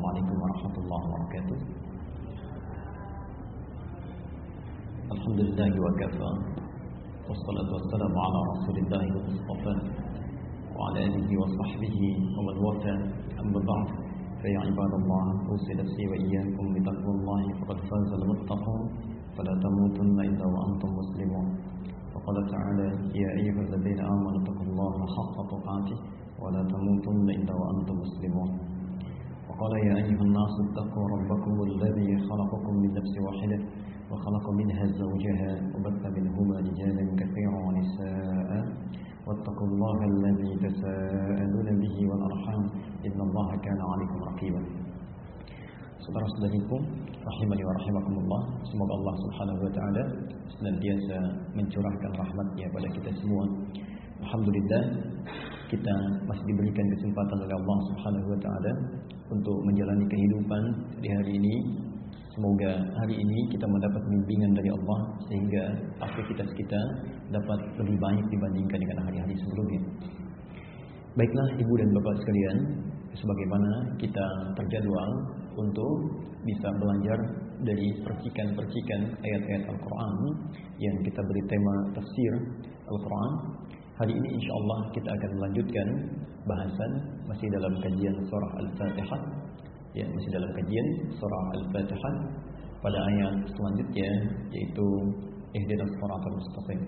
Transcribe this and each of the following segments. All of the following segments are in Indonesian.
السلام عليكم ورحمة الله وبركاته. الحمد لله وكفى والصلاة والسلام على رسول الله المصطفى وعلى آله وصحبه ومن وفى أما بعد فيا عباد الله أوصي نفسي وإياكم بتقوى الله فقد فاز المتقون. فلا تموتن إلا وأنتم مسلمون. وقال تعالى يا أيها الذين آمنوا اتقوا الله حق تقاته ولا تموتن إلا وأنتم مسلمون. وقال يا أيها الناس اتقوا ربكم الذي خلقكم من نفس واحدة وخلق منها زوجها وبث منهما رجالا كثيرا ونساء واتقوا الله الذي تساءلون به والأرحام إن الله كان عليكم رقيبا Saudara-saudariku, rahimani wa rahimakumullah. Semoga Allah Subhanahu wa taala senantiasa mencurahkan rahmatnya pada kita semua. Alhamdulillah kita masih diberikan kesempatan oleh Allah Subhanahu wa taala untuk menjalani kehidupan di hari ini. Semoga hari ini kita mendapat bimbingan dari Allah sehingga aktivitas kita dapat lebih baik dibandingkan dengan hari-hari sebelumnya. Baiklah ibu dan bapak sekalian, sebagaimana kita terjadwal untuk bisa belajar dari percikan-percikan ayat-ayat Al-Quran yang kita beri tema tafsir Al-Quran. Hari ini insya Allah kita akan melanjutkan bahasan masih dalam kajian surah Al-Fatihah. Ya, masih dalam kajian surah Al-Fatihah pada ayat selanjutnya yaitu Ihdinas Shiratal Mustaqim.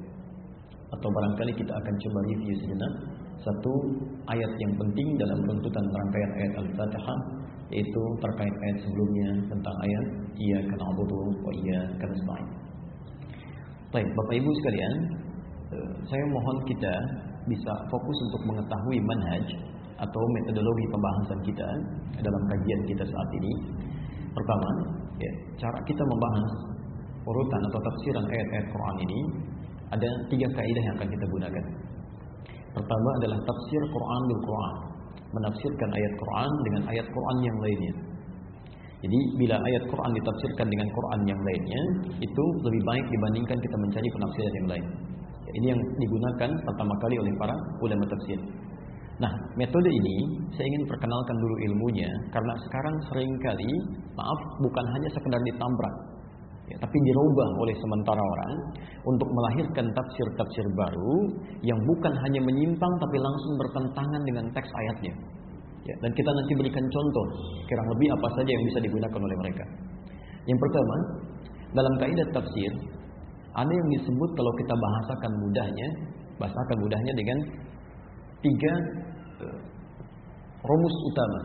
Atau barangkali kita akan coba review sejenak satu ayat yang penting dalam runtutan rangkaian ayat Al-Fatihah yaitu terkait ayat sebelumnya tentang ayat Iyyaka na'budu wa iyyaka nasta'in. Baik, Bapak Ibu sekalian, saya mohon kita bisa fokus untuk mengetahui manhaj atau metodologi pembahasan kita dalam kajian kita saat ini. Pertama, ya, cara kita membahas urutan atau tafsiran ayat-ayat Quran ini ada tiga kaidah yang akan kita gunakan. Pertama adalah tafsir Quran bil Quran, menafsirkan ayat Quran dengan ayat Quran yang lainnya. Jadi bila ayat Quran ditafsirkan dengan Quran yang lainnya, itu lebih baik dibandingkan kita mencari penafsiran yang lain. Ini yang digunakan pertama kali oleh para ulama tafsir. Nah, metode ini saya ingin perkenalkan dulu ilmunya karena sekarang sering kali, maaf, bukan hanya sekedar ditambrak, ya, tapi dirubah oleh sementara orang untuk melahirkan tafsir-tafsir baru yang bukan hanya menyimpang tapi langsung bertentangan dengan teks ayatnya. Ya, dan kita nanti berikan contoh kurang lebih apa saja yang bisa digunakan oleh mereka. Yang pertama, dalam kaidah tafsir ada yang disebut kalau kita bahasakan mudahnya, bahasakan mudahnya dengan tiga uh, rumus utama.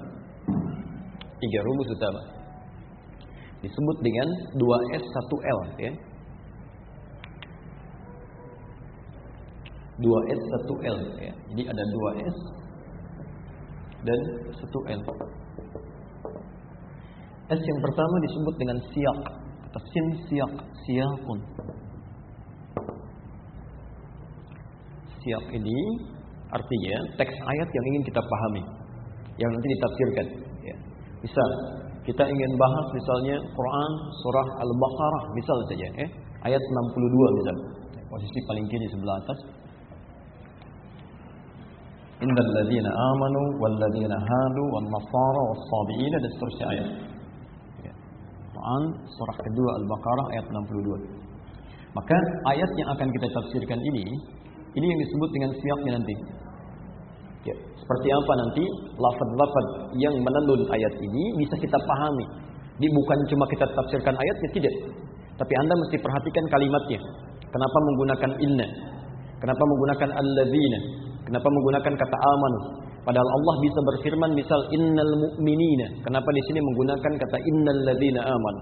Tiga rumus utama disebut dengan 2S 1L ya. 2S 1L ya. Jadi ada 2S dan 1L. S yang pertama disebut dengan siak atau sin siak, siakun. Siak ini artinya teks ayat yang ingin kita pahami, yang nanti ditafsirkan. Ya. Misal kita ingin bahas misalnya Quran surah Al-Baqarah misal saja eh ayat 62 misal posisi paling kiri sebelah atas Innal ladzina amanu wal ladzina hadu wan nasara was sabiin dan seterusnya ayat. Ya. Quran surah kedua Al-Baqarah ayat 62. Maka ayat yang akan kita tafsirkan ini ini yang disebut dengan siapnya nanti. Ya, seperti apa nanti lafaz-lafaz yang menenun ayat ini bisa kita pahami. Di bukan cuma kita tafsirkan ayatnya tidak, tapi Anda mesti perhatikan kalimatnya. Kenapa menggunakan inna? Kenapa menggunakan alladzina? Kenapa menggunakan kata amanu? Padahal Allah bisa berfirman misal innal mu'minina. Kenapa di sini menggunakan kata innal ladzina amanu?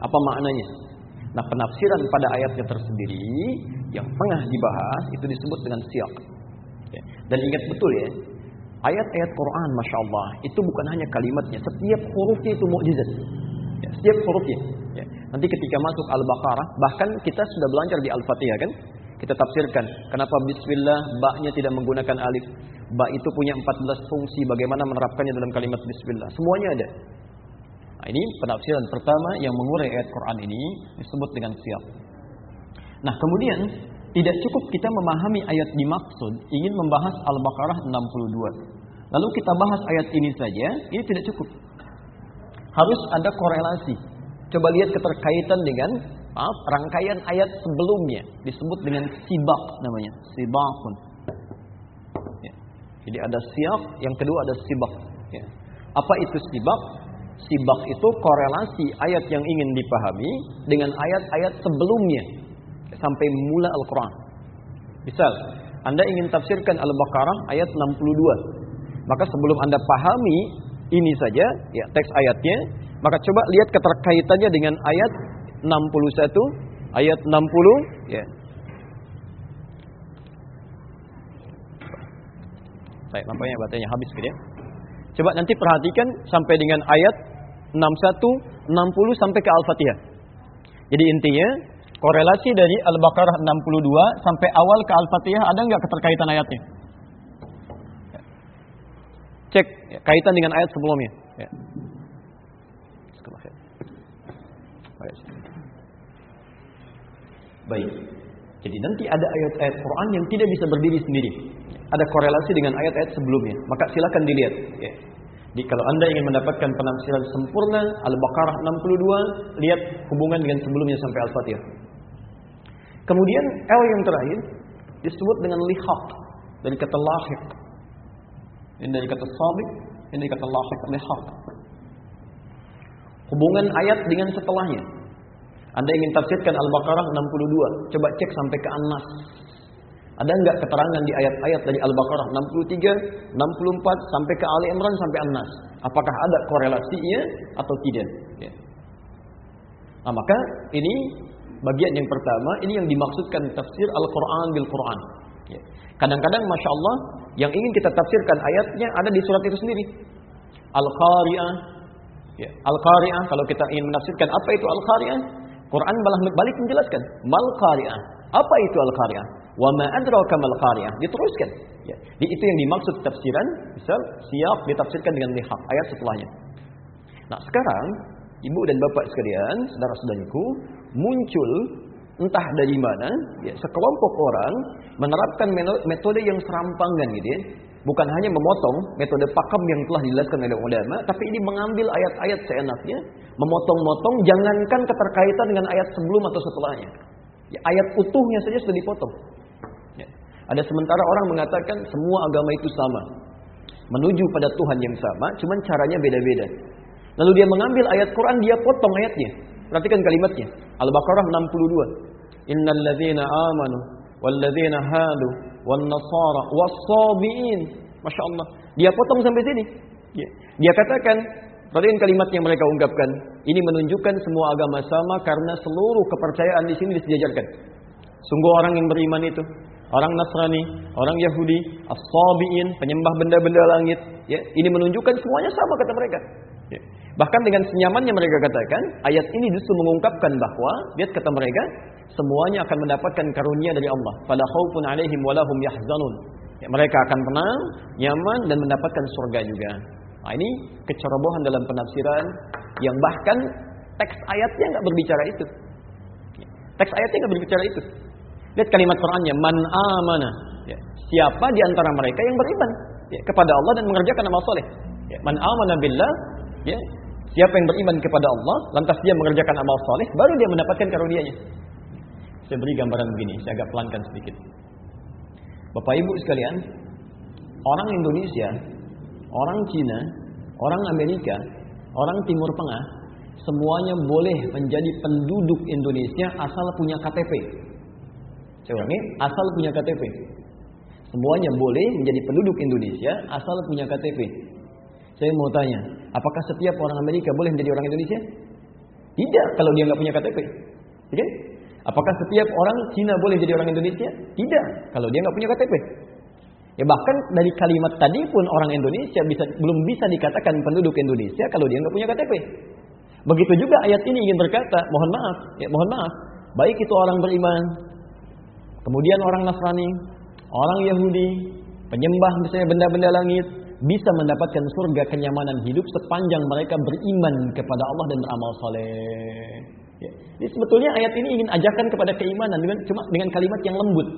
Apa maknanya? Nah, penafsiran pada ayatnya tersendiri yang tengah dibahas itu disebut dengan siyak. Ya. Dan ingat betul ya, ayat-ayat Quran, masya Allah, itu bukan hanya kalimatnya, setiap hurufnya itu mukjizat. Ya, setiap hurufnya. Ya. Nanti ketika masuk Al-Baqarah, bahkan kita sudah belajar di Al-Fatihah kan, kita tafsirkan kenapa Bismillah baknya tidak menggunakan alif. Ba itu punya 14 fungsi, bagaimana menerapkannya dalam kalimat Bismillah. Semuanya ada. Nah, ini penafsiran pertama yang mengurai ayat Quran ini disebut dengan siap. Nah, kemudian tidak cukup kita memahami ayat dimaksud, ingin membahas Al-Baqarah 62. Lalu kita bahas ayat ini saja, ini tidak cukup. harus ada korelasi. Coba lihat keterkaitan dengan maaf, rangkaian ayat sebelumnya disebut dengan sibak namanya, sibakun. Ya. Jadi ada siak, yang kedua ada sibak. Ya. Apa itu sibak? Sibak itu korelasi ayat yang ingin dipahami dengan ayat-ayat sebelumnya sampai mula Al-Quran. Misal, Anda ingin tafsirkan Al-Baqarah ayat 62. Maka sebelum Anda pahami ini saja, ya teks ayatnya, maka coba lihat keterkaitannya dengan ayat 61, ayat 60, ya. Baik, nampaknya baterainya habis gitu ya. Coba nanti perhatikan sampai dengan ayat 61, 60 sampai ke Al-Fatihah. Jadi intinya korelasi dari Al-Baqarah 62 sampai awal ke Al-Fatihah ada nggak keterkaitan ayatnya? Cek ya, kaitan dengan ayat sebelumnya. Ya. Baik. Jadi nanti ada ayat-ayat Quran yang tidak bisa berdiri sendiri. Ada korelasi dengan ayat-ayat sebelumnya. Maka silakan dilihat. Ya. Jadi kalau Anda ingin mendapatkan penafsiran sempurna Al-Baqarah 62, lihat hubungan dengan sebelumnya sampai Al-Fatihah. Kemudian L yang terakhir disebut dengan lihaq dari kata lahik. Ini dari kata sabik, ini kata lahik, lihaq. Hubungan ayat dengan setelahnya. Anda ingin tafsirkan Al-Baqarah 62, coba cek sampai ke An-Nas. Ada enggak keterangan di ayat-ayat dari Al-Baqarah 63, 64 sampai ke Ali Imran sampai An-Nas? Apakah ada korelasinya atau tidak? Ya. Nah, maka ini bagian yang pertama, ini yang dimaksudkan tafsir Al-Quran bil Quran. Ya. Kadang-kadang, masya Allah, yang ingin kita tafsirkan ayatnya ada di surat itu sendiri. Al-Qari'ah. Ya. Al-Qari'ah, kalau kita ingin menafsirkan apa itu Al-Qari'ah, Quran balik menjelaskan. Mal Qari'ah. Apa itu Al-Qari'ah? Wa ma adraka mal Qari'ah. Diteruskan. Ya. Itu yang dimaksud tafsiran. Misal, siap ditafsirkan dengan lihak. Ayat setelahnya. Nah, sekarang ibu dan bapak sekalian, saudara-saudariku, muncul entah dari mana, ya, sekelompok orang menerapkan metode yang serampangan gitu ya. Bukan hanya memotong metode pakam yang telah dijelaskan oleh ulama, tapi ini mengambil ayat-ayat seenaknya, memotong-motong, jangankan keterkaitan dengan ayat sebelum atau setelahnya. Ya, ayat utuhnya saja sudah dipotong. Ya. Ada sementara orang mengatakan semua agama itu sama, menuju pada Tuhan yang sama, cuman caranya beda-beda. Lalu dia mengambil ayat Quran, dia potong ayatnya. Perhatikan kalimatnya. Al-Baqarah 62. Innal ladzina amanu wal ladzina hadu wan nasara was sabiin. Masya Allah. Dia potong sampai sini. Ya. Dia katakan, perhatikan kalimat yang mereka ungkapkan. Ini menunjukkan semua agama sama karena seluruh kepercayaan di sini disejajarkan. Sungguh orang yang beriman itu orang Nasrani, orang Yahudi, as-sabiin, penyembah benda-benda langit, ya, ini menunjukkan semuanya sama kata mereka. Ya. Bahkan dengan senyamannya mereka katakan, ayat ini justru mengungkapkan bahwa, lihat kata mereka, semuanya akan mendapatkan karunia dari Allah. Fala khaufun alaihim walahum yahzanun. Ya, mereka akan tenang, nyaman dan mendapatkan surga juga. Nah, ini kecerobohan dalam penafsiran yang bahkan teks ayatnya nggak berbicara itu. Teks ayatnya nggak berbicara itu. Lihat kalimat Qurannya, man amana. Ya, siapa di antara mereka yang beriman ya, kepada Allah dan mengerjakan amal soleh. Ya, man amana billah, ya, Siapa yang beriman kepada Allah, lantas dia mengerjakan amal soleh, baru dia mendapatkan karunia-Nya. Saya beri gambaran begini, saya agak pelankan sedikit. Bapak Ibu sekalian, orang Indonesia, orang Cina, orang Amerika, orang Timur Tengah, semuanya boleh menjadi penduduk Indonesia asal punya KTP. Saya ulangi, asal punya KTP. Semuanya boleh menjadi penduduk Indonesia asal punya KTP. Saya mau tanya, apakah setiap orang Amerika boleh menjadi orang Indonesia? Tidak, kalau dia nggak punya KTP. Oke? Okay? Apakah setiap orang Cina boleh jadi orang Indonesia? Tidak, kalau dia nggak punya KTP. Ya bahkan dari kalimat tadi pun orang Indonesia bisa belum bisa dikatakan penduduk Indonesia kalau dia nggak punya KTP. Begitu juga ayat ini ingin berkata, mohon maaf, ya mohon maaf, baik itu orang beriman, kemudian orang Nasrani, orang Yahudi, penyembah misalnya benda-benda langit, bisa mendapatkan surga kenyamanan hidup sepanjang mereka beriman kepada Allah dan beramal soleh. Ya. Jadi sebetulnya ayat ini ingin ajarkan kepada keimanan dengan cuma dengan kalimat yang lembut.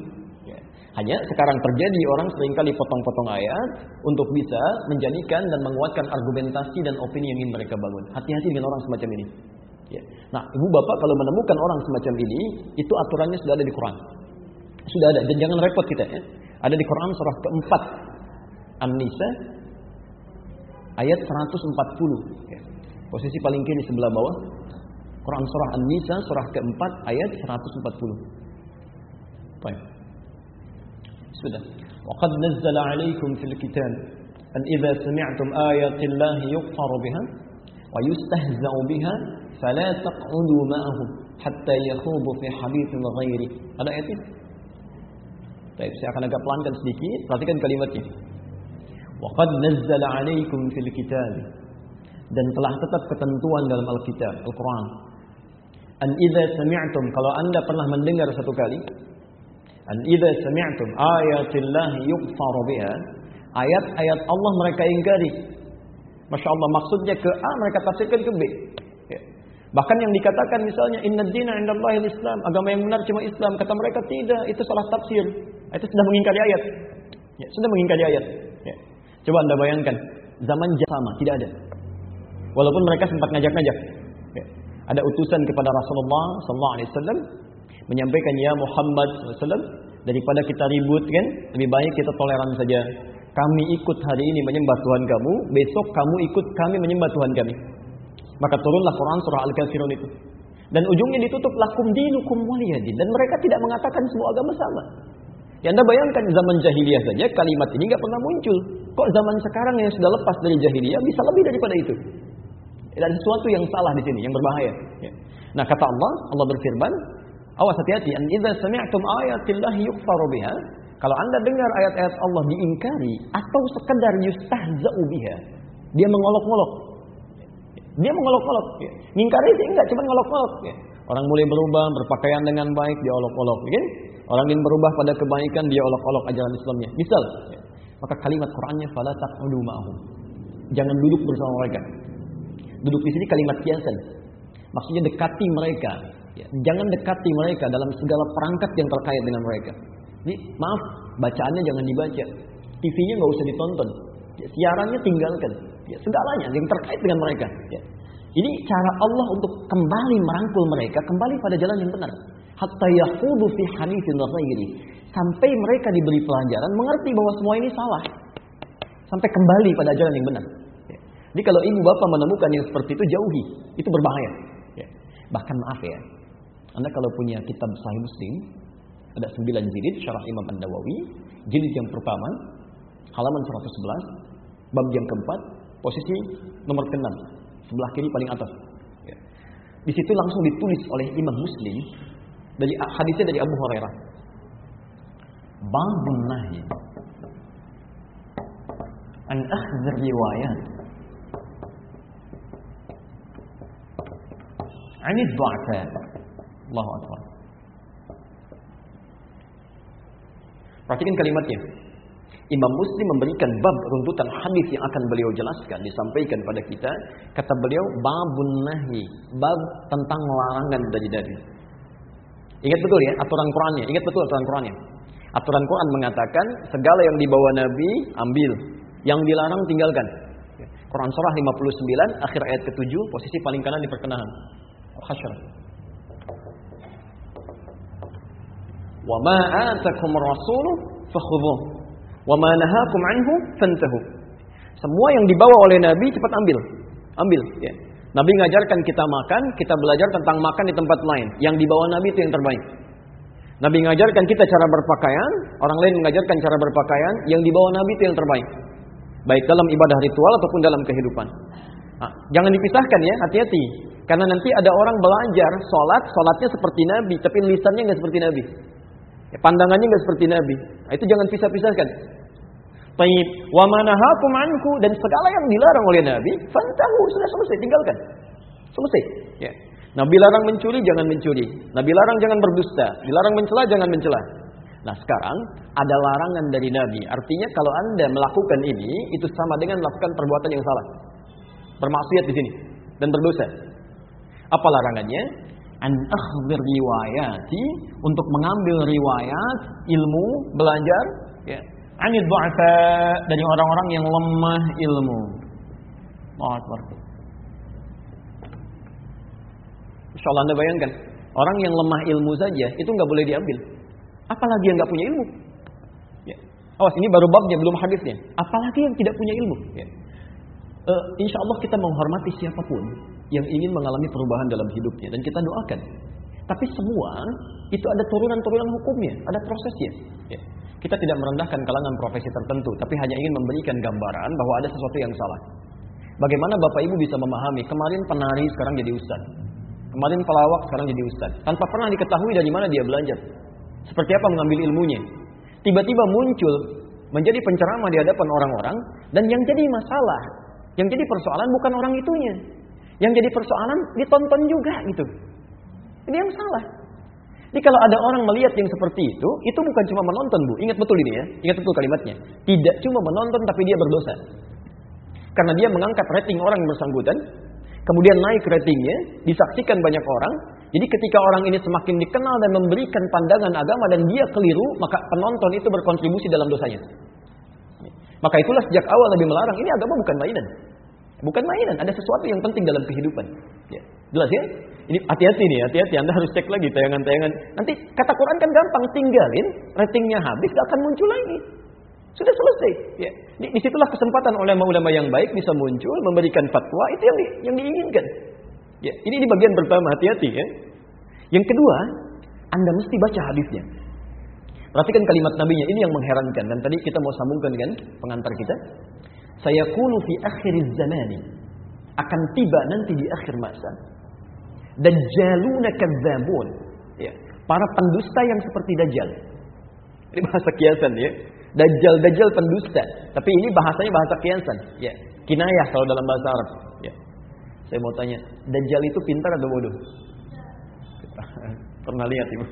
Ya. Hanya sekarang terjadi orang sering kali potong-potong ayat untuk bisa menjadikan dan menguatkan argumentasi dan opini yang ingin mereka bangun. Hati-hati dengan orang semacam ini. Ya. Nah, ibu bapak kalau menemukan orang semacam ini, itu aturannya sudah ada di Quran. Sudah ada, dan jangan repot kita ya. Ada di Quran surah keempat An-Nisa ayat 140. Ya. Posisi paling kiri sebelah bawah. Quran surah An-Nisa surah keempat ayat 140. Baik. Sudah. وقد نزل عليكم في الكتاب أن إذا سمعتم آيات الله يكفر بها ويستهزأ بها فلا تقعدوا معهم حتى يخوضوا في حديث غيره. Ada ayat ini? Baik, saya akan agak pelankan sedikit. Perhatikan kalimatnya. Waqad nazzala 'alaikum fil kitab dan telah tetap ketentuan dalam Alkitab, Al-Qur'an. An idza sami'tum kalau Anda pernah mendengar satu kali an idza sami'tum ayatillahi yukfaru biha ayat-ayat Allah mereka ingkari. Masya Allah maksudnya ke A mereka tafsirkan ke B. Ya. Bahkan yang dikatakan misalnya inna dina indallahi islam agama yang benar cuma Islam kata mereka tidak itu salah tafsir itu sudah mengingkari ayat ya, sudah mengingkari ayat ya. Coba anda bayangkan zaman sama tidak ada Walaupun mereka sempat ngajak-ngajak. Ya. Ada utusan kepada Rasulullah Sallallahu Alaihi Wasallam menyampaikan ya Muhammad SAW daripada kita ribut kan lebih baik kita toleran saja. Kami ikut hari ini menyembah Tuhan kamu, besok kamu ikut kami menyembah Tuhan kami. Maka turunlah Quran surah Al-Kafirun itu. Dan ujungnya ditutup lakum dinukum waliyadin dan mereka tidak mengatakan semua agama sama. Ya Anda bayangkan zaman jahiliyah saja kalimat ini nggak pernah muncul. Kok zaman sekarang yang sudah lepas dari jahiliyah bisa lebih daripada itu? Dan sesuatu yang salah di sini, yang berbahaya. Ya. Nah kata Allah, Allah berfirman, awas hati-hati. An idza sami'tum ayatillahi yukfaru biha. Kalau anda dengar ayat-ayat Allah diingkari atau sekedar yustahza'u biha, dia mengolok-olok. Dia mengolok-olok. Ya. Ngingkari sih enggak, cuma ngolok-olok. Ya. Orang mulai berubah, berpakaian dengan baik, dia olok-olok. Ya. Orang ingin berubah pada kebaikan, dia olok-olok ajaran Islamnya. Misal, ya. maka kalimat Qurannya fala taq'udu ma'hum. Jangan duduk bersama mereka. Duduk di sini kalimat kiasan. Maksudnya dekati mereka. Ya, jangan dekati mereka dalam segala perangkat yang terkait dengan mereka. Ini maaf, bacaannya jangan dibaca. TV-nya nggak usah ditonton. Ya, siarannya tinggalkan. Ya, segalanya yang terkait dengan mereka. Ya. Ini cara Allah untuk kembali merangkul mereka kembali pada jalan yang benar. Hatta yahudu fi hanifin ghairi. Sampai mereka diberi pelajaran mengerti bahwa semua ini salah. Sampai kembali pada jalan yang benar. Jadi kalau ibu bapak menemukan yang seperti itu jauhi, itu berbahaya. Ya. Bahkan maaf ya, anda kalau punya kitab Sahih Muslim, ada 9 jilid syarah Imam An-Nawawi, jilid yang pertama, halaman 111, bab yang keempat, posisi nomor ke-6, sebelah kiri paling atas. Ya. Di situ langsung ditulis oleh Imam Muslim dari hadisnya dari Abu Hurairah. Babun nahi an akhdhar riwayat Anid du'afa. Allahu Akbar. Perhatikan kalimatnya. Imam Muslim memberikan bab runtutan hadis yang akan beliau jelaskan disampaikan pada kita. Kata beliau babun nahi, bab tentang larangan dari Nabi. Ingat betul ya aturan Qurannya, ingat betul aturan Qurannya. Aturan Quran mengatakan segala yang dibawa Nabi ambil, yang dilarang tinggalkan. Quran surah 59 akhir ayat ke-7 posisi paling kanan di perkenahan. Hasyr. Wa ma atakum rasul fakhudhuh wa ma nahakum anhu fantahu. Semua yang dibawa oleh Nabi cepat ambil. Ambil, ya. Nabi mengajarkan kita makan, kita belajar tentang makan di tempat lain. Yang dibawa Nabi itu yang terbaik. Nabi mengajarkan kita cara berpakaian, orang lain mengajarkan cara berpakaian, yang dibawa Nabi itu yang terbaik. Baik dalam ibadah ritual ataupun dalam kehidupan. Nah, jangan dipisahkan ya, hati-hati. Karena nanti ada orang belajar sholat, sholatnya seperti Nabi, tapi lisannya nggak seperti Nabi. Ya, pandangannya nggak seperti Nabi. Nah, itu jangan pisah-pisahkan. Taib wa anku dan segala yang dilarang oleh Nabi, fantahu sudah selesai, tinggalkan. Selesai. Ya. Nabi larang mencuri, jangan mencuri. Nabi larang jangan berdusta. Dilarang mencela, jangan mencela. Nah sekarang ada larangan dari Nabi. Artinya kalau anda melakukan ini, itu sama dengan melakukan perbuatan yang salah. Bermaksiat di sini dan berdosa. Apa larangannya? an akhdir riwayati untuk mengambil riwayat ilmu belajar ya anid du'afa dari orang-orang yang lemah ilmu. Allahu Akbar. Insyaallah Anda bayangkan, orang yang lemah ilmu saja itu nggak boleh diambil. Apalagi yang nggak punya ilmu. Ya. Awas ini baru babnya belum hadisnya. Apalagi yang tidak punya ilmu. Ya. Uh, insya Allah kita menghormati siapa pun yang ingin mengalami perubahan dalam hidupnya dan kita doakan. Tapi semua itu ada turunan-turunan hukumnya, ada prosesnya. Ya. Kita tidak merendahkan kalangan profesi tertentu, tapi hanya ingin memberikan gambaran bahwa ada sesuatu yang salah. Bagaimana Bapak Ibu bisa memahami? Kemarin penari sekarang jadi ustaz. Kemarin pelawak sekarang jadi ustaz. Tanpa pernah diketahui dari mana dia belajar. Seperti apa mengambil ilmunya. Tiba-tiba muncul menjadi penceramah di hadapan orang-orang dan yang jadi masalah, yang jadi persoalan bukan orang itunya. Yang jadi persoalan ditonton juga gitu. Ini yang salah. Jadi kalau ada orang melihat yang seperti itu, itu bukan cuma menonton bu. Ingat betul ini ya, ingat betul kalimatnya. Tidak cuma menonton tapi dia berdosa. Karena dia mengangkat rating orang yang bersangkutan, kemudian naik ratingnya, disaksikan banyak orang. Jadi ketika orang ini semakin dikenal dan memberikan pandangan agama dan dia keliru, maka penonton itu berkontribusi dalam dosanya. Maka itulah sejak awal Nabi melarang, ini agama bukan mainan. Bukan mainan, ada sesuatu yang penting dalam kehidupan. Ya. Jelas ya? Ini hati-hati nih, hati-hati. Anda harus cek lagi tayangan-tayangan. Nanti kata Quran kan gampang, tinggalin, ratingnya habis, gak akan muncul lagi. Sudah selesai. Ya. Di, di situlah kesempatan ulama-ulama yang baik bisa muncul, memberikan fatwa, itu yang, di, yang diinginkan. Ya. Ini di bagian pertama, hati-hati ya. Yang kedua, Anda mesti baca hadisnya. Perhatikan kalimat nabinya, ini yang mengherankan. Dan tadi kita mau sambungkan dengan pengantar kita. Saya kunu fi akhir zamani. Akan tiba nanti di akhir masa. Dajjaluna kadzabun. Ya. Para pendusta yang seperti Dajjal. Ini bahasa kiasan ya. Dajjal, Dajjal pendusta. Tapi ini bahasanya bahasa kiasan. Ya. Kinayah kalau dalam bahasa Arab. Ya. Saya mau tanya, Dajjal itu pintar atau bodoh? Pernah lihat ibu?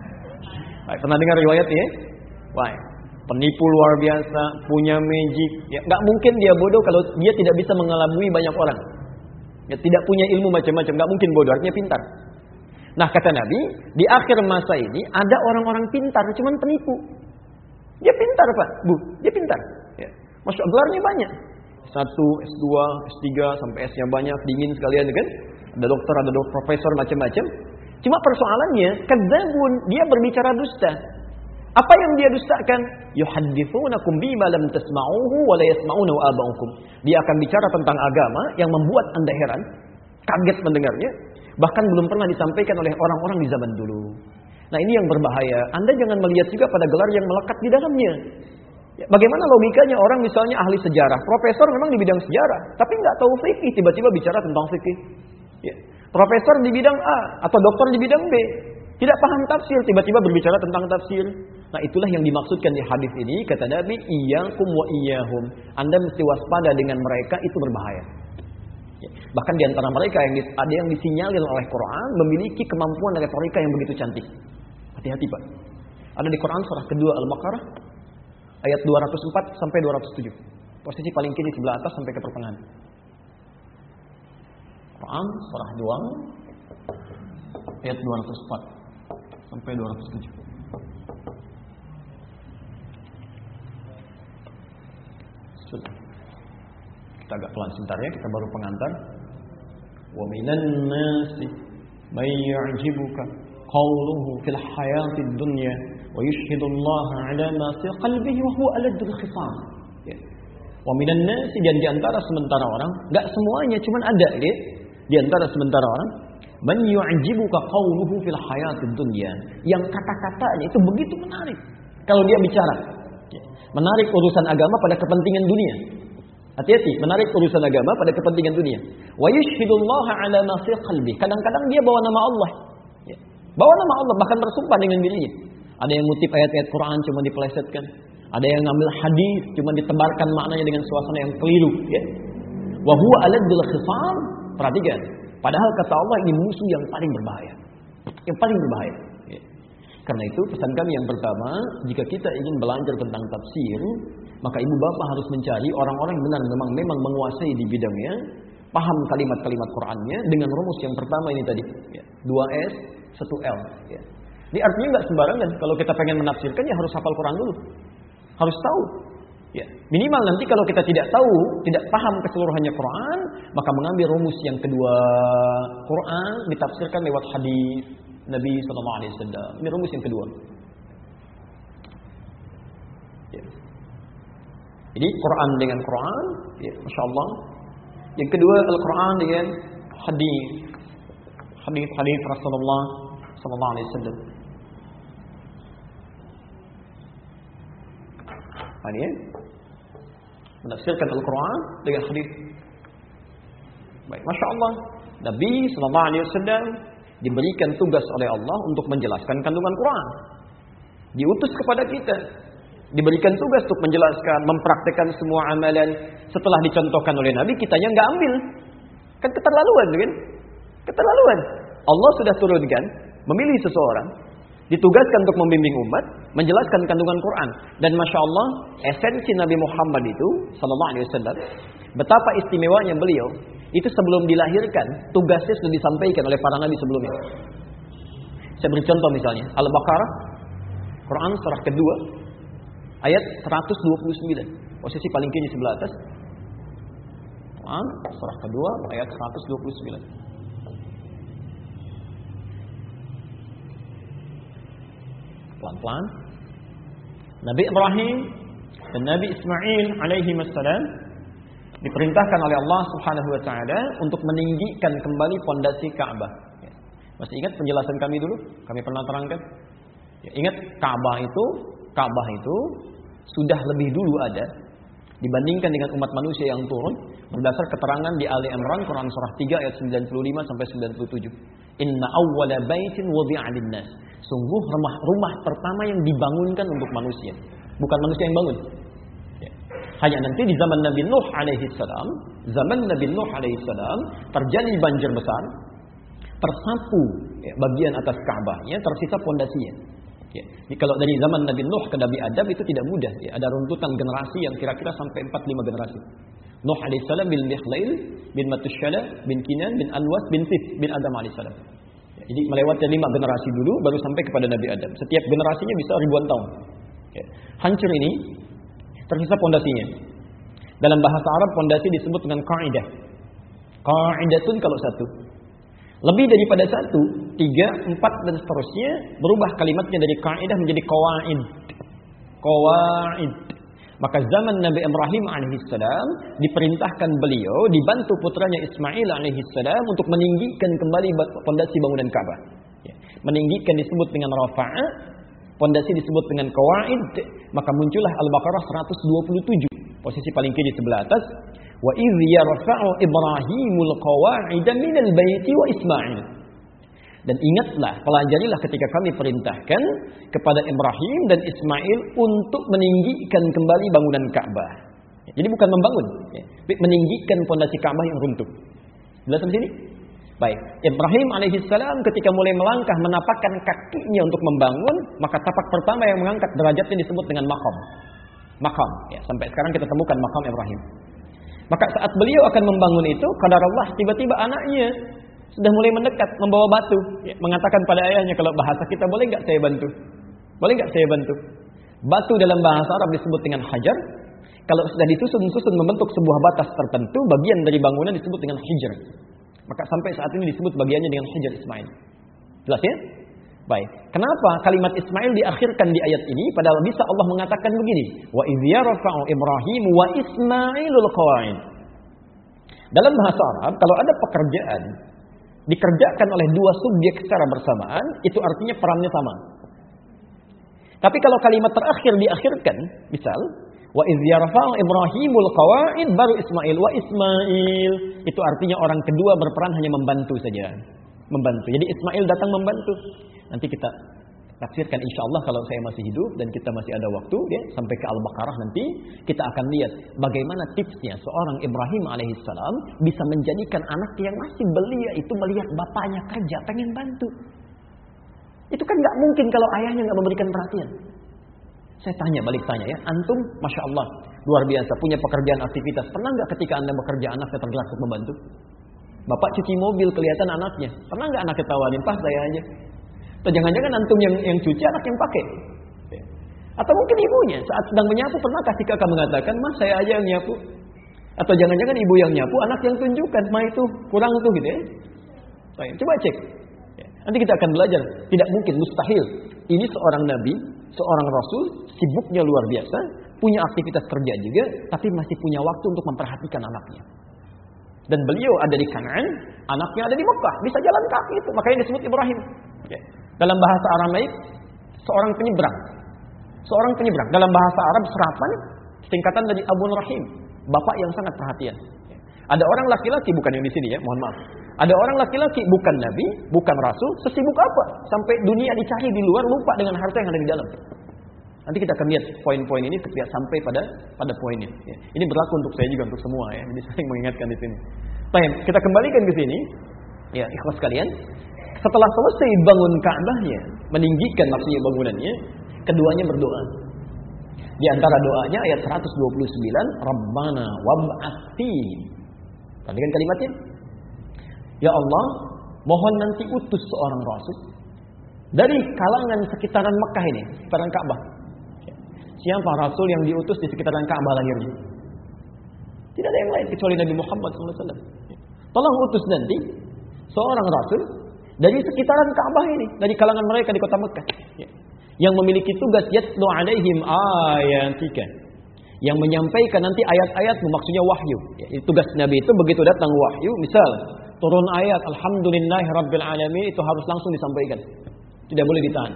Pernah dengar riwayat ya? Wah, penipu luar biasa, punya magic. Ya, nggak mungkin dia bodoh kalau dia tidak bisa mengelabui banyak orang. Ya, tidak punya ilmu macam-macam, nggak mungkin bodoh, artinya pintar. Nah kata Nabi, di akhir masa ini ada orang-orang pintar, cuman penipu. Dia pintar pak, bu, dia pintar. Ya. Masuk gelarnya banyak. Satu, S2, S3, sampai S-nya banyak, dingin sekalian kan. Ada dokter, ada dokter, profesor, macam-macam. Cuma persoalannya, kadzabun, dia berbicara dusta. Apa yang dia dustakan? Yuhaddithunakum bima lam tasma'uhu wa la yasma'una aba'ukum. Dia akan bicara tentang agama yang membuat Anda heran, kaget mendengarnya, bahkan belum pernah disampaikan oleh orang-orang di zaman dulu. Nah, ini yang berbahaya. Anda jangan melihat juga pada gelar yang melekat di dalamnya. Ya, bagaimana logikanya orang misalnya ahli sejarah, profesor memang di bidang sejarah, tapi nggak tahu fikih, tiba-tiba bicara tentang fikih. Ya. Profesor di bidang A atau dokter di bidang B, tidak paham tafsir, tiba-tiba berbicara tentang tafsir. Nah itulah yang dimaksudkan di hadis ini, kata Nabi, iyyakum wa iyyahum. Anda mesti waspada dengan mereka, itu berbahaya. Ya. Bahkan di antara mereka yang ada yang disinyalir oleh Quran memiliki kemampuan retorika yang begitu cantik. Hati-hati Pak. Ada di Quran surah kedua Al-Baqarah ayat 204 sampai 207. Posisi paling kiri sebelah atas sampai ke pertengahan. Quran surah 2 ayat 204 sampai 207. Sudah. Kita agak pelan sebentar ya, kita baru pengantar. Wa minan nasi may yu'jibuka qawluhu fil hayatid dunya wa yushhidu Allah ala ma fi qalbihi wa huwa aladul khisam. Ya. Wa minan nasi dan di antara sementara orang, enggak semuanya, cuman ada ya. Di antara sementara orang, man yu'jibuka qawluhu fil hayatid dunya. Yang kata-katanya itu begitu menarik kalau dia bicara. Menarik urusan agama pada kepentingan dunia. Hati-hati, menarik urusan agama pada kepentingan dunia. Wa yushhidullaha ala ma fi qalbi. Kadang-kadang dia bawa nama Allah. Ya. Bawa nama Allah bahkan bersumpah dengan dirinya. Ada yang ngutip ayat-ayat Quran cuma dipelesetkan. Ada yang ngambil hadis cuma ditebarkan maknanya dengan suasana yang keliru, ya. Wa huwa aladul khisam. Perhatikan. Padahal kata Allah ini musuh yang paling berbahaya. Yang paling berbahaya. Karena itu pesan kami yang pertama, jika kita ingin belajar tentang tafsir, maka ibu bapak harus mencari orang-orang yang benar memang memang menguasai di bidangnya. paham kalimat-kalimat Qur'annya dengan rumus yang pertama ini tadi. Ya. 2S, 1L. Ya. Ini artinya nggak sembarangan. Kalau kita pengen menafsirkan ya harus hafal Quran dulu. Harus tahu. Ya. Minimal nanti kalau kita tidak tahu, tidak paham keseluruhannya Quran, maka mengambil rumus yang kedua Quran ditafsirkan lewat hadis Nabi Sallallahu Alaihi Wasallam. Ini rumus yang kedua. Ya. Jadi Quran dengan Quran, ya, masya Allah. Yang kedua Al-Quran dengan hadis, hadis hadis Rasulullah Sallallahu Alaihi Wasallam. Ini ya. Menafsirkan Al-Quran dengan hadis. Baik, masya Allah. Nabi Sallallahu Alaihi Wasallam diberikan tugas oleh Allah untuk menjelaskan kandungan Quran. Diutus kepada kita. Diberikan tugas untuk menjelaskan, mempraktekkan semua amalan. Setelah dicontohkan oleh Nabi, kitanya nggak ambil. Kan keterlaluan, kan? Keterlaluan. Allah sudah turunkan, memilih seseorang, ditugaskan untuk membimbing umat, menjelaskan kandungan Quran. Dan masya Allah, esensi Nabi Muhammad itu, Sallallahu Alaihi Wasallam, betapa istimewanya beliau, itu sebelum dilahirkan, tugasnya sudah disampaikan oleh para nabi sebelumnya. Saya beri contoh misalnya, Al-Baqarah, Quran surah kedua, ayat 129. Posisi paling kiri sebelah atas. Quran surah kedua, ayat 129. Pelan-pelan. Nabi Ibrahim dan Nabi Ismail alaihi wassalam diperintahkan oleh Allah Subhanahu wa taala untuk meninggikan kembali pondasi Ka'bah. Ya. Masih ingat penjelasan kami dulu? Kami pernah terangkan. Ya, ingat Ka'bah itu, Ka'bah itu sudah lebih dulu ada dibandingkan dengan umat manusia yang turun berdasar keterangan di Ali Imran Quran surah 3 ayat 95 sampai 97. Inna awwala baitin lin-nas. Sungguh rumah rumah pertama yang dibangunkan untuk manusia, bukan manusia yang bangun. Ya. Hanya nanti di zaman Nabi Nuh alaihi salam, zaman Nabi Nuh alaihi salam terjadi banjir besar, tersapu ya, bagian atas Ka'bahnya, tersisa pondasinya. Ya. Jadi kalau dari zaman Nabi Nuh ke Nabi Adam itu tidak mudah. Ya. Ada runtutan generasi yang kira-kira sampai 4-5 generasi. Nuh alaihissalam bin Mikhlail bin Matushala bin Kinan bin Anwas bin Sif bin Adam alaihissalam. Ya, jadi melewati lima generasi dulu baru sampai kepada Nabi Adam. Setiap generasinya bisa ribuan tahun. Ya. Hancur ini tersisa pondasinya. Dalam bahasa Arab pondasi disebut dengan kaidah. Kaidatun kalau satu. Lebih daripada satu, tiga, empat dan seterusnya berubah kalimatnya dari kaidah menjadi kawaid. Kawaid. Maka zaman Nabi Ibrahim alaihissalam diperintahkan beliau dibantu putranya Ismail alaihissalam untuk meninggikan kembali fondasi bangunan Ka'bah. Ya. Meninggikan disebut dengan rafa'a, fondasi disebut dengan kawaid, maka muncullah Al-Baqarah 127, posisi paling kiri sebelah atas. Wa idh yarfa'u Ibrahimul qawa'ida minal baiti wa Ismail. Dan ingatlah, pelajarilah ketika kami perintahkan kepada Ibrahim dan Ismail untuk meninggikan kembali bangunan Ka'bah. Jadi bukan membangun, ya. meninggikan pondasi Ka'bah yang runtuh. Jelas di sini? Baik, Ibrahim alaihissalam ketika mulai melangkah menapakkan kakinya untuk membangun, maka tapak pertama yang mengangkat derajatnya disebut dengan makam. Makam, ya, sampai sekarang kita temukan makam Ibrahim. Maka saat beliau akan membangun itu, kadar Allah tiba-tiba anaknya sudah mulai mendekat membawa batu, ya, mengatakan pada ayahnya kalau bahasa kita boleh nggak saya bantu? Boleh nggak saya bantu? Batu dalam bahasa Arab disebut dengan hajar. Kalau sudah disusun-susun membentuk sebuah batas tertentu, bagian dari bangunan disebut dengan hijr. Maka sampai saat ini disebut bagiannya dengan hijr Ismail. Jelas ya? Baik. Kenapa kalimat Ismail diakhirkan di ayat ini padahal bisa Allah mengatakan begini, wa idzyarfa'u Ibrahim wa Ismailul qawaid. Dalam bahasa Arab kalau ada pekerjaan dikerjakan oleh dua subjek secara bersamaan, itu artinya perannya sama. Tapi kalau kalimat terakhir diakhirkan, misal wa izyarfa'u Ibrahimul qawaid baru Ismail wa Ismail, itu artinya orang kedua berperan hanya membantu saja. Membantu. Jadi Ismail datang membantu. Nanti kita tafsirkan insya Allah kalau saya masih hidup dan kita masih ada waktu ya sampai ke Al-Baqarah nanti kita akan lihat bagaimana tipsnya seorang Ibrahim alaihissalam bisa menjadikan anak yang masih belia itu melihat bapaknya kerja pengen bantu. Itu kan nggak mungkin kalau ayahnya nggak memberikan perhatian. Saya tanya balik tanya ya, antum masya Allah luar biasa punya pekerjaan aktivitas pernah nggak ketika anda bekerja anaknya tergerak untuk membantu? Bapak cuci mobil kelihatan anaknya. Pernah nggak anak ketawain? Pas saya aja. Atau jangan-jangan antum yang yang cuci anak yang pakai. Atau mungkin ibunya saat sedang menyapu pernah kasih kakak mengatakan, mas saya aja yang nyapu. Atau jangan-jangan ibu yang nyapu, anak yang tunjukkan, mah itu kurang tuh gitu ya. Baik, coba cek. Ya, nanti kita akan belajar. Tidak mungkin, mustahil. Ini seorang nabi, seorang rasul, sibuknya luar biasa, punya aktivitas kerja juga, tapi masih punya waktu untuk memperhatikan anaknya. Dan beliau ada di Kanan, anaknya ada di Mekah, bisa jalan kaki itu, makanya disebut Ibrahim. Ya. Dalam bahasa Aramaik, seorang penyeberang. Seorang penyeberang. Dalam bahasa Arab serapan, singkatan dari Abu Rahim, bapak yang sangat perhatian. Ya. Ada orang laki-laki bukan yang di sini ya, mohon maaf. Ada orang laki-laki bukan nabi, bukan rasul, sesibuk apa sampai dunia dicari di luar lupa dengan harta yang ada di dalam. Nanti kita akan lihat poin-poin ini ketika sampai pada pada poinnya. Ya. Ini berlaku untuk saya juga untuk semua ya. Jadi saya mengingatkan di sini. Baik, kita kembalikan ke sini. Ya, ikhlas kalian. Setelah selesai bangun Ka'bahnya, meninggikan maksudnya bangunannya, keduanya berdoa. Di antara doanya ayat 129, Rabbana wab'ati. Perhatikan kalimatnya. Ya Allah, mohon nanti utus seorang rasul dari kalangan sekitaran Mekah ini, sekitaran Ka'bah. Siapa rasul yang diutus di sekitaran Ka'bah lahirnya? Tidak ada yang lain kecuali Nabi Muhammad SAW. Tolong utus nanti seorang rasul dari sekitaran Ka'bah ini, dari kalangan mereka di kota Mekah. Yang memiliki tugas yatlu alaihim ayatika. Yang menyampaikan nanti ayat-ayat maksudnya wahyu. Tugas Nabi itu begitu datang wahyu, misal turun ayat Alhamdulillahi Rabbil Alamin itu harus langsung disampaikan. Tidak boleh ditahan.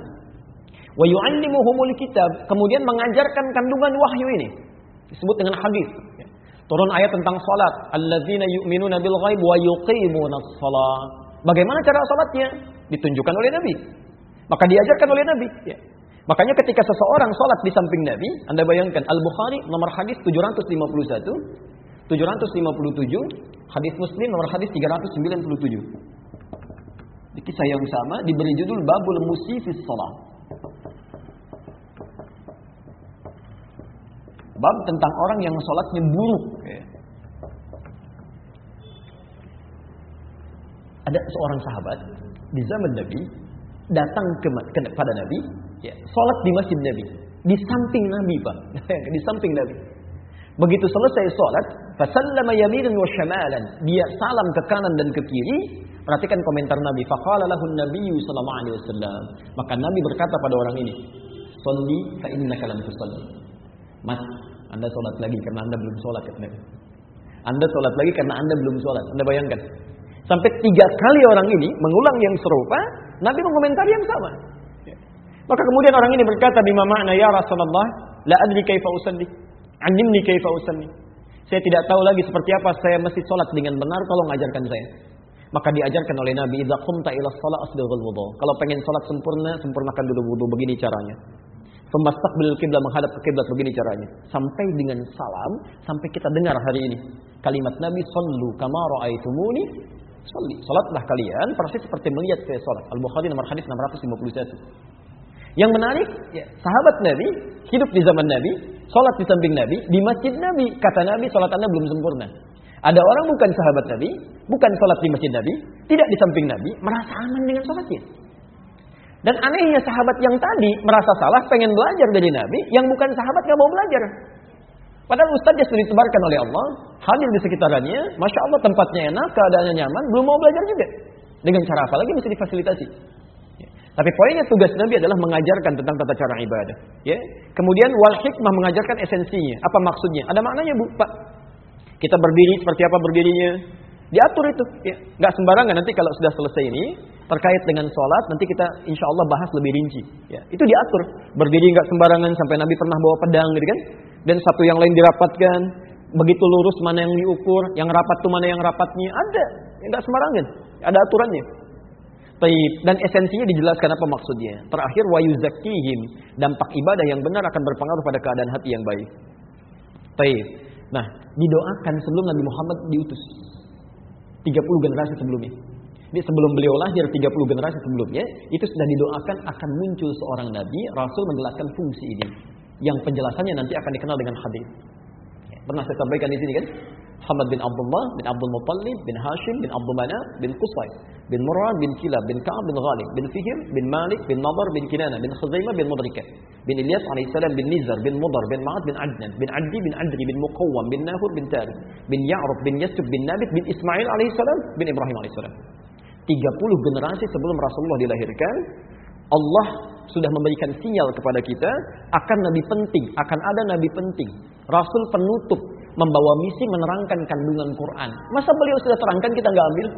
Wa yu'allimuhumul kitab, kemudian mengajarkan kandungan wahyu ini. Disebut dengan hadis. Turun ayat tentang salat, alladzina yu'minuna bil ghaib wa yuqimuna. Bagaimana cara salatnya? Ditunjukkan oleh Nabi. Maka diajarkan oleh Nabi. Ya. Makanya ketika seseorang salat di samping Nabi, Anda bayangkan Al-Bukhari nomor hadis 751, 757, hadis Muslim nomor hadis 397. Di kisah yang sama diberi judul Babul Musifis Salat. Bab tentang orang yang sholatnya buruk. Ada seorang sahabat di zaman Nabi datang ke, kepada Nabi, ya, sholat di masjid Nabi, di samping Nabi pak, di samping Nabi. Begitu selesai sholat, fasallama yaminan wa syamalan, dia salam ke kanan dan ke kiri. Perhatikan komentar Nabi. Faqala alaihi wasallam. Maka Nabi berkata pada orang ini, "Shalli fa innaka lam tusalli." Mas, Anda sholat lagi karena Anda belum sholat Nabi. Anda sholat lagi karena Anda belum sholat. Anda bayangkan. Sampai tiga kali orang ini mengulang yang serupa, Nabi mengomentari yang sama. Maka kemudian orang ini berkata, Bima makna ya Rasulullah, la adri kaifa usalli. Animni kaifa usalli. Saya tidak tahu lagi seperti apa saya mesti sholat dengan benar, tolong ajarkan saya. Maka diajarkan oleh Nabi, idza qumta ila shalah asbighul wudu. Kalau pengen sholat sempurna, sempurnakan dulu wudu begini caranya. Pembastaqbil kiblat menghadap ke kiblat begini caranya. Sampai dengan salam, sampai kita dengar hari ini kalimat Nabi sallu kama raaitumuni Salli. Salatlah kalian persis seperti melihat saya salat. Al-Bukhari nomor hadis 651. Yang menarik, ya, sahabat Nabi hidup di zaman Nabi, salat di samping Nabi, di masjid Nabi. Kata Nabi, salat Anda belum sempurna. Ada orang bukan sahabat Nabi, bukan salat di masjid Nabi, tidak di samping Nabi, merasa aman dengan salatnya. Dan anehnya sahabat yang tadi merasa salah, pengen belajar dari Nabi, yang bukan sahabat gak mau belajar. Padahal ustaznya sudah ditebarkan oleh Allah, hadir di sekitarnya, masya Allah tempatnya enak, keadaannya nyaman, belum mau belajar juga. Dengan cara apa lagi mesti difasilitasi. Ya. Tapi poinnya tugas Nabi adalah mengajarkan tentang tata cara ibadah. Ya. Kemudian wal hikmah mengajarkan esensinya. Apa maksudnya? Ada maknanya bu, Pak. Kita berdiri seperti apa berdirinya? Diatur itu. Ya. Gak sembarangan nanti kalau sudah selesai ini terkait dengan sholat nanti kita insya Allah bahas lebih rinci. Ya. Itu diatur. Berdiri nggak sembarangan sampai Nabi pernah bawa pedang gitu kan? Dan satu yang lain dirapatkan. Begitu lurus mana yang diukur, yang rapat tuh mana yang rapatnya ada. Enggak sembarangan. Ada aturannya. Taib. Dan esensinya dijelaskan apa maksudnya. Terakhir wa yuzakihim. Dampak ibadah yang benar akan berpengaruh pada keadaan hati yang baik. Taib. Nah, didoakan sebelum Nabi Muhammad diutus. 30 generasi sebelumnya. Ini sebelum beliau lahir 30 generasi sebelumnya, itu sudah didoakan akan muncul seorang nabi, rasul menjelaskan fungsi ini. Yang penjelasannya nanti akan dikenal dengan hadis. Pernah saya sampaikan di sini kan? Muhammad bin Abdullah bin Abdul Muttalib bin Hashim bin Abdul Manaf bin Qusay bin Murrah bin Kilab bin Ka'ab bin Ghalib bin Fihr bin Malik bin Nadar bin Kinana bin Khuzaimah bin Mudrikah bin Ilyas alaihissalam bin Nizar bin Mudar bin Ma'ad bin Adnan bin Addi bin Adri bin Muqawwam bin Nahur bin Tari bin Ya'ruf bin Yasub bin Nabit bin Ismail alaihissalam bin Ibrahim alaihissalam 30 generasi sebelum Rasulullah dilahirkan Allah sudah memberikan sinyal kepada kita akan nabi penting, akan ada nabi penting, rasul penutup membawa misi menerangkan kandungan Quran. Masa beliau sudah terangkan kita nggak ambil?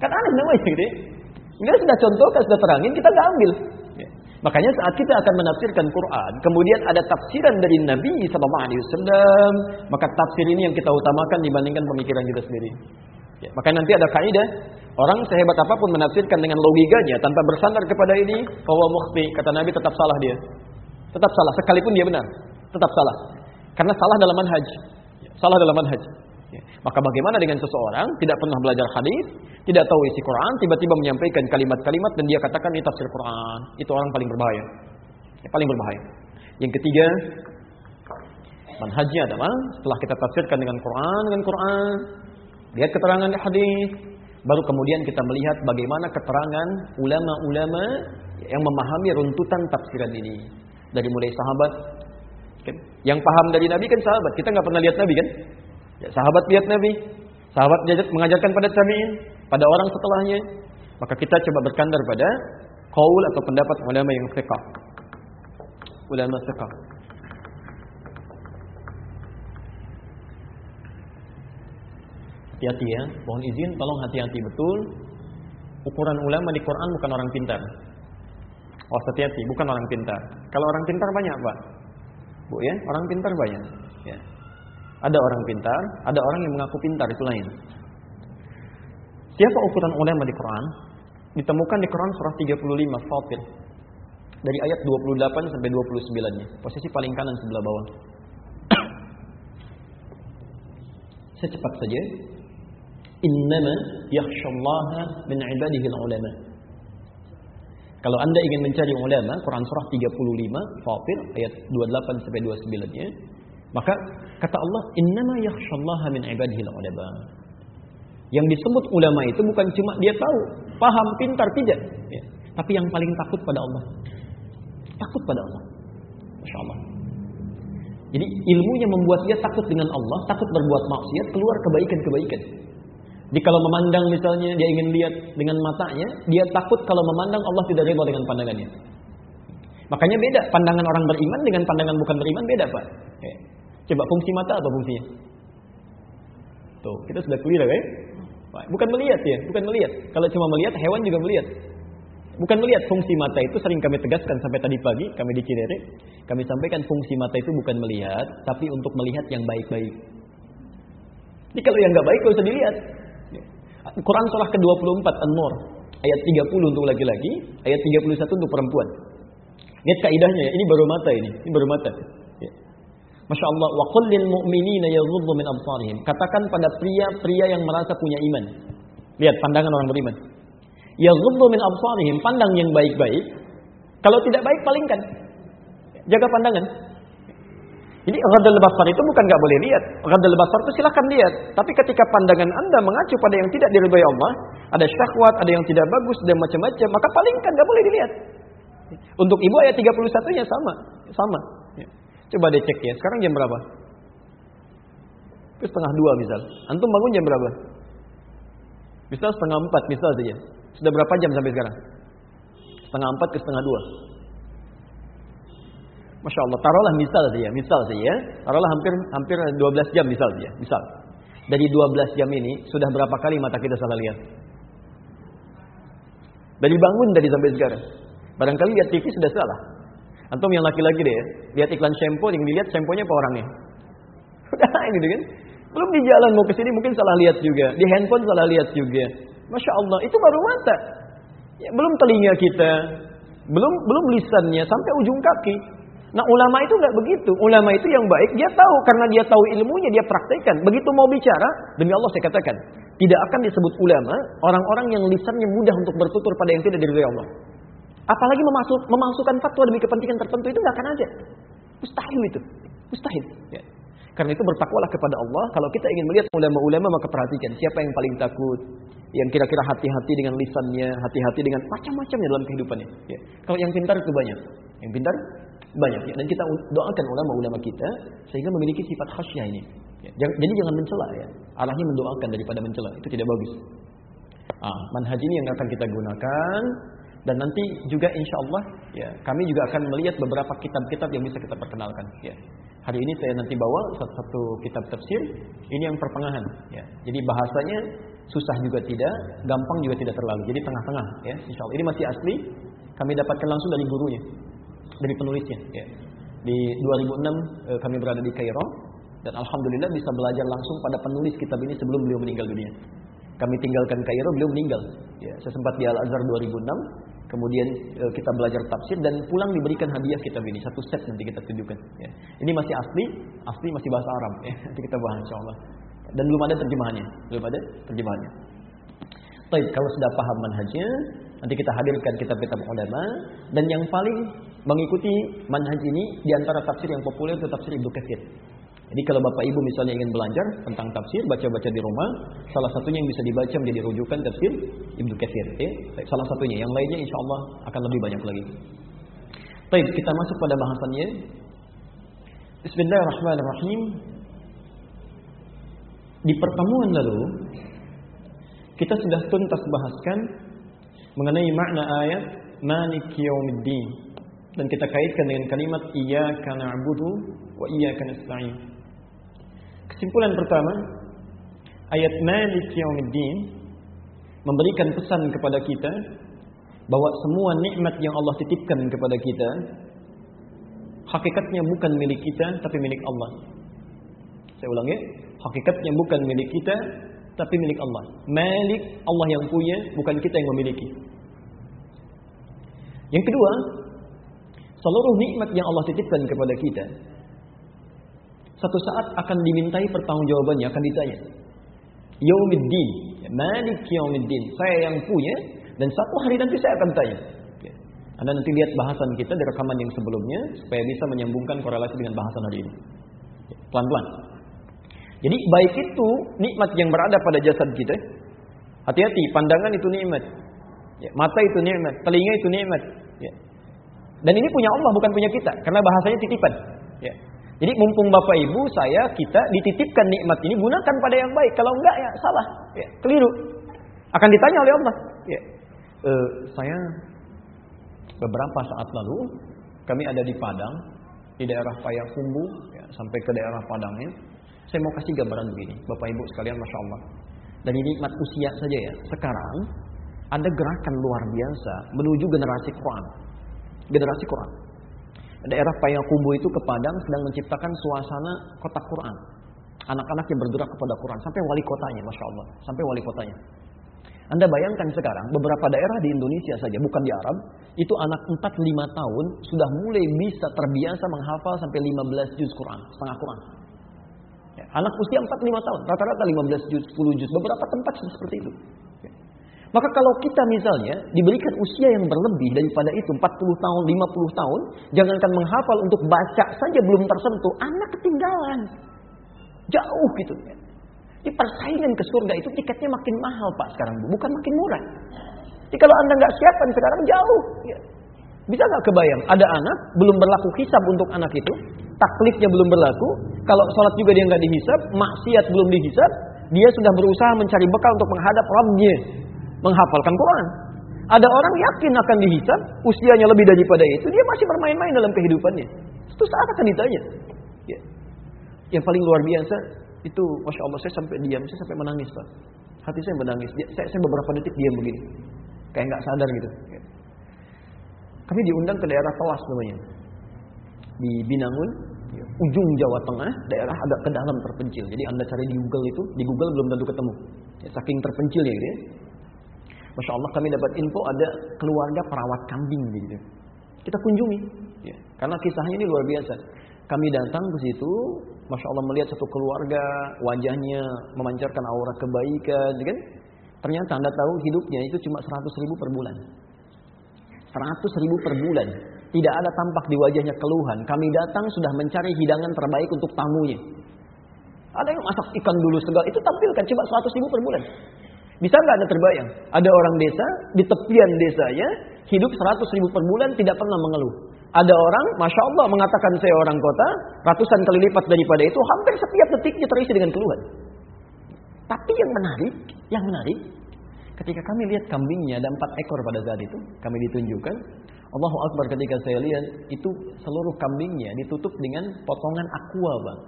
Kan aneh namanya gitu. Enggak sudah contohkan, sudah terangin, kita nggak ambil. Ya. Makanya saat kita akan menafsirkan Quran, kemudian ada tafsiran dari Nabi Sallallahu Alaihi Wasallam, maka tafsir ini yang kita utamakan dibandingkan pemikiran kita sendiri. Ya, maka nanti ada kaidah orang sehebat apa pun menafsirkan dengan logikanya tanpa bersandar kepada ini, bahwa mukhti kata Nabi tetap salah dia, tetap salah sekalipun dia benar, tetap salah, karena salah dalam manhaj, salah dalam manhaj. Ya. Maka bagaimana dengan seseorang tidak pernah belajar hadis, tidak tahu isi Quran, tiba-tiba menyampaikan kalimat-kalimat dan dia katakan ini tafsir Quran, itu orang paling berbahaya. Ya, paling berbahaya. Yang ketiga, manhajnya adalah setelah kita tafsirkan dengan Quran, dengan Quran, lihat keterangan di hadis, baru kemudian kita melihat bagaimana keterangan ulama-ulama yang memahami runtutan tafsiran ini. Dari mulai sahabat, kan? yang paham dari Nabi kan sahabat, kita nggak pernah lihat Nabi kan? Ya, sahabat lihat Nabi, sahabat mengajarkan pada tabi'in, pada orang setelahnya. Maka kita coba berkandar pada kaul atau pendapat ulama yang fiqh. Ulama fiqh. Hati-hati ya, mohon izin tolong hati-hati betul. Ukuran ulama di Quran bukan orang pintar. Oh, hati-hati, bukan orang pintar. Kalau orang pintar banyak, Pak. Bu ya, orang pintar banyak. Ya. Ada orang pintar, ada orang yang mengaku pintar itu lain. Siapa ukuran ulama di Quran? Ditemukan di Quran surah 35 Fatir. Dari ayat 28 sampai 29-nya. Posisi paling kanan sebelah bawah. Secepat saja. Innama yakhshallaha min ibadihi ulama. Kalau Anda ingin mencari ulama, Quran surah 35 Fatir ayat 28 sampai 29-nya, maka kata Allah, "Innama yakhshallaha min ibadihi ulama." Yang disebut ulama itu bukan cuma dia tahu, paham, pintar, tidak. Ya. Tapi yang paling takut pada Allah. Takut pada Allah. Masya Allah. Jadi ilmunya membuat dia takut dengan Allah, takut berbuat maksiat, keluar kebaikan-kebaikan. Jadi kalau memandang misalnya dia ingin lihat dengan matanya, dia takut kalau memandang Allah tidak ridho dengan pandangannya. Makanya beda pandangan orang beriman dengan pandangan bukan beriman beda pak. Ya. Coba fungsi mata apa fungsinya? Tuh, kita sudah clear ya. Bukan melihat ya, bukan melihat. Kalau cuma melihat, hewan juga melihat. Bukan melihat fungsi mata itu sering kami tegaskan sampai tadi pagi kami di. Kami sampaikan fungsi mata itu bukan melihat, tapi untuk melihat yang baik-baik. Jadi kalau yang nggak baik gak usah dilihat. Quran surah ke-24 An-Nur ayat 30 untuk laki-laki, ayat 31 untuk perempuan. Lihat kaidahnya ya, ini baru mata ini, ini baru mata. Ya. Masya Allah, wa kullil mu'minina yaghuddu min absarihim. Katakan pada pria-pria yang merasa punya iman. Lihat pandangan orang beriman. Yaghuddu min absarihim, pandang yang baik-baik. Kalau tidak baik palingkan. Jaga pandangan. Jadi ghadal basar itu bukan nggak boleh lihat. Ghadal basar itu silahkan lihat. Tapi ketika pandangan Anda mengacu pada yang tidak diridhoi Allah, ada syahwat, ada yang tidak bagus dan macam-macam, maka palingkan nggak boleh dilihat. Untuk ibu ayat 31-nya sama, sama. Ya. Coba deh cek ya. Sekarang jam berapa? Setengah dua misal. Antum bangun jam berapa? Misal setengah empat misal saja. Sudah berapa jam sampai sekarang? Setengah empat ke setengah dua. Masya Allah, taruhlah misal saja, misal saja ya. Taruhlah hampir hampir 12 jam misal saja, misal. Dari 12 jam ini sudah berapa kali mata kita salah lihat? Dari bangun dari sampai sekarang. Barangkali lihat TV sudah salah. Antum yang laki-laki deh lihat iklan shampoo yang dilihat shampoo-nya apa orangnya? Udah gitu kan. Belum di jalan mau ke sini mungkin salah lihat juga, di handphone salah lihat juga. Masya Allah, itu baru mata. Ya, belum telinga kita, belum belum lisannya sampai ujung kaki. Nah ulama itu nggak begitu. Ulama itu yang baik, dia tahu karena dia tahu ilmunya dia praktekkan. Begitu mau bicara, demi Allah saya katakan, tidak akan disebut ulama orang-orang yang lisannya mudah untuk bertutur pada yang tidak diridhoi Allah. Apalagi memasuk, memasukkan fatwa demi kepentingan tertentu itu nggak akan ada. Mustahil itu, mustahil. Ya. Karena itu bertakwalah kepada Allah. Kalau kita ingin melihat ulama-ulama maka perhatikan siapa yang paling takut, yang kira-kira hati-hati dengan lisannya, hati-hati dengan macam-macamnya dalam kehidupannya. Ya. Kalau yang pintar itu banyak, yang pintar banyak. Ya. Dan kita doakan ulama-ulama kita sehingga memiliki sifat khasyah ini. Ya. Jadi jangan mencela ya. Arahnya mendoakan daripada mencela itu tidak bagus. Ah, manhaj ini yang akan kita gunakan dan nanti juga insya Allah ya kami juga akan melihat beberapa kitab-kitab yang bisa kita perkenalkan. Ya. Hari ini saya nanti bawa satu, satu kitab tafsir ini yang pertengahan. Ya. Jadi bahasanya susah juga tidak, gampang juga tidak terlalu. Jadi tengah-tengah. Ya. Insya Allah ini masih asli. Kami dapatkan langsung dari gurunya, dari penulisnya. Ya. Di 2006 eh, kami berada di Kairo dan alhamdulillah bisa belajar langsung pada penulis kitab ini sebelum beliau meninggal dunia. Kami tinggalkan Kairo, beliau meninggal. Ya, saya sempat di Al Azhar 2006 Kemudian e, kita belajar tafsir dan pulang diberikan hadiah kitab ini satu set nanti kita tunjukkan. Ya. Ini masih asli, asli masih bahasa Arab. Ya. Nanti kita bahas insya Allah. Dan belum ada terjemahannya, belum ada terjemahannya. Baik, kalau sudah paham manhajnya, nanti kita hadirkan kitab-kitab ulama dan yang paling mengikuti manhaj ini di antara tafsir yang populer itu tafsir Ibnu Katsir. Jadi kalau Bapak Ibu misalnya ingin belajar tentang tafsir, baca-baca di rumah, salah satunya yang bisa dibaca menjadi rujukan tafsir Ibnu Katsir. Eh, salah satunya. Yang lainnya insya Allah akan lebih banyak lagi. Baik, kita masuk pada bahasannya. Bismillahirrahmanirrahim. Di pertemuan lalu kita sudah tuntas bahaskan mengenai makna ayat Malik Yaumiddin dan kita kaitkan dengan kalimat iyyaka na'budu wa iyyaka nasta'in. Kesimpulan pertama, ayat Malik Yaumiddin memberikan pesan kepada kita bahwa semua nikmat yang Allah titipkan kepada kita hakikatnya bukan milik kita tapi milik Allah. Saya ulangi, hakikatnya bukan milik kita tapi milik Allah. Malik Allah yang punya, bukan kita yang memiliki. Yang kedua, seluruh nikmat yang Allah titipkan kepada kita satu saat akan dimintai pertanggungjawabannya, akan ditanya. Yaumiddin, Malik Yaumiddin. Saya yang punya dan satu hari nanti saya akan tanya. Ya. Anda nanti lihat bahasan kita di rekaman yang sebelumnya supaya bisa menyambungkan korelasi dengan bahasan hari ini. Ya, pelan-pelan. Jadi baik itu nikmat yang berada pada jasad kita. Hati-hati, pandangan itu nikmat. Ya, mata itu nikmat, telinga itu nikmat. Dan ini punya Allah bukan punya kita, karena bahasanya titipan. Ya. Jadi mumpung Bapak Ibu, saya, kita dititipkan nikmat ini gunakan pada yang baik. Kalau enggak ya salah, ya, keliru. Akan ditanya oleh Allah. Ya. E, saya beberapa saat lalu kami ada di Padang, di daerah Payakumbu, ya, sampai ke daerah Padangnya. Saya mau kasih gambaran begini, Bapak Ibu sekalian, masya Allah. Dan ini nikmat usia saja ya. Sekarang ada gerakan luar biasa menuju generasi Quran. Generasi Quran daerah Payakumbu itu ke Padang sedang menciptakan suasana kota Quran. Anak-anak yang bergerak kepada Quran sampai wali kotanya, masya Allah, sampai wali kotanya. Anda bayangkan sekarang beberapa daerah di Indonesia saja, bukan di Arab, itu anak 4-5 tahun sudah mulai bisa terbiasa menghafal sampai 15 juz Quran, setengah Quran. Ya, anak usia 4-5 tahun, rata-rata 15 juz, 10 juz, beberapa tempat seperti itu. Maka kalau kita misalnya diberikan usia yang berlebih daripada itu 40 tahun, 50 tahun, jangankan menghafal untuk baca saja belum tersentuh, anak ketinggalan. Jauh gitu. Di persaingan ke surga itu tiketnya makin mahal Pak sekarang Bu, bukan makin murah. Jadi kalau Anda nggak siapkan sekarang jauh. Ya. Bisa nggak kebayang? Ada anak belum berlaku hisab untuk anak itu, taklifnya belum berlaku, kalau sholat juga dia nggak dihisab, maksiat belum dihisab, dia sudah berusaha mencari bekal untuk menghadap Rabbnya menghafalkan Quran. Ada orang yakin akan dihisab, usianya lebih daripada itu, dia masih bermain-main dalam kehidupannya. Itu saat akan ditanya. Ya. Yang paling luar biasa itu, masya Allah, saya sampai diam, saya sampai menangis, pak. Hati saya menangis. Saya, saya beberapa detik diam begini, kayak nggak sadar gitu. Ya. Kami diundang ke daerah Tewas namanya, di Binangun, ya, ujung Jawa Tengah, daerah agak ke dalam terpencil. Jadi anda cari di Google itu, di Google belum tentu ketemu. Ya, saking terpencil ya gitu ya. Masya Allah kami dapat info ada keluarga perawat kambing gitu. Kita kunjungi, ya. karena kisahnya ini luar biasa. Kami datang ke situ, masya Allah melihat satu keluarga wajahnya memancarkan aura kebaikan, kan? Ternyata anda tahu hidupnya itu cuma 100 ribu per bulan. 100 ribu per bulan. Tidak ada tampak di wajahnya keluhan. Kami datang sudah mencari hidangan terbaik untuk tamunya. Ada yang masak ikan dulu segala. Itu tampilkan coba 100 ribu per bulan. Bisa nggak anda terbayang? Ada orang desa di tepian desanya hidup 100 ribu per bulan tidak pernah mengeluh. Ada orang, masya Allah mengatakan saya orang kota, ratusan kali lipat daripada itu, hampir setiap detiknya terisi dengan keluhan. Tapi yang menarik, yang menarik, ketika kami lihat kambingnya ada empat ekor pada saat itu, kami ditunjukkan, Allahu Akbar ketika saya lihat itu seluruh kambingnya ditutup dengan potongan aqua bang.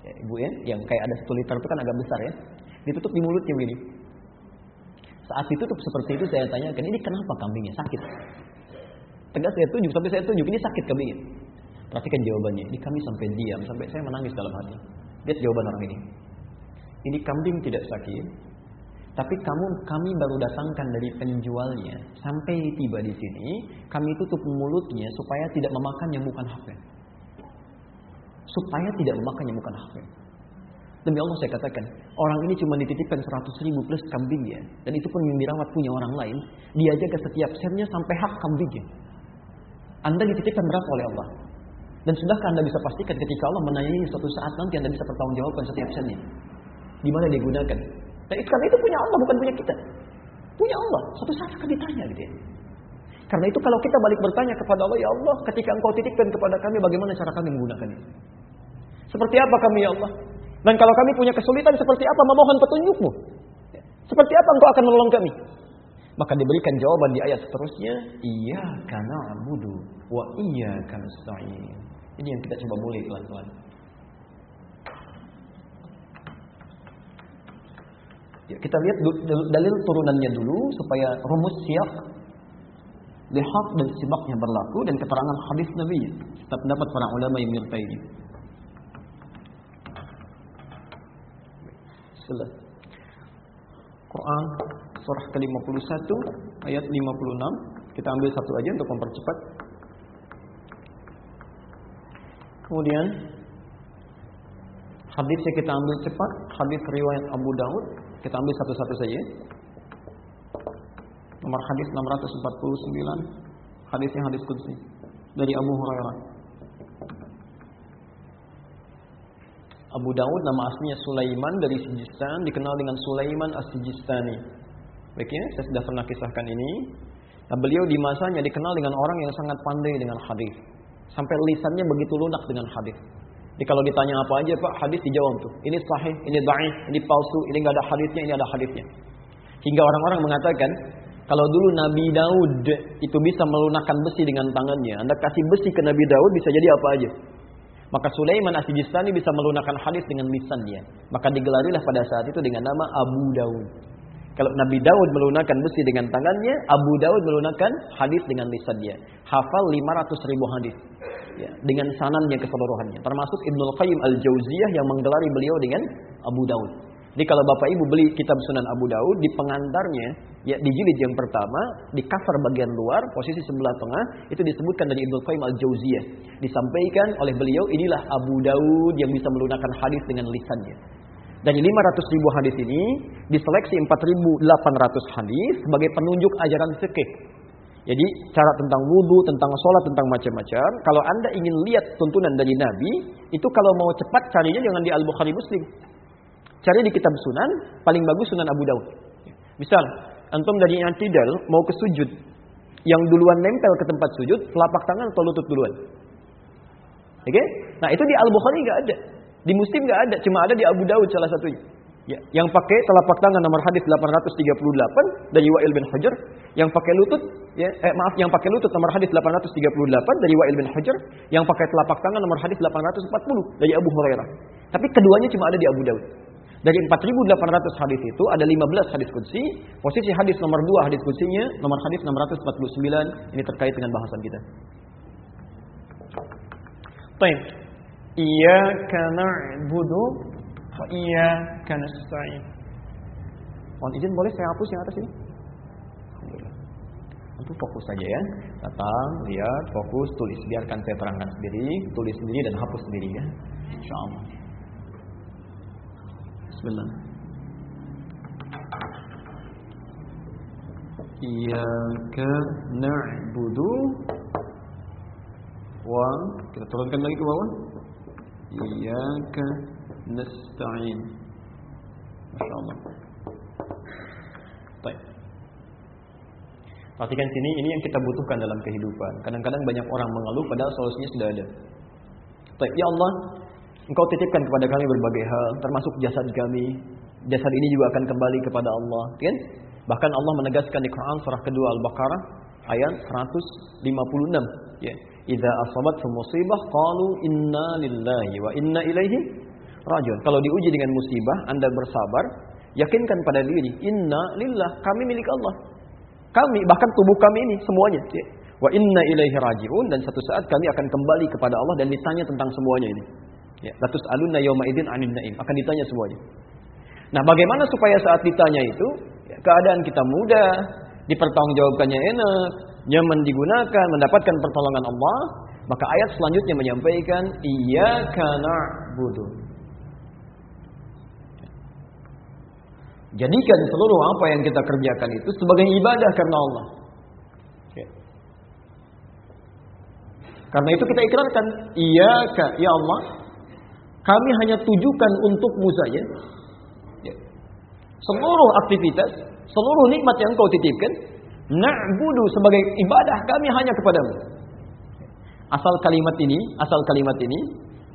Ya, ibu ya, yang kayak ada satu liter itu kan agak besar ya. Ditutup di mulutnya begini. Saat ditutup seperti itu saya tanyakan, ini kenapa kambingnya sakit? Tegas saya tunjuk, sampai saya tunjuk, ini sakit kambingnya. Perhatikan jawabannya, ini kami sampai diam, sampai saya menangis dalam hati. Lihat jawaban orang ini. Ini kambing tidak sakit, tapi kamu kami baru datangkan dari penjualnya sampai tiba di sini, kami tutup mulutnya supaya tidak memakan yang bukan haknya. Supaya tidak memakan yang bukan haknya. Demi Allah saya katakan, orang ini cuma dititipkan 100 ribu plus kambingnya. Dan itu pun yang dirawat punya orang lain. Dia jaga setiap sennya sampai hak kambingnya. Anda dititipkan berapa oleh Allah? Dan sudahkah Anda bisa pastikan ketika Allah menanyai suatu saat nanti Anda bisa pertanggungjawabkan setiap sennya? Di mana digunakan? Dan itu karena itu punya Allah bukan punya kita. Punya Allah. Suatu saat akan ditanya gitu ya. Karena itu kalau kita balik bertanya kepada Allah, ya Allah, ketika Engkau titipkan kepada kami, bagaimana cara kami menggunakannya? Seperti apa kami ya Allah? Dan kalau kami punya kesulitan seperti apa memohon petunjukmu? Seperti apa engkau akan menolong kami? Maka diberikan jawaban di ayat seterusnya, iya karena abudu wa iya karena. Ini yang kita coba mulai pelan-pelan. Ya, kita lihat dalil turunannya dulu supaya rumus siap lihat dan simaknya berlaku dan keterangan hadis Nabi. Tetap pendapat para ulama yang menyertai ini. Bismillah. Quran surah ke-51 ayat 56. Kita ambil satu aja untuk mempercepat. Kemudian hadisnya kita ambil cepat, hadis riwayat Abu Daud, kita ambil satu-satu saja. Nomor hadis 649, hadisnya hadis qudsi dari Abu Hurairah. Abu Daud nama aslinya Sulaiman dari Sijistan dikenal dengan Sulaiman As-Sijistani. Baik ya, saya sudah pernah kisahkan ini. Nah, beliau di masanya dikenal dengan orang yang sangat pandai dengan hadis. Sampai lisannya begitu lunak dengan hadis. Jadi kalau ditanya apa aja Pak, hadis dijawab tuh. Ini sahih, ini dhaif, ini palsu, ini enggak ada hadisnya, ini ada hadisnya. Hingga orang-orang mengatakan, kalau dulu Nabi Daud itu bisa melunakkan besi dengan tangannya, Anda kasih besi ke Nabi Daud bisa jadi apa aja. Maka Sulaiman Asijistani bisa melunakkan hadis dengan lisan dia. Maka digelarilah pada saat itu dengan nama Abu Daud. Kalau Nabi Daud melunakkan besi dengan tangannya, Abu Daud melunakkan hadis dengan lisan dia. Hafal 500 ribu hadis. Ya, dengan sanannya keseluruhannya. Termasuk Ibnul Qayyim Al-Jauziyah yang menggelari beliau dengan Abu Daud. Jadi kalau Bapak Ibu beli kitab Sunan Abu Daud di pengantarnya ya di jilid yang pertama di cover bagian luar posisi sebelah tengah itu disebutkan dari Ibnu Qayyim Al-Jauziyah. Disampaikan oleh beliau inilah Abu Daud yang bisa melunakkan hadis dengan lisannya. Dari 500 ribu hadis ini diseleksi 4.800 hadis sebagai penunjuk ajaran fikih. Jadi cara tentang wudhu, tentang sholat, tentang macam-macam. Kalau anda ingin lihat tuntunan dari Nabi, itu kalau mau cepat carinya jangan di Al-Bukhari Muslim. Cari di kitab sunan, paling bagus sunan Abu Daud. Misal, antum dari i'tidal mau ke sujud. Yang duluan nempel ke tempat sujud, telapak tangan atau lutut duluan. Oke? Okay? Nah itu di Al-Bukhari nggak ada. Di Muslim nggak ada, cuma ada di Abu Daud salah satunya. Ya, yang pakai telapak tangan nomor hadis 838 dari Wa'il bin Hajar, yang pakai lutut ya eh, maaf yang pakai lutut nomor hadis 838 dari Wa'il bin Hajar, yang pakai telapak tangan nomor hadis 840 dari Abu Hurairah. Tapi keduanya cuma ada di Abu Daud. Dari 4.800 hadis itu ada 15 hadis kudsi. Posisi hadis nomor 2 hadis kudsinya nomor hadis 649 ini terkait dengan bahasan kita. Baik. Iyyaka na'budu wa iyyaka nasta'in. Mohon izin boleh saya hapus yang atas ini? Alhamdulillah. Untuk fokus saja ya. Datang, lihat, fokus, tulis. Biarkan saya terangkan sendiri, tulis sendiri dan hapus sendiri ya. Insyaallah. Bismillah. Iyyaka na'budu wa kita turunkan lagi ke bawah. Iyyaka nasta'in. Masya Allah. Baik. Perhatikan sini, ini yang kita butuhkan dalam kehidupan. Kadang-kadang banyak orang mengeluh padahal solusinya sudah ada. Baik, ya Allah, Engkau titipkan kepada kami berbagai hal, termasuk jasad kami. Jasad ini juga akan kembali kepada Allah, kan? Bahkan Allah menegaskan di Quran surah kedua Al-Baqarah ayat 156, ya. Idza asabat musibah qalu inna lillahi wa inna ilaihi rajiun. Kalau diuji dengan musibah, Anda bersabar, yakinkan pada diri, inna lillah, kami milik Allah. Kami bahkan tubuh kami ini semuanya, ya. Wa inna ilaihi rajiun dan satu saat kami akan kembali kepada Allah dan ditanya tentang semuanya ini. Ya, latus alunna yauma idzin anin naim, akan ditanya semuanya. Nah, bagaimana supaya saat ditanya itu ya, keadaan kita mudah, dipertanggungjawabkannya enak, nyaman digunakan, mendapatkan pertolongan Allah, maka ayat selanjutnya menyampaikan iyyaka na'budu. Jadikan seluruh apa yang kita kerjakan itu sebagai ibadah karena Allah. Ya. Karena itu kita ikrarkan, iyyaka ya Allah, kami hanya tujukan untukmu saja. Ya. Seluruh aktivitas, seluruh nikmat yang kau titipkan, na'budu sebagai ibadah kami hanya kepadamu. Asal kalimat ini, asal kalimat ini,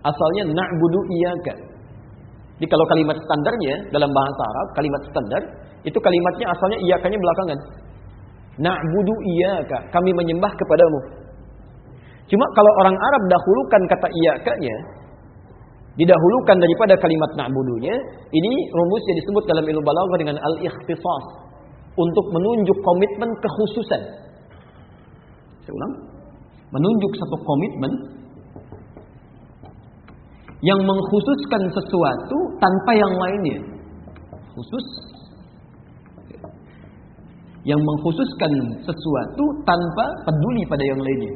asalnya na'budu iyaka. Jadi kalau kalimat standarnya dalam bahasa Arab, kalimat standar, itu kalimatnya asalnya iyakanya belakangan. Na'budu iyaka, kami menyembah kepadamu. Cuma kalau orang Arab dahulukan kata iyakanya, didahulukan daripada kalimat na'budunya, ini rumusnya disebut dalam ilmu balaghah dengan al-ikhtisas untuk menunjuk komitmen kekhususan. Saya ulang, menunjuk satu komitmen yang mengkhususkan sesuatu tanpa yang lainnya. Khusus yang mengkhususkan sesuatu tanpa peduli pada yang lainnya.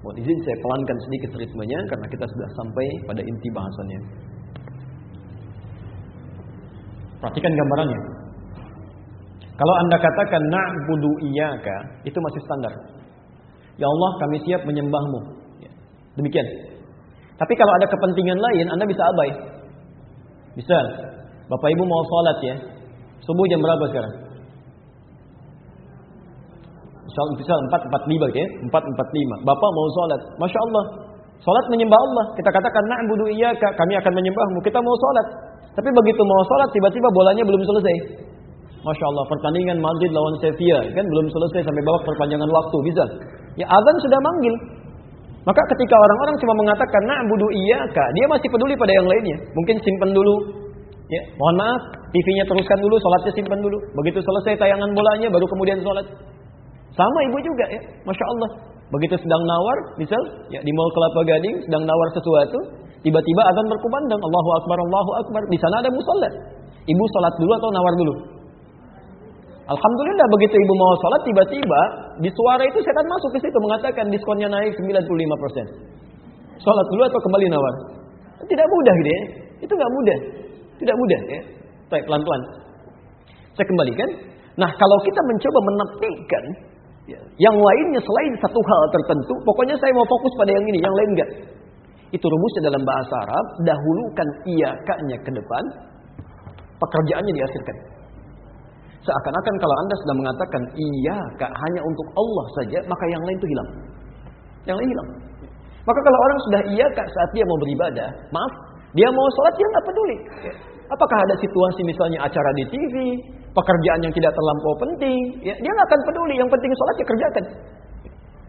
Mohon izin saya pelankan sedikit ritmenya karena kita sudah sampai pada inti bahasannya. Perhatikan gambarannya. Kalau Anda katakan na'budu iyyaka, itu masih standar. Ya Allah, kami siap menyembahmu. Ya. Demikian. Tapi kalau ada kepentingan lain, Anda bisa abai. Misal, Bapak Ibu mau sholat ya. Subuh jam berapa sekarang? Misal, misal 4.45 ya. 4.45. Bapak mau sholat. Masya Allah. Sholat menyembah Allah. Kita katakan na'budu iyyaka, kami akan menyembahmu. Kita mau sholat. Tapi begitu mau sholat, tiba-tiba bolanya belum selesai. Masya Allah, pertandingan Madrid lawan Sevilla kan belum selesai sampai babak perpanjangan waktu, bisa. Ya azan sudah manggil. Maka ketika orang-orang cuma mengatakan na'budu iyyaka, dia masih peduli pada yang lainnya. Mungkin simpan dulu. Ya, mohon maaf, TV-nya teruskan dulu, sholatnya simpan dulu. Begitu selesai tayangan bolanya, baru kemudian sholat. Sama ibu juga ya, masya Allah. Begitu sedang nawar, misal ya di Mall Kelapa Gading sedang nawar sesuatu, tiba-tiba azan berkumandang, Allahu Akbar, Allahu Akbar. Di sana ada musola. Ibu sholat dulu atau nawar dulu? Alhamdulillah begitu ibu mau sholat tiba-tiba di suara itu setan masuk ke situ mengatakan diskonnya naik 95%. Sholat dulu atau kembali nawar? Tidak mudah gitu ya. Itu nggak mudah. Tidak mudah ya. Baik pelan-pelan. Saya kembalikan. Nah kalau kita mencoba menafikan ya, yang lainnya selain satu hal tertentu, pokoknya saya mau fokus pada yang ini, yang lain enggak. Itu rumusnya dalam bahasa Arab, dahulukan iyakanya ke depan, pekerjaannya diakhirkan. Seakan-akan kalau Anda sudah mengatakan iya kak hanya untuk Allah saja, maka yang lain itu hilang. Yang lain hilang. Maka kalau orang sudah iya kak saat dia mau beribadah, maaf, dia mau sholat dia nggak peduli. Apakah ada situasi misalnya acara di TV, pekerjaan yang tidak terlampau penting, ya, dia nggak akan peduli. Yang penting sholat ya kerjakan.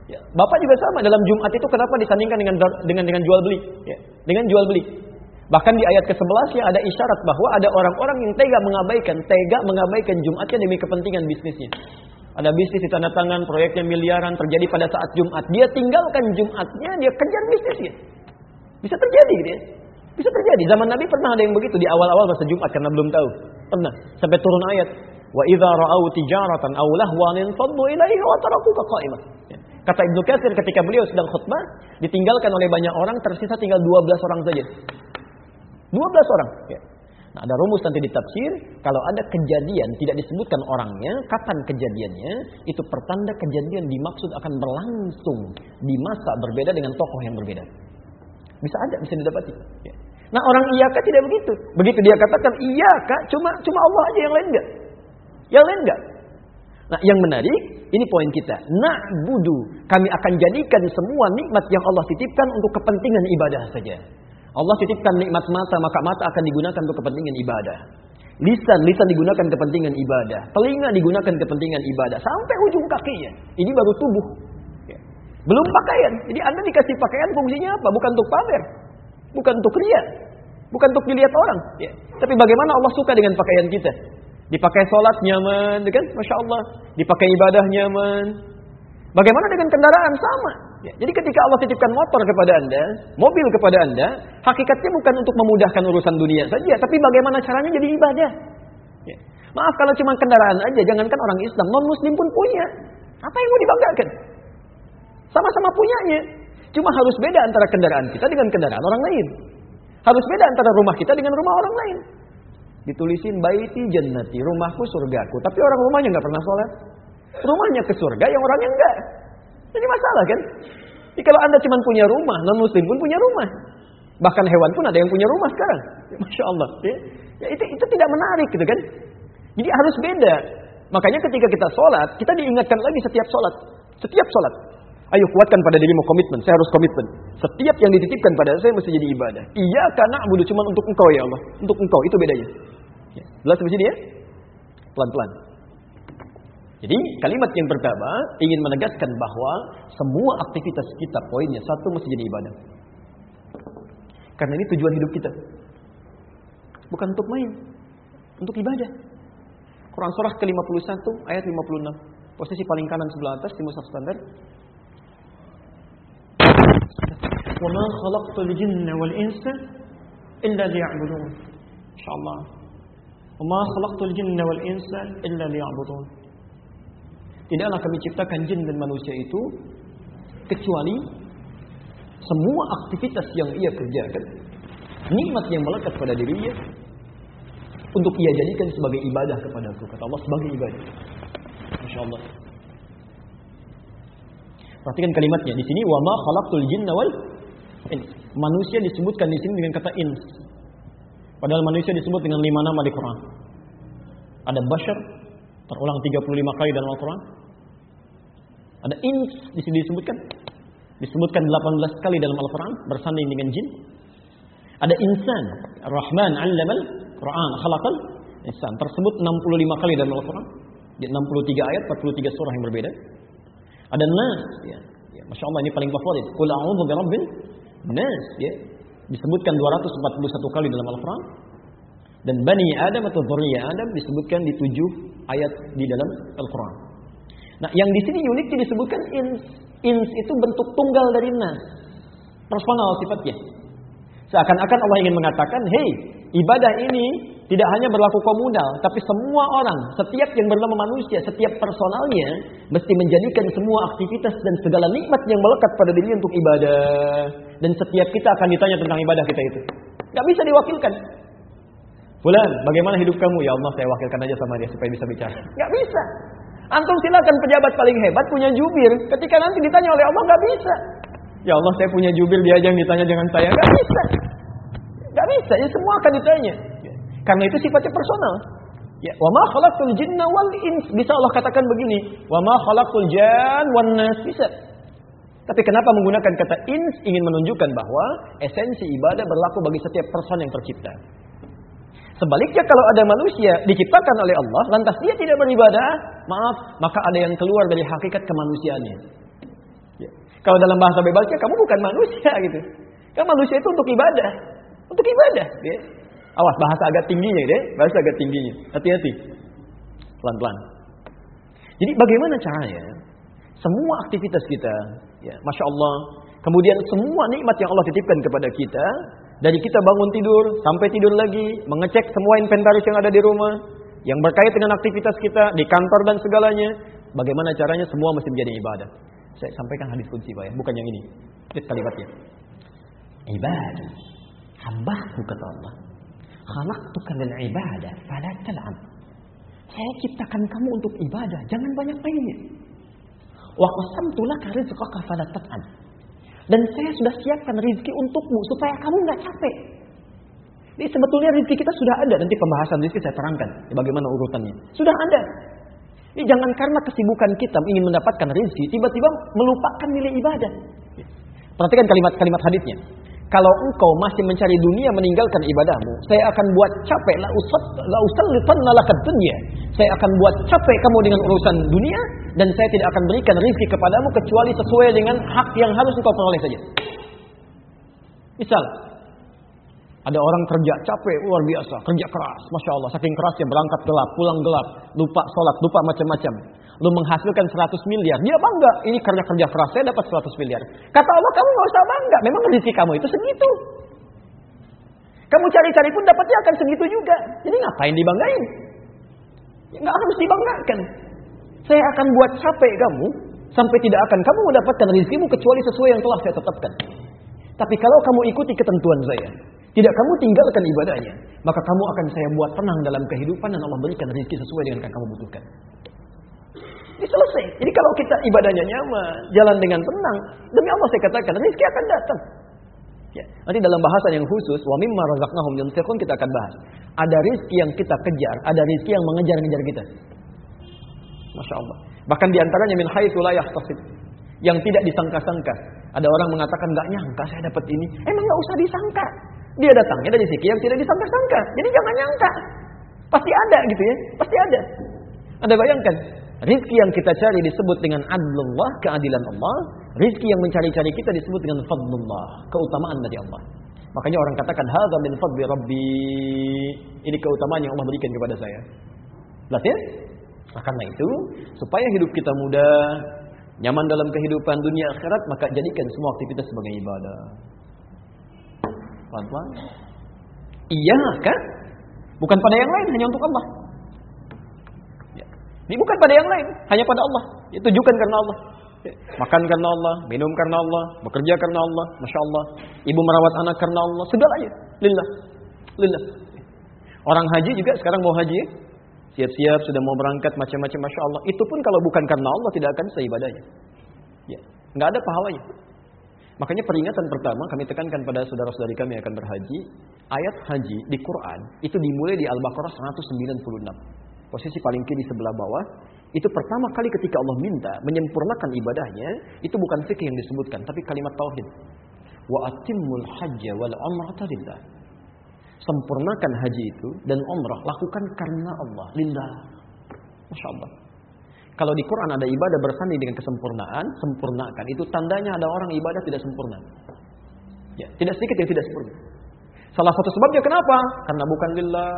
Ya, Bapak juga sama dalam Jumat itu kenapa disandingkan dengan dengan dengan jual beli? Ya, dengan jual beli. Bahkan di ayat ke-11 ada isyarat bahwa ada orang-orang yang tega mengabaikan, tega mengabaikan Jumatnya demi kepentingan bisnisnya. Ada bisnis di tanda tangan, proyeknya miliaran terjadi pada saat Jumat. Dia tinggalkan Jumatnya, dia kejar bisnisnya. Bisa terjadi gitu ya. Bisa terjadi. Zaman Nabi pernah ada yang begitu di awal-awal masa Jumat karena belum tahu. Pernah. Sampai turun ayat. Wa idza ra'au tijaratan aw lahwan faddu ilaihi wa tarakuka qa'imah. Ya. Kata Ibnu Katsir ketika beliau sedang khutbah, ditinggalkan oleh banyak orang, tersisa tinggal 12 orang saja. 12 orang. Ya. Nah, ada rumus nanti di tafsir, kalau ada kejadian tidak disebutkan orangnya, kapan kejadiannya, itu pertanda kejadian dimaksud akan berlangsung di masa berbeda dengan tokoh yang berbeda. Bisa ada, bisa didapati. Ya. Nah, orang iyaka tidak begitu. Begitu dia katakan iyaka, cuma cuma Allah aja yang lain enggak. Yang lain enggak. Nah, yang menarik, ini poin kita. Na'budu, kami akan jadikan semua nikmat yang Allah titipkan untuk kepentingan ibadah saja. Allah titipkan nikmat mata, maka mata akan digunakan untuk kepentingan ibadah. Lisan, lisan digunakan kepentingan ibadah. Telinga digunakan kepentingan ibadah. Sampai ujung kakinya. Ini baru tubuh. Belum pakaian. Jadi Anda dikasih pakaian fungsinya apa? Bukan untuk pamer. Bukan untuk ria. Bukan untuk dilihat orang. Ya. Tapi bagaimana Allah suka dengan pakaian kita? Dipakai sholat nyaman, kan? Masya Allah. Dipakai ibadah nyaman. Bagaimana dengan kendaraan? Sama. Ya, jadi ketika Allah titipkan motor kepada Anda, mobil kepada Anda, hakikatnya bukan untuk memudahkan urusan dunia saja, tapi bagaimana caranya jadi ibadah. Ya. Maaf kalau cuma kendaraan aja, jangankan orang Islam, non Muslim pun punya. Apa yang mau dibanggakan? Sama-sama punyanya. Cuma harus beda antara kendaraan kita dengan kendaraan orang lain. Harus beda antara rumah kita dengan rumah orang lain. Ditulisin baiti jannati, rumahku surgaku. Tapi orang rumahnya nggak pernah sholat. Rumahnya ke surga, yang orangnya enggak. Jadi masalah kan? Jadi kalau anda cuma punya rumah, non muslim pun punya rumah. Bahkan hewan pun ada yang punya rumah sekarang. Ya, Masya Allah. Ya, ya itu, itu tidak menarik gitu kan. Jadi harus beda. Makanya ketika kita sholat, kita diingatkan lagi setiap sholat. Setiap sholat. Ayo kuatkan pada dirimu komitmen. Saya harus komitmen. Setiap yang dititipkan pada saya mesti jadi ibadah. Iya karena budu cuma untuk engkau ya Allah. Untuk engkau itu bedanya. Ya. Jelas sampai sini ya? Pelan-pelan. Jadi kalimat yang pertama ingin menegaskan bahwa semua aktivitas kita poinnya satu mesti jadi ibadah. Karena ini tujuan hidup kita. Bukan untuk main, untuk ibadah. Quran surah ke-51 ayat 56. Posisi paling kanan sebelah atas di mushaf standar. Khalaqtul jinna wal insa illa liya'budun. Insyaallah. Wa ma khalaqtul jinna wal insa illa liya'budun. Tidaklah kami ciptakan jin dan manusia itu kecuali semua aktivitas yang ia kerjakan, nikmat yang melekat pada dirinya untuk ia jadikan sebagai ibadah kepadaku kata Allah sebagai ibadah. Masya Allah. Perhatikan kalimatnya di sini wa ma khalaqtul jinna wal ins. Manusia disebutkan di sini dengan kata ins. Padahal manusia disebut dengan lima nama di Quran. Ada bashar terulang 35 kali dalam Al-Quran. Ada ins di sini disebutkan. Disebutkan 18 kali dalam Al-Quran bersanding dengan jin. Ada insan, Rahman 'allamal Quran, khalaqal insan. Tersebut 65 kali dalam Al-Quran. Di 63 ayat, 43 surah yang berbeda. Ada nas, ya. ya Masya Allah ini paling favorit. Qul a'udzu birabbil nas, ya. Disebutkan 241 kali dalam Al-Quran. Dan Bani Adam atau Zuriya Adam disebutkan di tujuh ayat di dalam Al-Quran. Nah, yang di sini unik disebutkan ins. Ins itu bentuk tunggal dari nas. Personal sifatnya. Seakan-akan Allah ingin mengatakan, hei, ibadah ini tidak hanya berlaku komunal, tapi semua orang, setiap yang bernama manusia, setiap personalnya, mesti menjadikan semua aktivitas dan segala nikmat yang melekat pada diri untuk ibadah. Dan setiap kita akan ditanya tentang ibadah kita itu. Gak bisa diwakilkan. Bulan, bagaimana hidup kamu? Ya Allah, saya wakilkan aja sama dia supaya bisa bicara. Gak bisa. Antum silakan pejabat paling hebat punya jubir. Ketika nanti ditanya oleh Allah, gak bisa. Ya Allah, saya punya jubir, dia aja yang ditanya dengan saya. Gak bisa. Gak bisa, ya semua akan ditanya. Karena itu sifatnya personal. Ya, wa ma khalaqtul jinna wal ins. Bisa Allah katakan begini, wa ma khalaqtul jan wan nas bisa. Tapi kenapa menggunakan kata ins ingin menunjukkan bahwa esensi ibadah berlaku bagi setiap person yang tercipta. Sebaliknya kalau ada manusia diciptakan oleh Allah, lantas dia tidak beribadah, maaf, maka ada yang keluar dari hakikat kemanusiaannya. Ya. Kalau dalam bahasa bebasnya, kamu bukan manusia gitu. Kamu manusia itu untuk ibadah, untuk ibadah. Ya. Awas bahasa agak tingginya deh, bahasa agak tingginya. Hati-hati, pelan-pelan. Jadi bagaimana caranya? Semua aktivitas kita, ya, masya Allah. Kemudian semua nikmat yang Allah titipkan kepada kita, dari kita bangun tidur sampai tidur lagi, mengecek semua inventaris yang ada di rumah, yang berkait dengan aktivitas kita di kantor dan segalanya, bagaimana caranya semua mesti menjadi ibadah. Saya sampaikan hadis kunci Pak ya, bukan yang ini. Lihat kalimatnya. Ibadah. Hambaku kata Allah. Khalaqtuka lil ibadah fala tal'an. Saya ciptakan kamu untuk ibadah, jangan banyak mainnya. Wa qasamtu laka rizqaka fala tat'an. Dan saya sudah siapkan rizki untukmu supaya kamu nggak capek. Jadi sebetulnya rizki kita sudah ada. Nanti pembahasan rizki saya terangkan. Bagaimana urutannya. Sudah ada. Ini jangan karena kesibukan kita ingin mendapatkan rizki. Tiba-tiba melupakan nilai ibadah. Perhatikan kalimat-kalimat hadisnya. Kalau engkau masih mencari dunia meninggalkan ibadahmu, saya akan buat capek la usat la usallitanna lakad dunya. Saya akan buat capek kamu dengan urusan dunia dan saya tidak akan berikan rezeki kepadamu kecuali sesuai dengan hak yang harus engkau peroleh saja. Misal, ada orang kerja capek luar biasa, kerja keras, masya Allah, saking kerasnya berangkat gelap, pulang gelap, lupa sholat, lupa macam-macam. Lu menghasilkan 100 miliar, dia bangga. Ini karena kerja keras saya dapat 100 miliar. Kata Allah, kamu nggak usah bangga. Memang rezeki kamu itu segitu. Kamu cari-cari pun dapatnya akan segitu juga. Jadi ngapain dibanggain? Ya, nggak harus dibanggakan. Saya akan buat capek kamu sampai tidak akan kamu mendapatkan rezekimu kecuali sesuai yang telah saya tetapkan. Tapi kalau kamu ikuti ketentuan saya, tidak kamu tinggalkan ibadahnya, maka kamu akan saya buat tenang dalam kehidupan dan Allah berikan rezeki sesuai dengan yang kamu butuhkan. Ini selesai. Jadi kalau kita ibadahnya nyaman, jalan dengan tenang, demi Allah saya katakan rezeki akan datang. Ya. Nanti dalam bahasan yang khusus, wa mimma razaqnahum yunfiqun kita akan bahas. Ada rezeki yang kita kejar, ada rezeki yang mengejar-ngejar kita. Masya Allah. Bahkan di antaranya min haitsu la yahtasib. Yang tidak disangka-sangka. Ada orang mengatakan nggak nyangka saya dapat ini. Emang nggak usah disangka. Dia datangnya dari rezeki yang tidak disangka-sangka. Jadi jangan nyangka. Pasti ada gitu ya. Pasti ada. Anda bayangkan, Rizki yang kita cari disebut dengan adlullah, keadilan Allah. Rizki yang mencari-cari kita disebut dengan fadlullah, keutamaan dari Allah. Makanya orang katakan, Hadha min fadli Rabbi. Ini keutamaan yang Allah berikan kepada saya. Jelas ya? Nah, karena itu, supaya hidup kita mudah, nyaman dalam kehidupan dunia akhirat, maka jadikan semua aktivitas sebagai ibadah. Pelan-pelan. Iya kan? Bukan pada yang lain, hanya untuk Allah. Ya. Ini bukan pada yang lain, hanya pada Allah. Ditujukan karena Allah. Ya. Makan karena Allah, minum karena Allah, bekerja karena Allah, masya Allah. Ibu merawat anak karena Allah, segalanya. Lillah, lillah. Orang haji juga sekarang mau haji, siap-siap sudah mau berangkat macam-macam, masya Allah. Itu pun kalau bukan karena Allah tidak akan seibadahnya. Ya, nggak ada pahalanya. Makanya peringatan pertama kami tekankan pada saudara-saudari kami yang akan berhaji, ayat haji di Quran itu dimulai di Al-Baqarah 196. Posisi paling kiri sebelah bawah, itu pertama kali ketika Allah minta menyempurnakan ibadahnya, itu bukan fikih yang disebutkan, tapi kalimat tauhid. Wa atimmul hajja wal umrata lillah. Sempurnakan haji itu dan umrah lakukan karena Allah, lillah. Masya Allah. Kalau di Quran ada ibadah bersanding dengan kesempurnaan, sempurnakan. Itu tandanya ada orang ibadah tidak sempurna. Ya, tidak sedikit yang tidak sempurna. Salah satu sebabnya kenapa? Karena bukan lillah.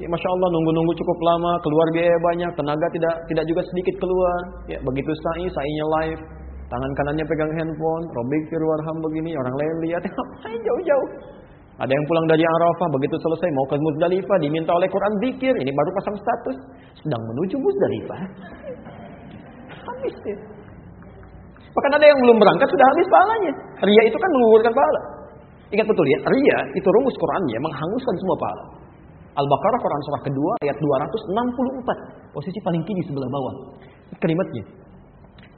Ya, Masya Allah nunggu-nunggu cukup lama, keluar biaya banyak, tenaga tidak tidak juga sedikit keluar. Ya, begitu sa'i, sa'inya live. Tangan kanannya pegang handphone, robik firwarham begini, orang lain lihat, ngapain jauh-jauh. Ada yang pulang dari Arafah, begitu selesai mau ke Muzdalifah, diminta oleh Quran zikir, ini baru pasang status, sedang menuju Muzdalifah. Habis ya. Bahkan ada yang belum berangkat sudah habis pahalanya. Ria itu kan menggugurkan pahala. Ingat betul ya, ria itu rumus Qurannya menghanguskan semua pahala. Al-Baqarah Quran surah kedua ayat 264. Posisi paling kiri sebelah bawah. Kalimatnya.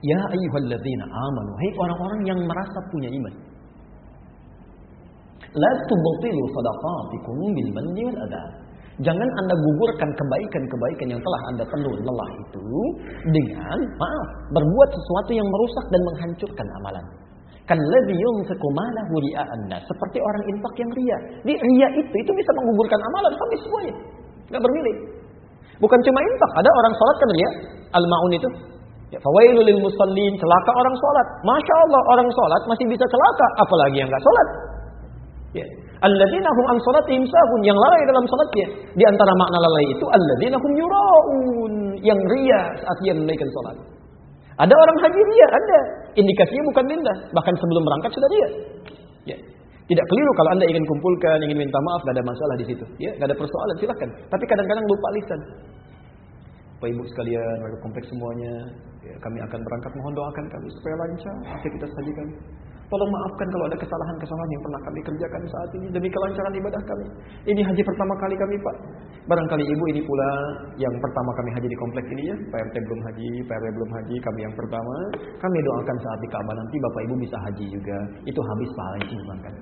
Ya ayyuhalladzina amanu. Hai orang-orang yang merasa punya iman. La tubtilu sadaqatikum bil manni wal adha. Jangan Anda gugurkan kebaikan-kebaikan yang telah Anda penuh lelah itu dengan maaf, berbuat sesuatu yang merusak dan menghancurkan amalan. Lebih yunfiqu malahu ria'an seperti orang infak yang ria. Di ria itu itu bisa menggugurkan amalan habis semuanya. Enggak bermilik. Bukan cuma infak, ada orang salat kan ria. Al-maun itu Ya, fawailul lil musallin, celaka orang salat. Masya Allah orang salat masih bisa celaka, apalagi yang enggak salat. Ya. Alladzina hum an salatihim sahun, yang lalai dalam salatnya. Di antara makna lalai itu alladzina hum yuraun, yang ria saat dia menunaikan salat. Ada orang haji ria, ada. Indikasinya bukan lillah, bahkan sebelum berangkat sudah dia. Ya. Tidak keliru kalau Anda ingin kumpulkan, ingin minta maaf, tidak ada masalah di situ. Ya, tidak ada persoalan, silahkan. Tapi kadang-kadang lupa lisan. Bapak Ibu sekalian, warga kompleks semuanya, ya, kami akan berangkat mohon doakan kami supaya lancar aktivitas haji kami. Tolong maafkan kalau ada kesalahan-kesalahan yang pernah kami kerjakan saat ini demi kelancaran ibadah kami. Ini haji pertama kali kami Pak. Barangkali ibu ini pula yang pertama kami haji di komplek ini ya. Pak RT belum haji, Pak RW belum haji, kami yang pertama. Kami doakan saat di Ka'bah nanti Bapak Ibu bisa haji juga. Itu habis pahala itu kan.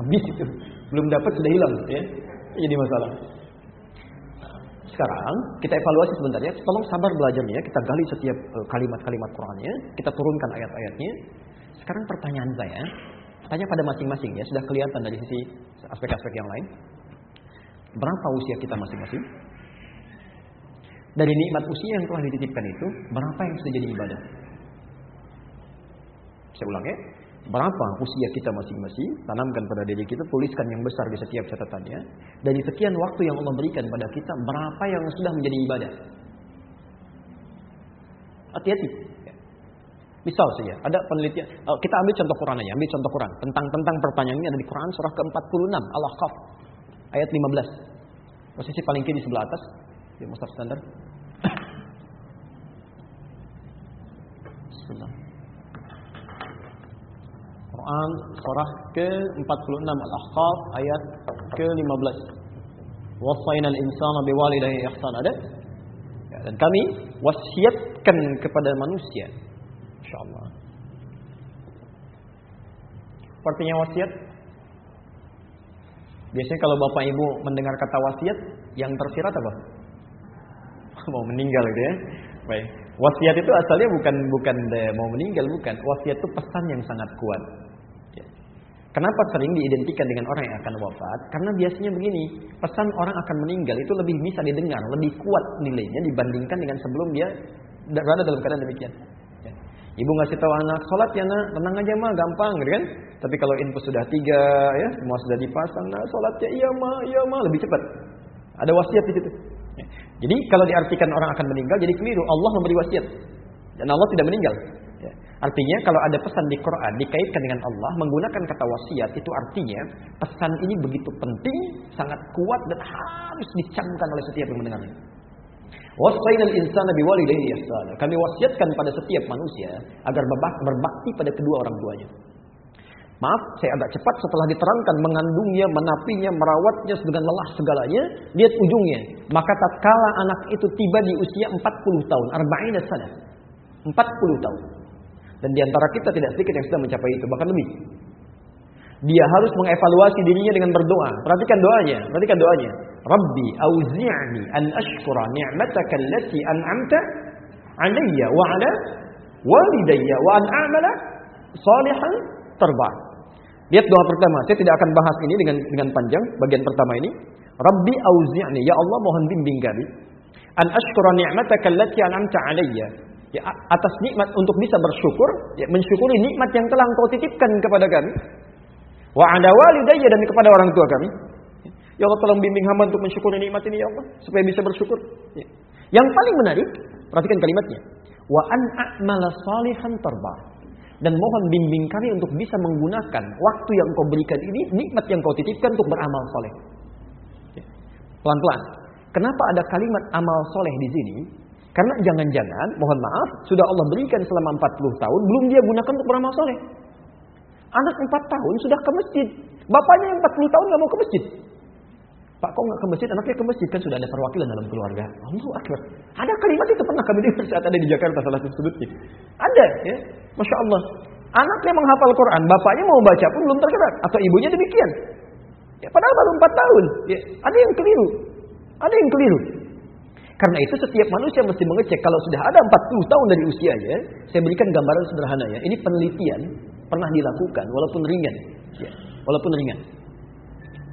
Habis itu. Belum dapat sudah hilang ya. Ini masalah. Sekarang kita evaluasi sebentar ya. Tolong sabar belajarnya. Kita gali setiap eh, kalimat-kalimat Qurannya. Kita turunkan ayat-ayatnya. Sekarang pertanyaan saya. Tanya pada masing-masing ya. Sudah kelihatan dari sisi aspek-aspek yang lain. Berapa usia kita masing-masing? Dari nikmat usia yang telah dititipkan itu, berapa yang sudah jadi ibadah? Saya ulang ya. Berapa usia kita masing-masing? Tanamkan pada diri kita, tuliskan yang besar di setiap catatannya. Dari sekian waktu yang Allah berikan pada kita, berapa yang sudah menjadi ibadah? Hati-hati. Misal saja, ada penelitian. Oh, kita ambil contoh Quran aja, ambil contoh Quran. Tentang tentang pertanyaan ini ada di Quran surah ke-46 Al-Ahqaf ayat 15. Posisi paling kiri sebelah atas di Mustaf standar. Bismillah. Quran surah ke-46 Al-Ahqaf ayat ke-15. Wasainal insana biwalidayhi ihsan ada? Ya, dan kami wasiatkan kepada manusia. Insyaallah. Artinya wasiat Biasanya kalau bapak ibu mendengar kata wasiat, yang tersirat apa? mau meninggal gitu ya. Baik. Wasiat itu asalnya bukan bukan mau meninggal bukan. Wasiat itu pesan yang sangat kuat. Ya. Kenapa sering diidentikan dengan orang yang akan wafat? Karena biasanya begini, pesan orang akan meninggal itu lebih bisa didengar, lebih kuat nilainya dibandingkan dengan sebelum dia berada dalam keadaan demikian. Ya. Ibu ngasih tahu anak, sholat ya nak, tenang aja mah, gampang, gitu kan? Tapi kalau info sudah tiga, ya semua sudah dipasang, nah sholatnya iya mah, iya mah, lebih cepat. Ada wasiat di situ. Ya. Jadi kalau diartikan orang akan meninggal, jadi keliru. Allah memberi wasiat dan Allah tidak meninggal. Ya. Artinya kalau ada pesan di Quran dikaitkan dengan Allah menggunakan kata wasiat itu artinya pesan ini begitu penting, sangat kuat dan harus dicamkan oleh setiap yang mendengarnya. Wasainal insana biwalidayhi ihsana. Kami wasiatkan pada setiap manusia agar berbakti pada kedua orang tuanya. Maaf, saya agak cepat setelah diterangkan mengandungnya, menapinya, merawatnya dengan lelah segalanya. Lihat ujungnya. Maka tatkala anak itu tiba di usia 40 tahun, arba'ina sana. 40 tahun. Dan di antara kita tidak sedikit yang sudah mencapai itu, bahkan lebih. Dia harus mengevaluasi dirinya dengan berdoa. Perhatikan doanya, perhatikan doanya. Rabbi auzi'ni an ashkura ni'mataka allati an'amta alayya wa ala walidayya wa an a'mala salihan terba. Lihat doa pertama. Saya tidak akan bahas ini dengan dengan panjang bagian pertama ini. Rabbi auzi'ni, ya Allah mohon bimbing kami an ashkura ni'mataka allati an'amta alayya. Ya, atas nikmat untuk bisa bersyukur, ya, mensyukuri nikmat yang telah Engkau titipkan kepada kami. Wa ala walidayya dan kepada orang tua kami. Ya Allah tolong bimbing hamba untuk mensyukuri nikmat ini ya Allah supaya bisa bersyukur. Ya. Yang paling menarik, perhatikan kalimatnya. Wa an a'mala salihan terba. Dan mohon bimbing kami untuk bisa menggunakan waktu yang kau berikan ini, nikmat yang kau titipkan untuk beramal soleh. Ya. Pelan-pelan. Kenapa ada kalimat amal soleh di sini? Karena jangan-jangan, mohon maaf, sudah Allah berikan selama 40 tahun, belum dia gunakan untuk beramal soleh. Anak 4 tahun sudah ke masjid. Bapaknya yang 40 tahun nggak mau ke masjid. Pak kok nggak ke masjid? Anaknya ke masjid kan sudah ada perwakilan dalam keluarga. Allahu Akbar. Ada kalimat itu pernah kami dengar saat ada di Jakarta salah satu sudutnya. Ada ya. Masya Allah. Anaknya menghafal Quran, bapaknya mau baca pun belum tergerak. Atau ibunya demikian. Ya, padahal baru 4 tahun. Ya, ada yang keliru. Ada yang keliru. Karena itu setiap manusia mesti mengecek kalau sudah ada 40 tahun dari usianya, saya berikan gambaran sederhana ya. Ini penelitian pernah dilakukan walaupun ringan. Ya, walaupun ringan.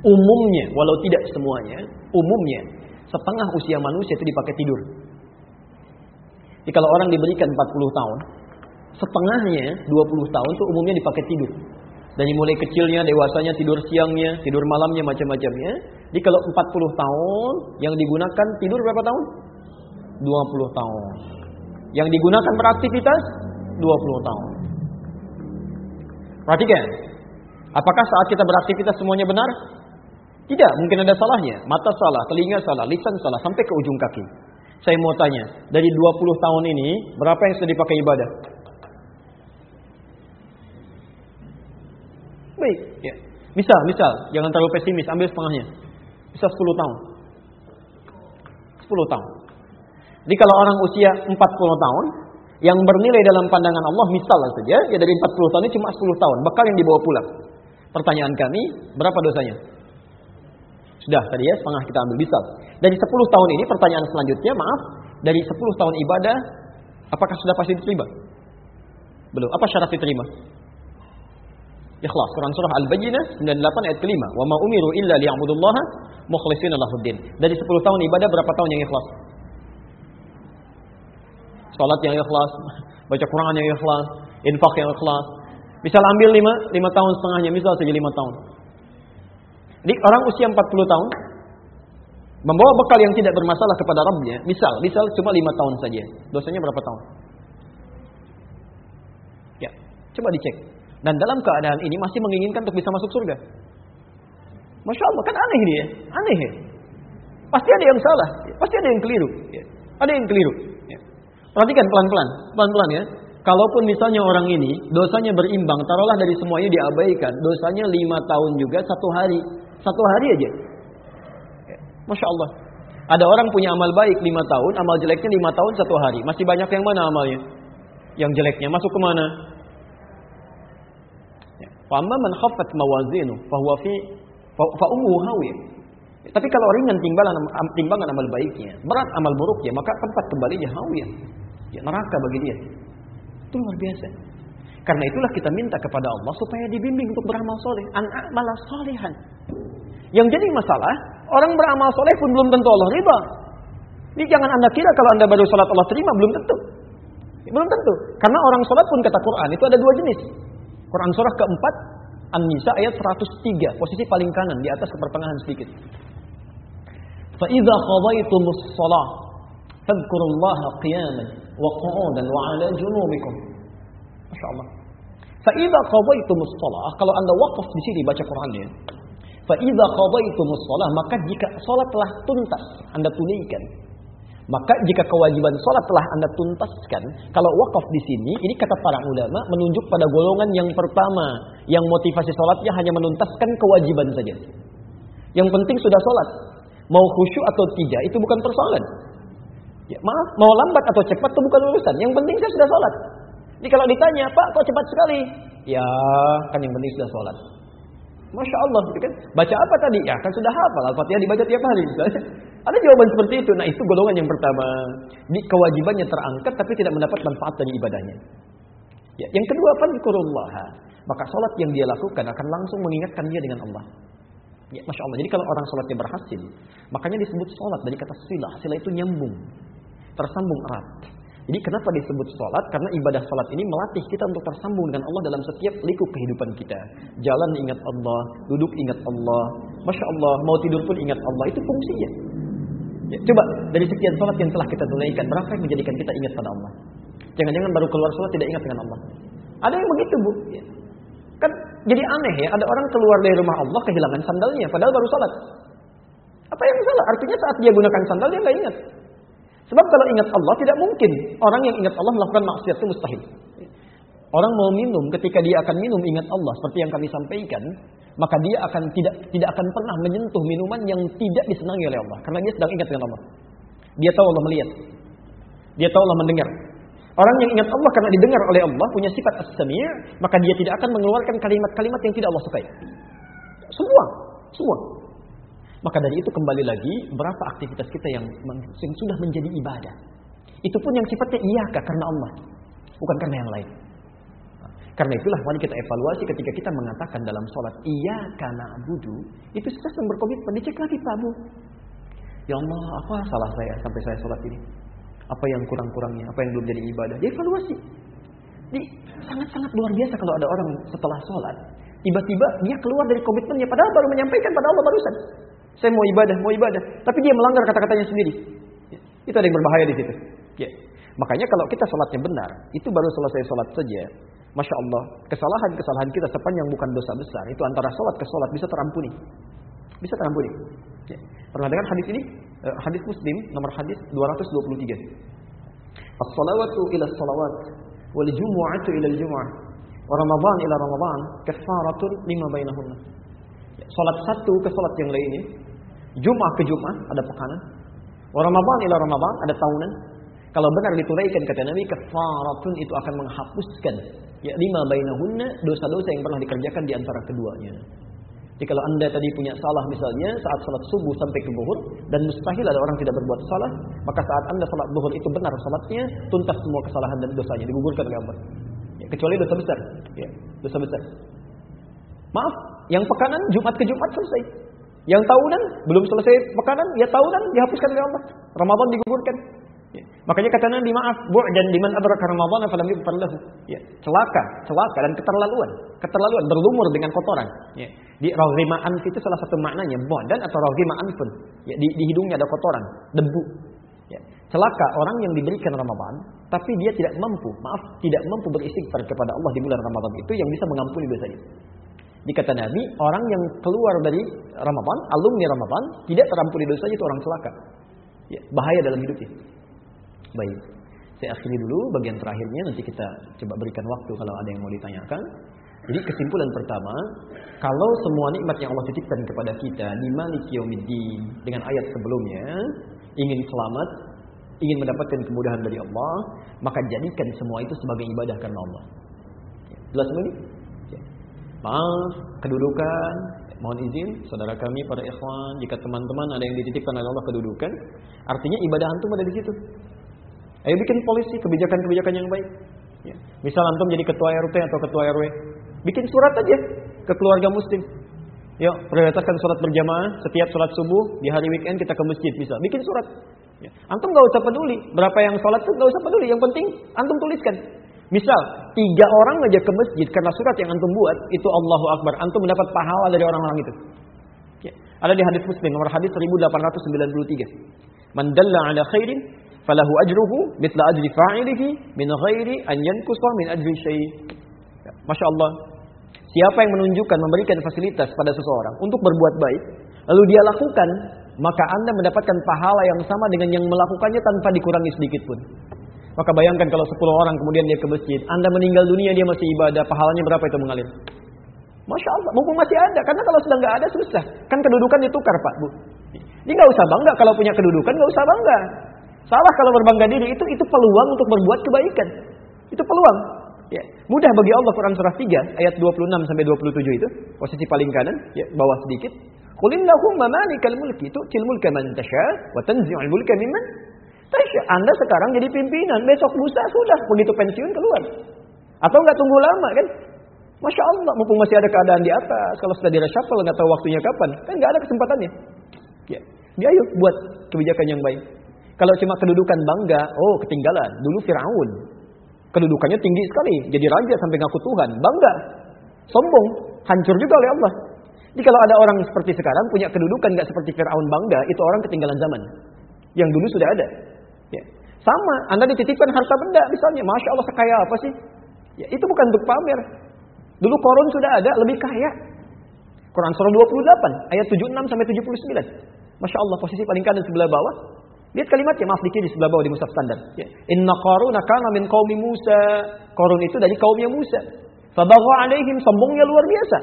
Umumnya, walau tidak semuanya, umumnya setengah usia manusia itu dipakai tidur. Jadi kalau orang diberikan 40 tahun, setengahnya 20 tahun itu umumnya dipakai tidur. Dari mulai kecilnya, dewasanya, tidur siangnya, tidur malamnya, macam-macamnya. Jadi kalau 40 tahun, yang digunakan tidur berapa tahun? 20 tahun. Yang digunakan beraktivitas? 20 tahun. Perhatikan. Apakah saat kita beraktivitas semuanya benar? Tidak, mungkin ada salahnya. Mata salah, telinga salah, lisan salah, sampai ke ujung kaki. Saya mau tanya, dari 20 tahun ini, berapa yang sudah dipakai ibadah? Ya. Misal, misal, jangan terlalu pesimis, ambil setengahnya. Bisa 10 tahun. 10 tahun. Jadi kalau orang usia 40 tahun, yang bernilai dalam pandangan Allah misal saja, ya dari 40 tahun ini cuma 10 tahun, bakal yang dibawa pulang. Pertanyaan kami, berapa dosanya? Sudah tadi ya, setengah kita ambil misal. Dari 10 tahun ini pertanyaan selanjutnya, maaf, dari 10 tahun ibadah, apakah sudah pasti diterima? Belum. Apa syarat diterima? Ikhlas. Quran surah Al-Baqarah 98 ayat kelima. Wa ma umiru illa liya'budullaha mukhlishina lahuddin. Dari 10 tahun ibadah berapa tahun yang ikhlas? Salat yang ikhlas, baca Quran yang ikhlas, infak yang ikhlas. Misal ambil 5 5 tahun setengahnya, misal saja 5 tahun. Jadi orang usia 40 tahun membawa bekal yang tidak bermasalah kepada Rabbnya, misal, misal cuma 5 tahun saja. Dosanya berapa tahun? Ya, coba dicek. Dan dalam keadaan ini masih menginginkan untuk bisa masuk surga. Masya Allah, kan aneh ini ya. Aneh ya. Pasti ada yang salah. Pasti ada yang keliru. Ya. Ada yang keliru. Ya. Perhatikan pelan-pelan. Pelan-pelan ya. Kalaupun misalnya orang ini dosanya berimbang, taruhlah dari semuanya diabaikan. Dosanya lima tahun juga satu hari. Satu hari aja. Ya. Masya Allah. Ada orang punya amal baik lima tahun, amal jeleknya lima tahun satu hari. Masih banyak yang mana amalnya? Yang jeleknya masuk ke mana? Fama man khaffat mawazinu fahuwa fi fa ummuhu hawiyah. Tapi kalau ringan timbangan timbangan amal baiknya, berat amal buruknya, maka tempat kembalinya hawiyah. Ya, neraka bagi dia. Itu luar biasa. Karena itulah kita minta kepada Allah supaya dibimbing untuk beramal soleh. An malah solehan. Yang jadi masalah, orang beramal soleh pun belum tentu Allah riba. Ini jangan anda kira kalau anda baru sholat Allah terima, belum tentu. Belum tentu. Karena orang sholat pun kata Quran itu ada dua jenis. Quran surah keempat An-Nisa ayat 103 posisi paling kanan di atas kepertengahan sedikit. Fa idza qadaytumus shalah fadhkurullaha qiyaman wa qu'udan wa 'ala junubikum. Masyaallah. Fa idza qadaytumus shalah kalau Anda wakaf di sini baca Qurannya. Fa idza qadaytumus shalah maka jika salat telah tuntas Anda tunaikan maka jika kewajiban sholat telah anda tuntaskan, kalau wakaf di sini, ini kata para ulama menunjuk pada golongan yang pertama, yang motivasi sholatnya hanya menuntaskan kewajiban saja. Yang penting sudah sholat, mau khusyuk atau tidak itu bukan persoalan. Ya, maaf, mau lambat atau cepat itu bukan urusan. Yang penting saya sudah sholat. Jadi kalau ditanya, Pak kok cepat sekali? Ya, kan yang penting sudah sholat. Masya Allah, gitu kan? Baca apa tadi? Ya kan sudah hafal, Al-Fatihah dibaca tiap hari. Misalnya. Ada jawaban seperti itu. Nah itu golongan yang pertama. Di kewajibannya terangkat tapi tidak mendapat manfaat dari ibadahnya. Ya, yang kedua, fadkurullah. Maka sholat yang dia lakukan akan langsung mengingatkan dia dengan Allah. Ya, Masya Allah. Jadi kalau orang sholatnya berhasil, makanya disebut sholat dari kata silah. Silah itu nyambung. Tersambung erat. Jadi kenapa disebut sholat? Karena ibadah sholat ini melatih kita untuk tersambung dengan Allah dalam setiap liku kehidupan kita. Jalan ingat Allah, duduk ingat Allah. Masya Allah, mau tidur pun ingat Allah. Itu fungsinya. Ya, coba dari sekian sholat yang telah kita tunaikan, berapa yang menjadikan kita ingat pada Allah? Jangan-jangan baru keluar sholat tidak ingat dengan Allah. Ada yang begitu bu. Ya. Kan jadi aneh ya, ada orang keluar dari rumah Allah kehilangan sandalnya, padahal baru sholat. Apa yang salah? Artinya saat dia gunakan sandal dia nggak ingat. Sebab kalau ingat Allah tidak mungkin orang yang ingat Allah melakukan maksiat itu mustahil. Orang mau minum ketika dia akan minum ingat Allah seperti yang kami sampaikan, maka dia akan tidak tidak akan pernah menyentuh minuman yang tidak disenangi oleh Allah karena dia sedang ingat dengan Allah. Dia tahu Allah melihat. Dia tahu Allah mendengar. Orang yang ingat Allah karena didengar oleh Allah punya sifat as-sami', maka dia tidak akan mengeluarkan kalimat-kalimat yang tidak Allah sukai. Semua, semua. Maka dari itu kembali lagi berapa aktivitas kita yang, yang sudah menjadi ibadah. Itu pun yang sifatnya iya karena Allah, bukan karena yang lain. Karena itulah mari kita evaluasi ketika kita mengatakan dalam sholat iya karena budu itu sudah yang berkomitmen dicek lagi Pak Bu. Ya Allah apa salah saya sampai saya sholat ini? Apa yang kurang-kurangnya? Apa yang belum jadi ibadah? Dia evaluasi. Jadi sangat-sangat luar biasa kalau ada orang setelah sholat tiba-tiba dia keluar dari komitmennya padahal baru menyampaikan pada Allah barusan. Saya mau ibadah, mau ibadah, tapi dia melanggar kata-katanya sendiri. Ya, itu ada yang berbahaya di situ. Ya. Makanya kalau kita sholatnya benar, itu baru selesai sholat saja, Masya Allah, kesalahan-kesalahan kita sepanjang bukan dosa besar, itu antara sholat ke sholat bisa terampuni. Bisa terampuni. Ya. Pernah dengar hadis ini? Eh, hadis Muslim, nomor hadis 223. As-salawatu ila salawat, wal jumu'atu ila jumu'ah. Ramadan ila Ramadan kafaratun lima bainahunna. Ya, salat satu ke salat yang lainnya. Jumat ke Jumat ada pekanan. Ramadan ila Ramadan ada tahunan. Kalau benar ditunaikan kata Nabi kafaratun itu akan menghapuskan ya lima bainahunna dosa-dosa yang pernah dikerjakan di antara keduanya. Jadi kalau anda tadi punya salah misalnya saat salat subuh sampai ke zuhur dan mustahil ada orang tidak berbuat salah, maka saat anda salat zuhur itu benar salatnya, tuntas semua kesalahan dan dosanya digugurkan oleh Allah. Ya, kecuali dosa besar, ya, dosa besar. Maaf, yang pekanan Jumat ke Jumat selesai. Yang tahunan belum selesai pekanan, ya tahunan dihapuskan oleh Allah. Ramadan digugurkan. Ya. Makanya kata Nabi maaf, dan diman adraka Ramadan falam yughfar. Ya, celaka, celaka dan keterlaluan, keterlaluan berlumur dengan kotoran. Ya. Di raghima itu salah satu maknanya dan atau raghima anfun. Ya, di, di hidungnya ada kotoran, debu. Ya. Celaka orang yang diberikan Ramadan, tapi dia tidak mampu, maaf, tidak mampu beristighfar kepada Allah di bulan Ramadan itu yang bisa mengampuni dosanya. Dikata Nabi, orang yang keluar dari Ramadan, alumni Ramadan, tidak terampuni dosanya itu orang celaka. Ya, bahaya dalam hidupnya. Baik. Saya akhiri dulu bagian terakhirnya nanti kita coba berikan waktu kalau ada yang mau ditanyakan. Jadi kesimpulan pertama, kalau semua nikmat yang Allah titipkan kepada kita di Malik Yaumiddin dengan ayat sebelumnya, ingin selamat, ingin mendapatkan kemudahan dari Allah, maka jadikan semua itu sebagai ibadah karena Allah. Jelas ini? Ya. Maaf, kedudukan, mohon izin saudara kami para ikhwan, jika teman-teman ada yang dititipkan oleh Allah kedudukan, artinya ibadah antum ada di situ. Ayo bikin polisi kebijakan-kebijakan yang baik. Ya. Misal antum jadi ketua RT atau ketua RW, bikin surat aja ke keluarga muslim. Yuk, prioritaskan sholat berjamaah setiap sholat subuh di hari weekend kita ke masjid bisa. Bikin surat. Ya. Antum gak usah peduli berapa yang sholat tuh gak usah peduli. Yang penting antum tuliskan. Misal tiga orang aja ke masjid karena surat yang antum buat itu Allahu Akbar. Antum mendapat pahala dari orang-orang itu. Ya. Ada di hadis Muslim nomor hadis 1893. Man dalla ala khairin falahu ajruhu mitla ajri fa'ilihi min ghairi an yankusa min ajri syai. Ya, Masya Allah. Siapa yang menunjukkan memberikan fasilitas pada seseorang untuk berbuat baik, lalu dia lakukan, maka Anda mendapatkan pahala yang sama dengan yang melakukannya tanpa dikurangi sedikit pun. Maka bayangkan kalau 10 orang kemudian dia ke masjid, Anda meninggal dunia dia masih ibadah, pahalanya berapa itu mengalir? Masya Allah, mumpung masih ada. Karena kalau sudah nggak ada susah. Kan kedudukan ditukar Pak Bu. Ini nggak usah bangga kalau punya kedudukan, nggak usah bangga. Salah kalau berbangga diri itu itu peluang untuk berbuat kebaikan. Itu peluang. Ya. Mudah bagi Allah Quran surah 3 ayat 26 sampai 27 itu, posisi paling kanan, ya, bawah sedikit. Qulillahumma malikal mulki tu'til mulka man tasha wa tanzi'ul mulka mimman tasha. Anda sekarang jadi pimpinan, besok lusa sudah begitu pensiun keluar. Atau nggak tunggu lama kan? Masya Allah, mumpung masih ada keadaan di atas. Kalau sudah di reshuffle nggak tahu waktunya kapan, kan nggak ada kesempatannya. Ya, dia ayo buat kebijakan yang baik. Kalau cuma kedudukan bangga, oh ketinggalan. Dulu Firaun, kedudukannya tinggi sekali, jadi raja sampai ngaku Tuhan, bangga, sombong, hancur juga oleh Allah. Jadi kalau ada orang seperti sekarang punya kedudukan nggak seperti Firaun bangga, itu orang ketinggalan zaman. Yang dulu sudah ada. Ya. Sama, Anda dititipkan harta benda misalnya, masya Allah sekaya apa sih? Ya, itu bukan untuk pamer. Dulu korun sudah ada, lebih kaya. Quran surah 28 ayat 76 sampai 79. Masya Allah posisi paling kanan sebelah bawah. Lihat kalimatnya, maaf di kiri sebelah bawah di mushaf standar. Ya. Inna qaruna kana min qaumi Musa. Qarun itu dari kaumnya Musa. Fabagha alaihim sombongnya luar biasa.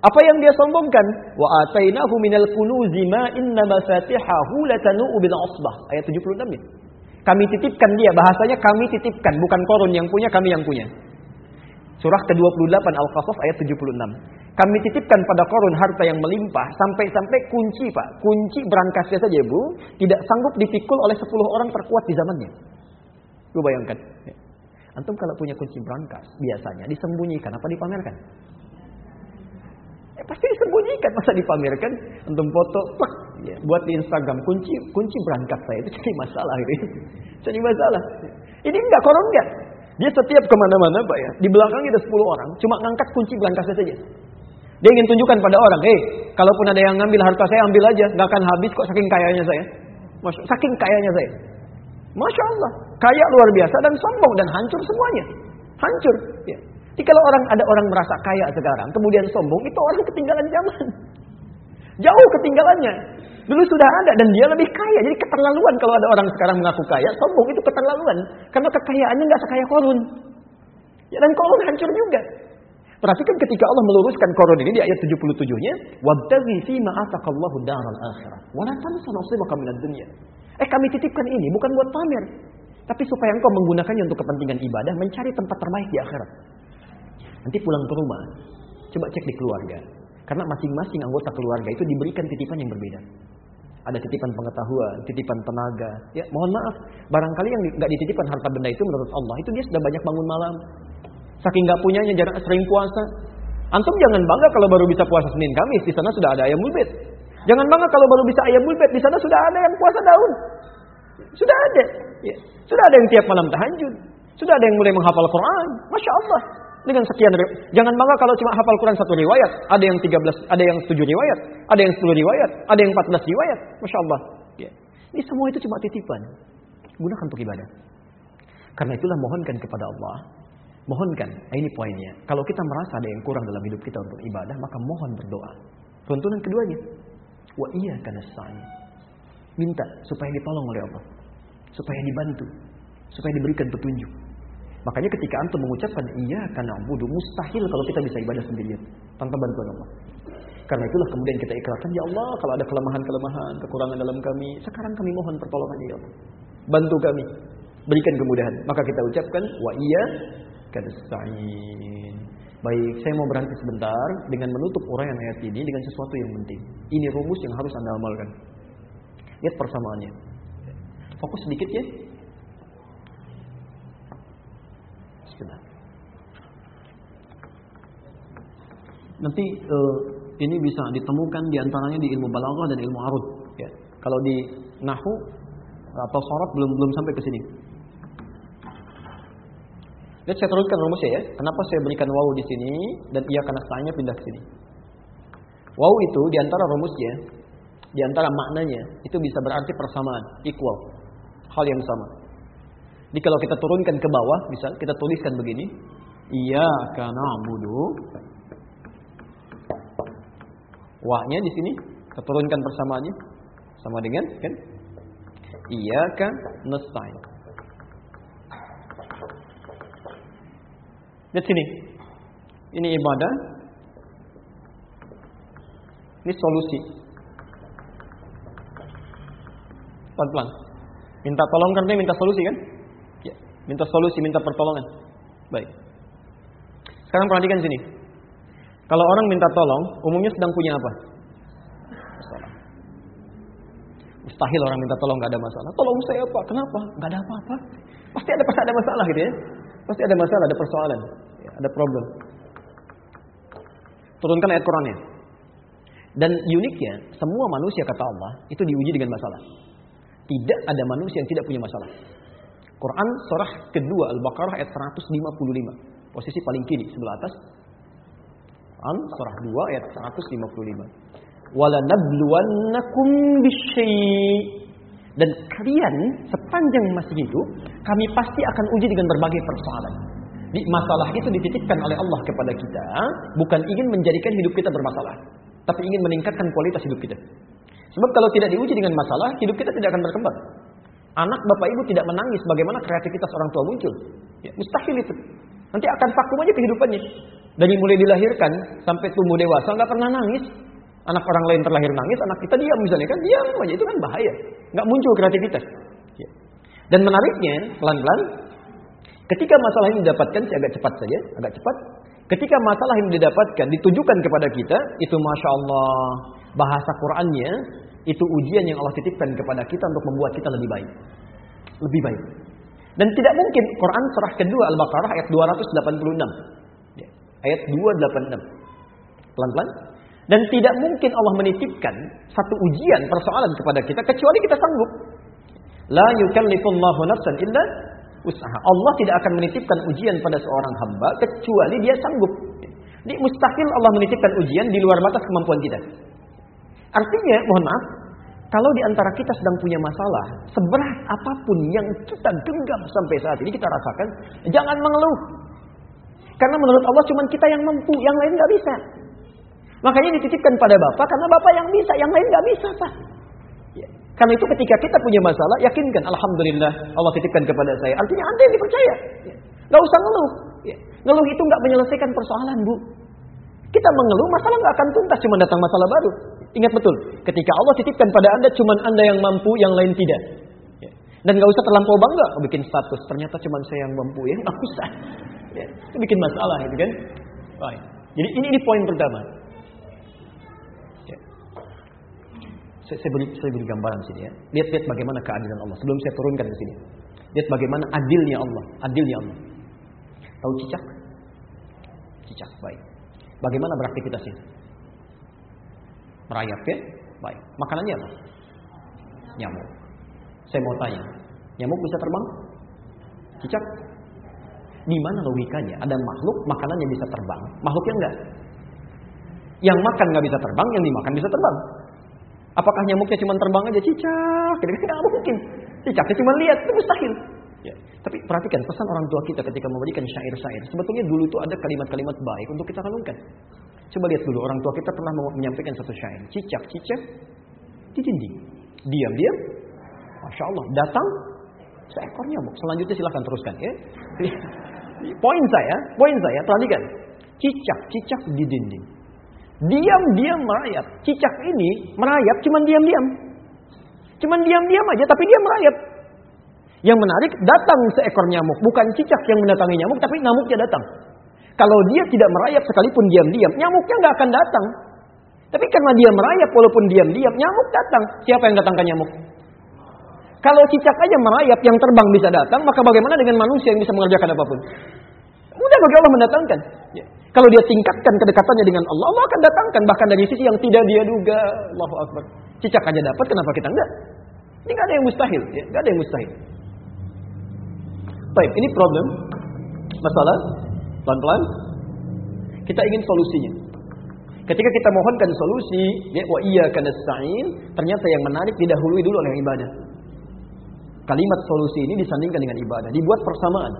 Apa yang dia sombongkan? Wa atainahu minal kunuzi ma inna mafatihahu latanu bil asbah. Ayat 76 ya. Kami titipkan dia, bahasanya kami titipkan, bukan korun yang punya, kami yang punya. Surah ke-28 Al-Qasas ayat 76. Kami titipkan pada korun harta yang melimpah sampai-sampai kunci Pak. Kunci berangkasnya saja Bu. Tidak sanggup dipikul oleh 10 orang terkuat di zamannya. Lu bayangkan. Ya. Antum kalau punya kunci berangkas biasanya disembunyikan apa dipamerkan? Ya, pasti disembunyikan masa dipamerkan antum foto plak, ya, buat di Instagram kunci kunci berangkas saya itu jadi masalah gitu. Jadi masalah. Ini enggak koron enggak. Dia setiap ke mana-mana Pak ya, di belakangnya ada 10 orang, cuma ngangkat kunci berangkasnya saja. Dia ingin tunjukkan pada orang, hei, kalaupun ada yang ngambil harta saya ambil aja, nggak akan habis kok saking kayanya saya. Masya, saking kayanya saya. Masya Allah, kaya luar biasa dan sombong dan hancur semuanya. Hancur. Ya. Jadi kalau orang ada orang merasa kaya sekarang, kemudian sombong, itu orang ketinggalan zaman. Jauh ketinggalannya. Dulu sudah ada dan dia lebih kaya. Jadi keterlaluan kalau ada orang sekarang mengaku kaya, sombong itu keterlaluan. Karena kekayaannya nggak sekaya korun. Ya dan korun hancur juga. Perhatikan ketika Allah meluruskan koron ini di ayat 77-nya, "Wabtaghi fi ma ataqallahu daral akhirah, wa la tansa nasibaka minad dunya." Eh kami titipkan ini bukan buat pamer, tapi supaya engkau menggunakannya untuk kepentingan ibadah, mencari tempat terbaik di akhirat. Nanti pulang ke rumah, coba cek di keluarga. Karena masing-masing anggota keluarga itu diberikan titipan yang berbeda. Ada titipan pengetahuan, titipan tenaga. Ya, mohon maaf, barangkali yang nggak dititipkan harta benda itu menurut Allah itu dia sudah banyak bangun malam, Saking nggak punyanya jarang sering puasa. Antum jangan bangga kalau baru bisa puasa Senin Kamis, di sana sudah ada ayam bulbet. Jangan bangga kalau baru bisa ayam bulbet, di sana sudah ada yang puasa daun. Sudah ada. Ya. Sudah ada yang tiap malam tahajud. Sudah ada yang mulai menghafal Quran. Masya Allah. Dengan sekian Jangan bangga kalau cuma hafal Quran satu riwayat. Ada yang 13, ada yang 7 riwayat. Ada yang 10 riwayat. Ada yang 14 riwayat. Masya Allah. Ya. Ini semua itu cuma titipan. Gunakan untuk ibadah. Karena itulah mohonkan kepada Allah Mohonkan, nah ini poinnya. Kalau kita merasa ada yang kurang dalam hidup kita untuk ibadah, maka mohon berdoa. Tuntunan keduanya, wa iya karena Minta supaya ditolong oleh Allah. Supaya dibantu. Supaya diberikan petunjuk. Makanya ketika antum mengucapkan iya karena budu mustahil kalau kita bisa ibadah sendirian tanpa bantuan Allah. Karena itulah kemudian kita ikrarkan ya Allah kalau ada kelemahan-kelemahan, kekurangan dalam kami, sekarang kami mohon pertolongan ya Allah. Bantu kami, berikan kemudahan. Maka kita ucapkan wa iya Sa'in. Baik, saya mau berhenti sebentar dengan menutup uraian ayat ini dengan sesuatu yang penting. Ini rumus yang harus Anda amalkan. Lihat persamaannya. Fokus sedikit ya. Sebentar. Nanti uh, ini bisa ditemukan di antaranya di ilmu balaghah dan ilmu arud. Ya. Kalau di nahu atau sorot belum belum sampai ke sini. Lihat saya teruskan rumusnya ya. Kenapa saya berikan waw di sini dan ia karena setelahnya pindah ke sini. Waw itu di antara rumusnya, di antara maknanya itu bisa berarti persamaan, equal, hal yang sama. Jadi kalau kita turunkan ke bawah, bisa kita tuliskan begini, iya karena mudu. Wahnya di sini, kita turunkan persamaannya, sama dengan kan? Iya kan nasta'in. Lihat sini. Ini ibadah. Ini solusi. Pelan-pelan. Minta tolong kan minta solusi kan? Ya. Minta solusi, minta pertolongan. Baik. Sekarang perhatikan sini. Kalau orang minta tolong, umumnya sedang punya apa? Masalah. Mustahil orang minta tolong gak ada masalah. Tolong saya apa? Kenapa? Gak ada apa-apa. Pasti ada pasti ada masalah gitu ya. Pasti ada masalah, ada persoalan, ada problem. Turunkan ayat Qurannya. Dan uniknya, semua manusia kata Allah itu diuji dengan masalah. Tidak ada manusia yang tidak punya masalah. Quran surah kedua Al-Baqarah ayat 155. Posisi paling kiri sebelah atas. Quran surah 2 ayat 155. Wala nabluwannakum Dan kalian sepanjang masih hidup, kami pasti akan uji dengan berbagai persoalan. Masalah itu dititipkan oleh Allah kepada kita, bukan ingin menjadikan hidup kita bermasalah, tapi ingin meningkatkan kualitas hidup kita. Sebab kalau tidak diuji dengan masalah, hidup kita tidak akan berkembang. Anak bapak ibu tidak menangis, bagaimana kreativitas orang tua muncul? Ya, mustahil itu. Nanti akan vakum aja kehidupannya. Dari mulai dilahirkan sampai tumbuh dewasa nggak pernah nangis, Anak orang lain terlahir nangis, anak kita diam misalnya kan, diam aja itu kan bahaya. Nggak muncul kreativitas. Ya. Dan menariknya, pelan-pelan, ketika masalah ini didapatkan, saya agak cepat saja, agak cepat. Ketika masalah ini didapatkan, ditujukan kepada kita, itu Masya Allah, bahasa Qurannya, itu ujian yang Allah titipkan kepada kita untuk membuat kita lebih baik. Lebih baik. Dan tidak mungkin Quran surah kedua Al-Baqarah ayat 286. Ya, ayat 286. Pelan-pelan. Dan tidak mungkin Allah menitipkan satu ujian persoalan kepada kita kecuali kita sanggup. La yukallifullahu nafsan illa usaha. Allah tidak akan menitipkan ujian pada seorang hamba kecuali dia sanggup. Ini mustahil Allah menitipkan ujian di luar batas kemampuan kita. Artinya, mohon maaf, kalau di antara kita sedang punya masalah, seberat apa pun yang kita genggam sampai saat ini kita rasakan, jangan mengeluh. Karena menurut Allah cuma kita yang mampu, yang lain nggak bisa. Makanya dititipkan pada Bapak karena Bapak yang bisa, yang lain nggak bisa, Pak. Karena itu ketika kita punya masalah, yakinkan Alhamdulillah Allah titipkan kepada saya. Artinya Anda yang dipercaya. Ya. Gak usah ngeluh. Ya. Ngeluh itu nggak menyelesaikan persoalan, Bu. Kita mengeluh, masalah nggak akan tuntas, cuma datang masalah baru. Ingat betul, ketika Allah titipkan pada Anda, cuma Anda yang mampu, yang lain tidak. Ya. Dan nggak usah terlampau bangga, oh, bikin status. Ternyata cuma saya yang mampu, ya nggak usah. Ya. Itu bikin masalah, itu kan? Baik. Jadi ini, ini poin pertama. Saya, saya, beri, saya beri gambaran sini ya. Lihat-lihat bagaimana keadilan Allah. Sebelum saya turunkan ke sini. Lihat bagaimana adilnya Allah. Adilnya Allah. Tahu cicak? Cicak, baik. Bagaimana beraktivitas ini? Merayap ya? Baik. Makanannya apa? Nyamuk. Saya mau tanya. Nyamuk bisa terbang? Cicak? Di mana logikanya? Ada makhluk makanannya bisa terbang, makhluknya enggak. Yang makan nggak bisa terbang, yang dimakan bisa terbang. Apakah nyamuknya cuma terbang aja cicak? Kira-kira mungkin. Cicaknya cuma lihat, itu mustahil. Ya. Tapi perhatikan pesan orang tua kita ketika memberikan syair-syair. Sebetulnya dulu itu ada kalimat-kalimat baik untuk kita renungkan. Coba lihat dulu orang tua kita pernah menyampaikan satu syair. Cicak-cicak di dinding. Diam-diam. Masya Allah. Datang seekor nyamuk. Selanjutnya silahkan teruskan ya. poin saya, poin saya, perhatikan. Cicak-cicak di dinding. Diam-diam merayap. Cicak ini merayap cuman diam-diam. Cuman diam-diam aja tapi dia merayap. Yang menarik datang seekor nyamuk, bukan cicak yang mendatangi nyamuk tapi nyamuknya datang. Kalau dia tidak merayap sekalipun diam-diam, nyamuknya nggak akan datang. Tapi karena dia merayap walaupun diam-diam, nyamuk datang. Siapa yang datang ke nyamuk? Kalau cicak aja merayap yang terbang bisa datang, maka bagaimana dengan manusia yang bisa mengerjakan apa pun? Mudah bagi Allah mendatangkan. Kalau dia tingkatkan kedekatannya dengan Allah, Allah akan datangkan bahkan dari sisi yang tidak dia duga. Allahu Akbar. Cicak aja dapat, kenapa kita enggak? Ini nggak ada yang mustahil, ya. Nggak ada yang mustahil. Baik, ini problem, masalah, pelan-pelan. Kita ingin solusinya. Ketika kita mohonkan solusi, ya wa iya nasta'in, ternyata yang menarik didahului dulu oleh ibadah. Kalimat solusi ini disandingkan dengan ibadah, dibuat persamaan.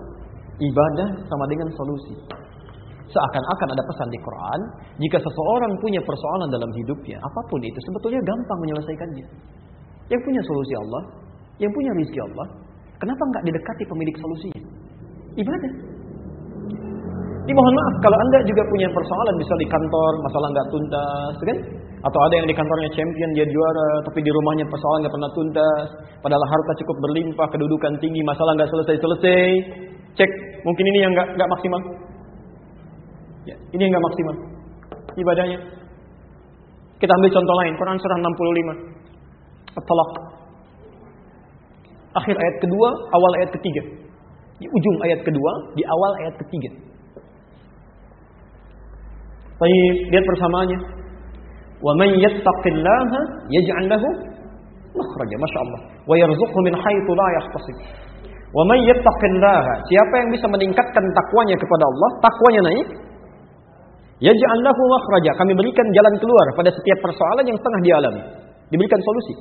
Ibadah sama dengan solusi. Seakan-akan ada pesan di Quran, jika seseorang punya persoalan dalam hidupnya, apa pun itu sebetulnya gampang menyelesaikannya. Yang punya solusi Allah, yang punya rizki Allah, kenapa nggak didekati pemilik solusinya? Ibadah. Ini mohon maaf kalau anda juga punya persoalan bisa di kantor masalah nggak tuntas, kan? Atau ada yang di kantornya champion dia juara, tapi di rumahnya persoalan nggak pernah tuntas. Padahal harta cukup berlimpah, kedudukan tinggi, masalah nggak selesai-selesai. Cek, mungkin ini yang nggak maksimal. Ya, ini yang nggak maksimal ibadahnya. Kita ambil contoh lain, Quran surah 65. At-Talaq. Akhir ayat kedua, awal ayat ketiga. Di ujung ayat kedua, di awal ayat ketiga. Baik, lihat persamaannya. Wa man yattaqillaha yaj'al lahu makhraja, masyaallah. Wa yarzuqhu min haitsu la yahtasib. Wa man yattaqillaha, siapa yang bisa meningkatkan takwanya kepada Allah, takwanya naik, yaj'al lahu makhraja. Kami berikan jalan keluar pada setiap persoalan yang setengah dialami. Diberikan solusi.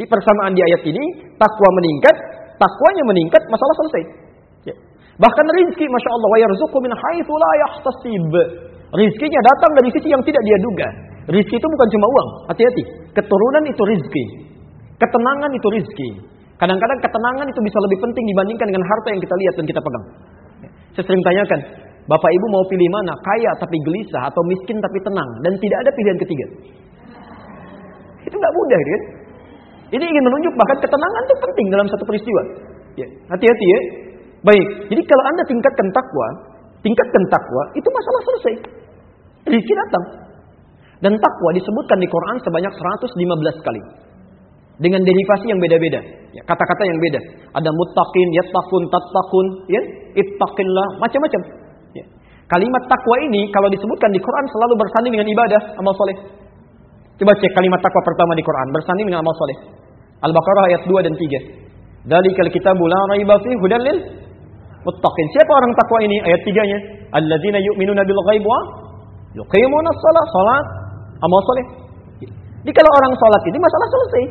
Di persamaan di ayat ini, takwa meningkat, takwanya meningkat, masalah selesai. Ya. Bahkan rizki, Masya Allah, wa haitsu la yahtasib. Rizkinya datang dari sisi yang tidak dia duga. Rizki itu bukan cuma uang, hati-hati. Keturunan itu rizki. Ketenangan itu rizki. Kadang-kadang ketenangan itu bisa lebih penting dibandingkan dengan harta yang kita lihat dan kita pegang. Saya sering tanyakan, Bapak Ibu mau pilih mana? Kaya tapi gelisah atau miskin tapi tenang dan tidak ada pilihan ketiga. Itu nggak mudah, kan? Ini ingin menunjuk bahkan ketenangan itu penting dalam satu peristiwa. Ya, hati-hati ya. Baik, jadi kalau anda tingkatkan takwa, tingkatkan takwa, itu masalah selesai. Rizki datang. Dan takwa disebutkan di Quran sebanyak 115 kali. Dengan derivasi yang beda-beda. Ya, kata-kata yang beda. Ada muttaqin, yattaqun, tattaqun, ya, ittaqillah, macam-macam. Kalimat takwa ini kalau disebutkan di Quran selalu bersanding dengan ibadah, amal soleh. Coba cek kalimat takwa pertama di Quran, bersanding dengan amal soleh. Al-Baqarah ayat 2 dan 3. Dalikal kitabu la raiba fi hudal lil muttaqin. Siapa orang takwa ini? Ayat 3-nya. Alladzina yu'minuna bil ghaib wa yuqimuna shalah, salat, amal soleh. Jadi kalau orang salat ini masalah selesai.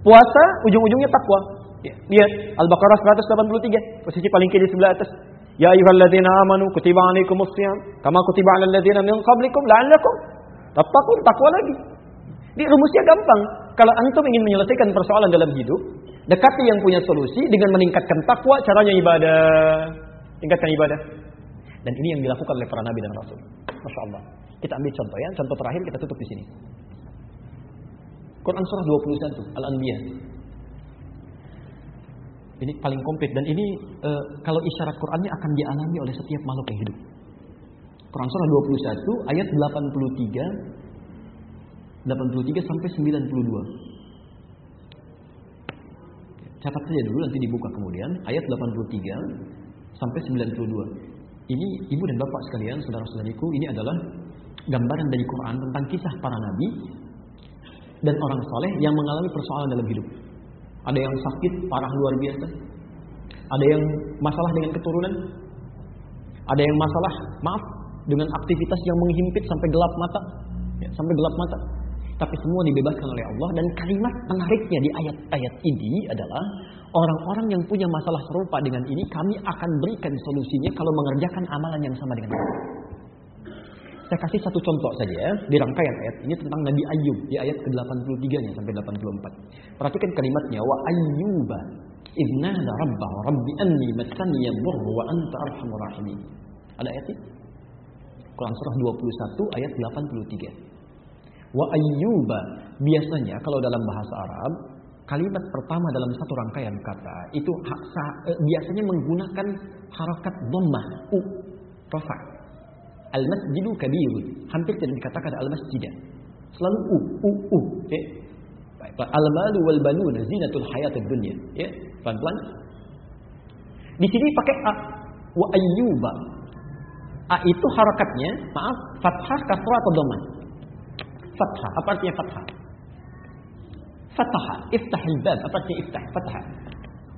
Puasa ujung-ujungnya takwa. Lihat Al-Baqarah 183, posisi paling kiri sebelah atas. Ya ayyuhalladzina amanu kutiba alaikumus shiyam kama kutiba alal ladzina min qablikum la'allakum tattaqun. Takwa lagi. Di rumusnya gampang. Kalau antum ingin menyelesaikan persoalan dalam hidup, dekati yang punya solusi dengan meningkatkan takwa, caranya ibadah. Tingkatkan ibadah. Dan ini yang dilakukan oleh para nabi dan rasul. Masya Allah. Kita ambil contoh ya. Contoh terakhir kita tutup di sini. Quran surah 21 Al-Anbiya. Ini paling komplit dan ini e, kalau isyarat Qurannya akan dialami oleh setiap makhluk yang hidup. Quran surah 21 ayat 83 83 sampai 92. Catat saja dulu nanti dibuka kemudian ayat 83 sampai 92. Ini ibu dan bapak sekalian, saudara-saudariku, ini adalah gambaran dari Quran tentang kisah para nabi dan orang soleh yang mengalami persoalan dalam hidup. Ada yang sakit parah luar biasa. Ada yang masalah dengan keturunan. Ada yang masalah, maaf, dengan aktivitas yang menghimpit sampai gelap mata. Ya, sampai gelap mata tapi semua dibebaskan oleh Allah dan kalimat menariknya di ayat-ayat ini adalah orang-orang yang punya masalah serupa dengan ini kami akan berikan solusinya kalau mengerjakan amalan yang sama dengan Allah. Saya kasih satu contoh saja ya di rangkaian ayat ini tentang Nabi Ayub di ayat ke-83-nya sampai 84. Perhatikan kalimatnya wa ayyuba idnada rabbah rabbi anni massani yadur wa anta arhamur rahimin. Ada ayat ini? Quran surah 21 ayat 83. Wa ayyuba. Biasanya kalau dalam bahasa Arab, kalimat pertama dalam satu rangkaian kata itu eh, biasanya menggunakan harakat dhammah u rafa. Al masjidu kabir. Hampir tidak dikatakan al masjid. Selalu u u u. Okay. Al malu wal banuna zinatul hayatid dunya. Ya, pelan-pelan. Di sini pakai a. Wa ayyuba. A itu harakatnya, maaf, fathah, kasrah atau dhammah? Fathah. Apa artinya fathah? Fathah. Iftahil bab. Apa artinya iftah? Fathah.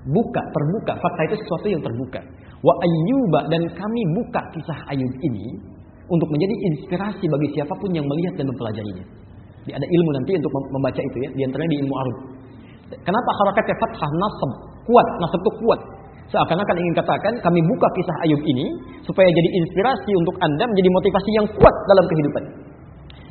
Buka, terbuka. Fathah itu sesuatu yang terbuka. Wa ayyuba. Dan kami buka kisah Ayub ini untuk menjadi inspirasi bagi siapa pun yang melihat dan mempelajarinya. Ada ilmu nanti untuk membaca itu ya. Di antaranya di ilmu arud. Kenapa harakatnya fathah nasab? Kuat. Nasab itu kuat. Seakan-akan ingin katakan kami buka kisah Ayub ini supaya jadi inspirasi untuk Anda menjadi motivasi yang kuat dalam kehidupan.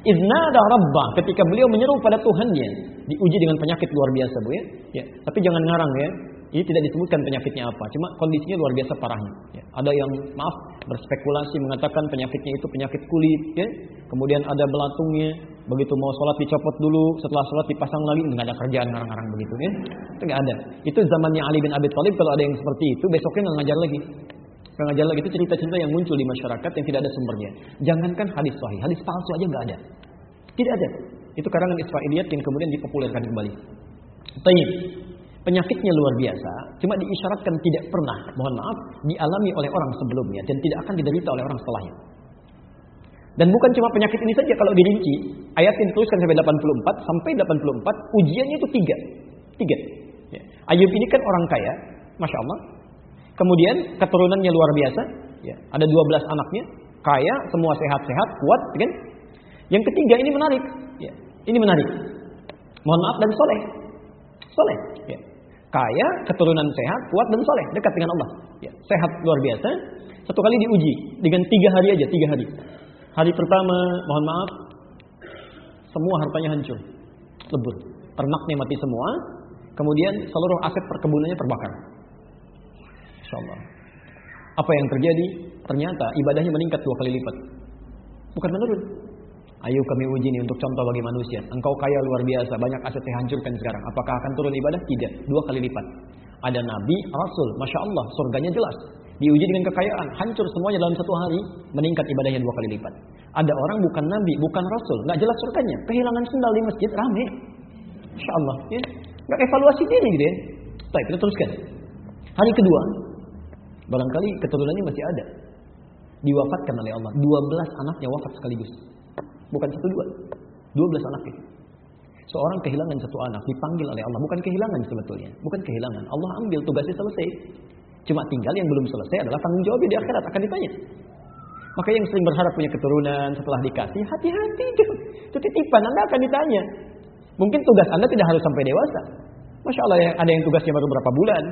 Iznada rabbah ketika beliau menyeru pada Tuhannya diuji dengan penyakit luar biasa bu ya. ya. Tapi jangan ngarang ya. Ini tidak disebutkan penyakitnya apa, cuma kondisinya luar biasa parahnya. Ya. Ada yang maaf berspekulasi mengatakan penyakitnya itu penyakit kulit, ya. Kemudian ada belatungnya, begitu mau sholat dicopot dulu, setelah sholat dipasang lagi, nggak ada kerjaan ngarang-ngarang begitu, ya. Itu nggak ada. Itu zamannya Ali bin Abi Thalib kalau ada yang seperti itu, besoknya nggak ngajar lagi. Pengajaran lagi itu cerita-cerita yang muncul di masyarakat yang tidak ada sumbernya. Jangankan hadis sahih, hadis palsu aja nggak ada. Tidak ada. Itu karangan Israiliyat yang kemudian dipopulerkan kembali. Tayyib. Penyakitnya luar biasa, cuma diisyaratkan tidak pernah, mohon maaf, dialami oleh orang sebelumnya dan tidak akan diderita oleh orang setelahnya. Dan bukan cuma penyakit ini saja kalau dirinci, ayat yang dituliskan sampai 84 sampai 84 ujiannya itu tiga, tiga. Ya. Ayub ini kan orang kaya, masya Allah, Kemudian keturunannya luar biasa, ya, ada 12 anaknya, kaya, semua sehat-sehat, kuat, kan? Yang ketiga ini menarik, ya, ini menarik. Mohon maaf dan soleh, soleh, ya. Kaya, keturunan sehat, kuat dan soleh, dekat dengan Allah. Ya, sehat luar biasa. Satu kali diuji dengan tiga hari aja, tiga hari. Hari pertama, mohon maaf, semua hartanya hancur, lebur, ternaknya mati semua. Kemudian seluruh aset perkebunannya terbakar. Allah. Apa yang terjadi? Ternyata ibadahnya meningkat dua kali lipat. Bukan menurun. Ayo kami uji ini untuk contoh bagi manusia. Engkau kaya luar biasa, banyak aset dihancurkan sekarang. Apakah akan turun ibadah? Tidak. Dua kali lipat. Ada nabi, rasul, masya Allah, surganya jelas. Diuji dengan kekayaan, hancur semuanya dalam satu hari, meningkat ibadahnya dua kali lipat. Ada orang bukan nabi, bukan rasul, nggak jelas surganya, kehilangan sendal di masjid, rame. Masya Allah, ya. Nggak evaluasi diri gitu ya. Baik, kita teruskan. Hari kedua, Barangkali keturunannya masih ada. Diwafatkan oleh Allah. 12 anaknya wafat sekaligus. Bukan satu dua. 12 anaknya. Seorang kehilangan satu anak dipanggil oleh Allah. Bukan kehilangan sebetulnya. Bukan kehilangan. Allah ambil tugasnya selesai. Cuma tinggal yang belum selesai adalah tanggung jawab di akhirat akan ditanya. Maka yang sering berharap punya keturunan setelah dikasih, hati-hati itu. Titipan, Anda akan ditanya. Mungkin tugas Anda tidak harus sampai dewasa. Masya Allah ada yang tugasnya baru berapa bulan,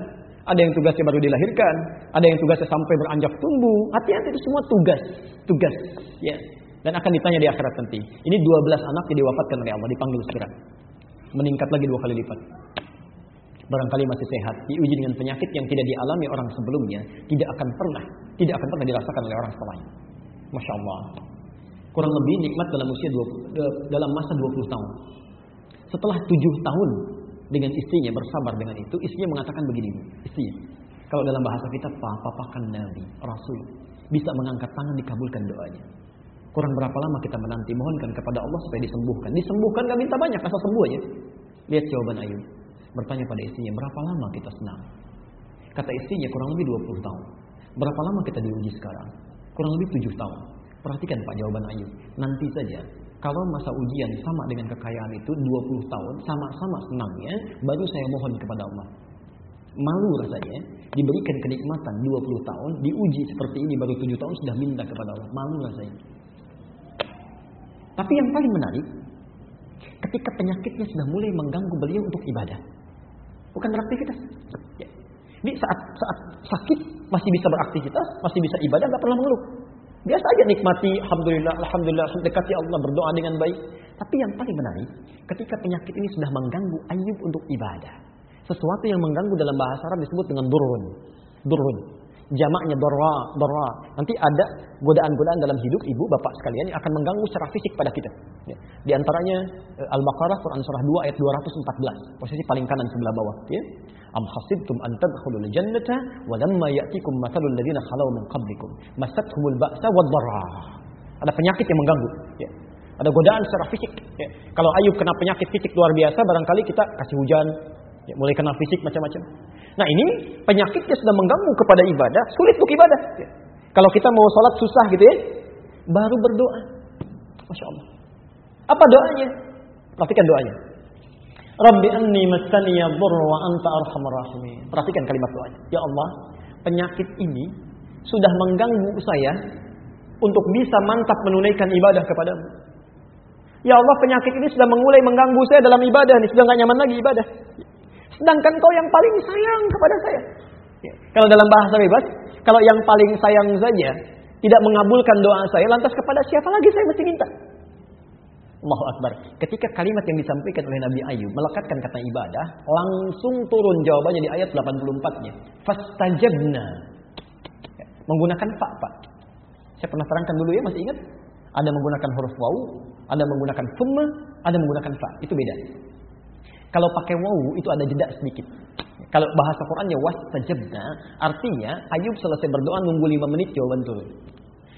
ada yang tugasnya baru dilahirkan, ada yang tugasnya sampai beranjak tumbuh. Hati-hati itu semua tugas, tugas. Ya. Dan akan ditanya di akhirat nanti. Ini 12 anak yang diwafatkan oleh Allah, dipanggil segera. Meningkat lagi dua kali lipat. barangkali masih sehat, diuji dengan penyakit yang tidak dialami orang sebelumnya, tidak akan pernah, tidak akan pernah dirasakan oleh orang setelahnya. Masya Allah. Kurang lebih nikmat dalam usia 20, dalam masa 20 tahun. Setelah 7 tahun dengan istrinya bersabar dengan itu, istrinya mengatakan begini, istrinya, kalau dalam bahasa kita, papa kan nabi, rasul, bisa mengangkat tangan dikabulkan doanya. Kurang berapa lama kita menanti mohonkan kepada Allah supaya disembuhkan. Disembuhkan gak minta banyak, asal sembuh aja. Lihat jawaban Ayub. Bertanya pada istrinya, berapa lama kita senang? Kata istrinya, kurang lebih 20 tahun. Berapa lama kita diuji sekarang? Kurang lebih 7 tahun. Perhatikan Pak jawaban Ayub. Nanti saja, kalau masa ujian sama dengan kekayaan itu 20 tahun, sama-sama senangnya, baru saya mohon kepada Allah. Malu rasanya, diberikan kenikmatan 20 tahun, diuji seperti ini baru 7 tahun sudah minta kepada Allah. Malu rasanya. Tapi yang paling menarik, ketika penyakitnya sudah mulai mengganggu beliau untuk ibadah. Bukan beraktivitas. Ya. Ini saat saat sakit masih bisa beraktivitas, masih bisa ibadah, nggak pernah mengeluh. Biasa aja nikmati, alhamdulillah, alhamdulillah, dekati Allah berdoa dengan baik. Tapi yang paling menarik, ketika penyakit ini sudah mengganggu Ayub untuk ibadah. Sesuatu yang mengganggu dalam bahasa Arab disebut dengan durun. Durun jamaknya dorwa, dorwa. Nanti ada godaan-godaan dalam hidup ibu bapak sekalian yang akan mengganggu secara fisik pada kita. Ya. Di antaranya eh, Al-Baqarah Quran surah 2 ayat 214, posisi paling kanan sebelah bawah. Ya. Am hasibtum an tadkhulul jannata wa lamma ya'tikum mathalul ladzina khalau min qablikum massatuhumul ba'sa wad dharra. Ada penyakit yang mengganggu. Ya. Ada godaan secara fisik. Ya. Kalau Ayub kena penyakit fisik luar biasa, barangkali kita kasih hujan, ya, mulai kena fisik macam-macam. Nah ini penyakitnya sudah mengganggu kepada ibadah, sulit untuk ibadah. Ya. Kalau kita mau sholat susah gitu ya, baru berdoa. Masya Allah. Apa doanya? Perhatikan doanya. Rabbi anni massaniya wa anta arhamar rahimin. Perhatikan kalimat doanya. Ya Allah, penyakit ini sudah mengganggu saya untuk bisa mantap menunaikan ibadah kepadamu. Ya Allah, penyakit ini sudah memulai mengganggu saya dalam ibadah ini, sudah nggak nyaman lagi ibadah. Sedangkan kau yang paling sayang kepada saya. Ya. Kalau dalam bahasa bebas, kalau yang paling sayang saja tidak mengabulkan doa saya, lantas kepada siapa lagi saya mesti minta? Allahu Akbar. Ketika kalimat yang disampaikan oleh Nabi Ayub melekatkan kata ibadah, langsung turun jawabannya di ayat 84-nya. Fastajabna. Ya. Menggunakan fa, Pak. Saya pernah terangkan dulu ya, masih ingat? Ada menggunakan huruf waw, ada menggunakan thumma, ada menggunakan fa. Itu beda. Kalau pakai wawu itu ada jeda sedikit. Kalau bahasa Qurannya wastajabna, artinya Ayub selesai berdoa nunggu lima menit jawaban turun.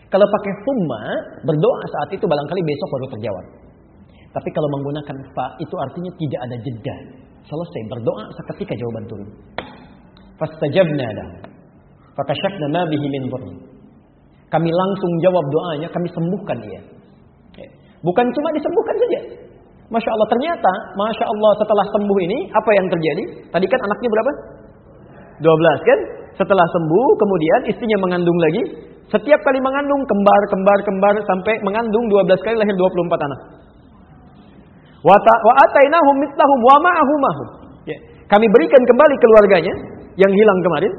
Kalau pakai summa, berdoa saat itu barangkali besok baru terjawab. Tapi kalau menggunakan fa itu artinya tidak ada jeda. Selesai berdoa seketika jawaban turun. Fastajabna dah. Fakashafna ma bihi min Kami langsung jawab doanya, kami sembuhkan dia. Bukan cuma disembuhkan saja, Masya Allah ternyata, Masya Allah setelah sembuh ini apa yang terjadi? Tadi kan anaknya berapa? 12 kan? Setelah sembuh kemudian istrinya mengandung lagi. Setiap kali mengandung kembar, kembar, kembar sampai mengandung 12 kali lahir 24 anak. Wa mithlahum wa ma'ahum ya. Kami berikan kembali keluarganya yang hilang kemarin.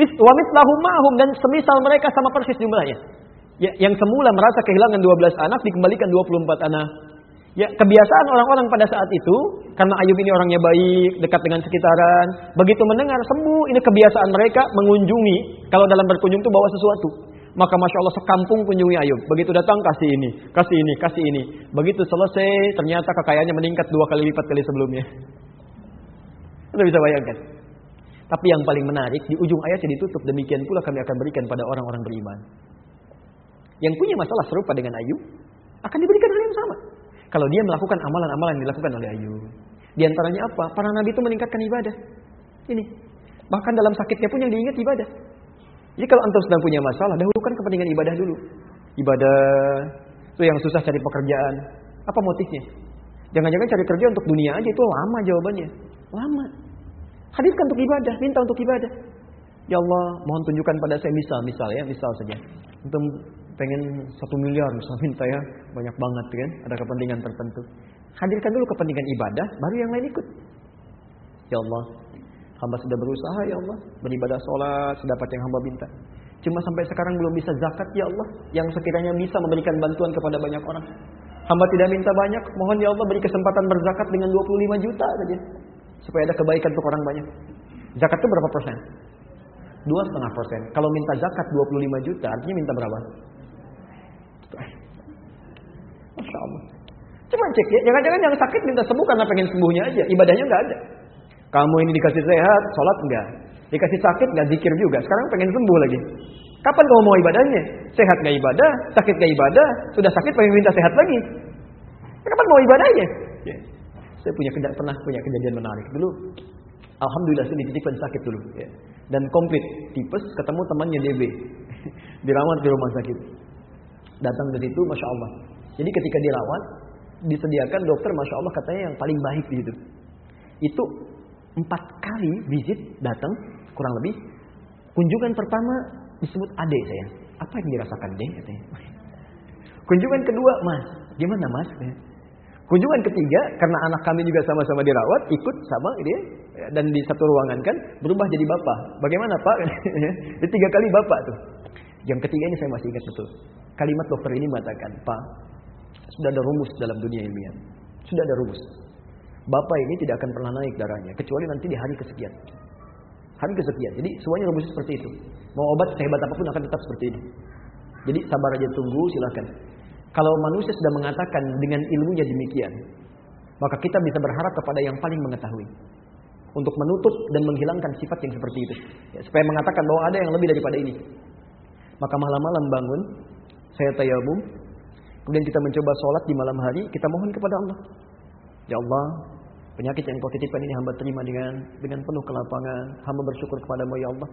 Wa ma'ahum dan semisal mereka sama persis jumlahnya. Ya, yang semula merasa kehilangan 12 anak dikembalikan 24 anak. Ya, kebiasaan orang-orang pada saat itu, karena Ayub ini orangnya baik, dekat dengan sekitaran, begitu mendengar sembuh, ini kebiasaan mereka mengunjungi, kalau dalam berkunjung itu bawa sesuatu. Maka Masya Allah sekampung kunjungi Ayub. Begitu datang kasih ini, kasih ini, kasih ini. Begitu selesai, ternyata kekayaannya meningkat dua kali lipat kali sebelumnya. Anda bisa bayangkan. Tapi yang paling menarik, di ujung ayatnya ditutup, demikian pula kami akan berikan pada orang-orang beriman. Yang punya masalah serupa dengan Ayub, akan diberikan hal yang sama. Kalau dia melakukan amalan-amalan yang dilakukan oleh Ayub. Di antaranya apa? Para nabi itu meningkatkan ibadah. Ini. Bahkan dalam sakitnya pun yang diingat ibadah. Jadi kalau antum sedang punya masalah, dahulukan kepentingan ibadah dulu. Ibadah itu yang susah cari pekerjaan. Apa motifnya? Jangan-jangan cari kerja untuk dunia aja itu lama jawabannya. Lama. Hadirkan untuk ibadah, minta untuk ibadah. Ya Allah, mohon tunjukkan pada saya misal, misal ya, misal saja. Untuk pengen satu miliar misalnya minta ya banyak banget kan ada kepentingan tertentu hadirkan dulu kepentingan ibadah baru yang lain ikut ya Allah hamba sudah berusaha ya Allah beribadah sholat sedapat yang hamba minta cuma sampai sekarang belum bisa zakat ya Allah yang sekiranya bisa memberikan bantuan kepada banyak orang hamba tidak minta banyak mohon ya Allah beri kesempatan berzakat dengan 25 juta saja supaya ada kebaikan untuk orang banyak. Zakat itu berapa persen? Dua setengah persen. Kalau minta zakat 25 juta, artinya minta berapa? Masya Allah. Cuma cek ya, jangan-jangan yang sakit minta sembuh karena pengen sembuhnya aja. Ibadahnya nggak ada. Kamu ini dikasih sehat, sholat enggak. Dikasih sakit nggak zikir juga. Sekarang pengen sembuh lagi. Kapan kamu mau ibadahnya? Sehat nggak ibadah, sakit nggak ibadah, sudah sakit pengen minta sehat lagi. Kapan mau ibadahnya? Ya. Saya punya pernah punya kejadian menarik dulu. Alhamdulillah saya dititipkan sakit dulu. Ya. Dan komplit tipes ketemu temannya DB dirawat di rumah sakit. Datang ke situ, masya Allah. Jadi ketika dirawat disediakan dokter, masya Allah katanya yang paling baik di situ. Itu empat kali visit datang kurang lebih. Kunjungan pertama disebut ade saya. Apa yang dirasakan deh katanya. Kunjungan kedua, Mas, gimana Mas? Kunjungan ketiga, karena anak kami juga sama-sama dirawat, ikut sama dia, dan di satu ruangan kan, berubah jadi bapak. Bagaimana Pak? di tiga kali bapak tuh. Yang ketiga ini saya masih ingat betul. Kalimat dokter ini mengatakan, Pak, sudah ada rumus dalam dunia ilmiah. Sudah ada rumus. Bapak ini tidak akan pernah naik darahnya, kecuali nanti di hari kesekian. Hari kesekian. Jadi semuanya rumusnya seperti itu. Mau obat sehebat apa pun akan tetap seperti ini. Jadi sabar aja tunggu, silakan. Kalau manusia sudah mengatakan dengan ilmunya demikian, maka kita bisa berharap kepada yang paling mengetahui untuk menutup dan menghilangkan sifat yang seperti itu. Ya, supaya mengatakan bahwa ada yang lebih daripada ini. Maka malam-malam bangun, saya tayamum, kemudian kita mencoba sholat di malam hari, kita mohon kepada Allah. Ya Allah, penyakit yang kau titipkan ini hamba terima dengan dengan penuh kelapangan. Hamba bersyukur kepadamu ya Allah.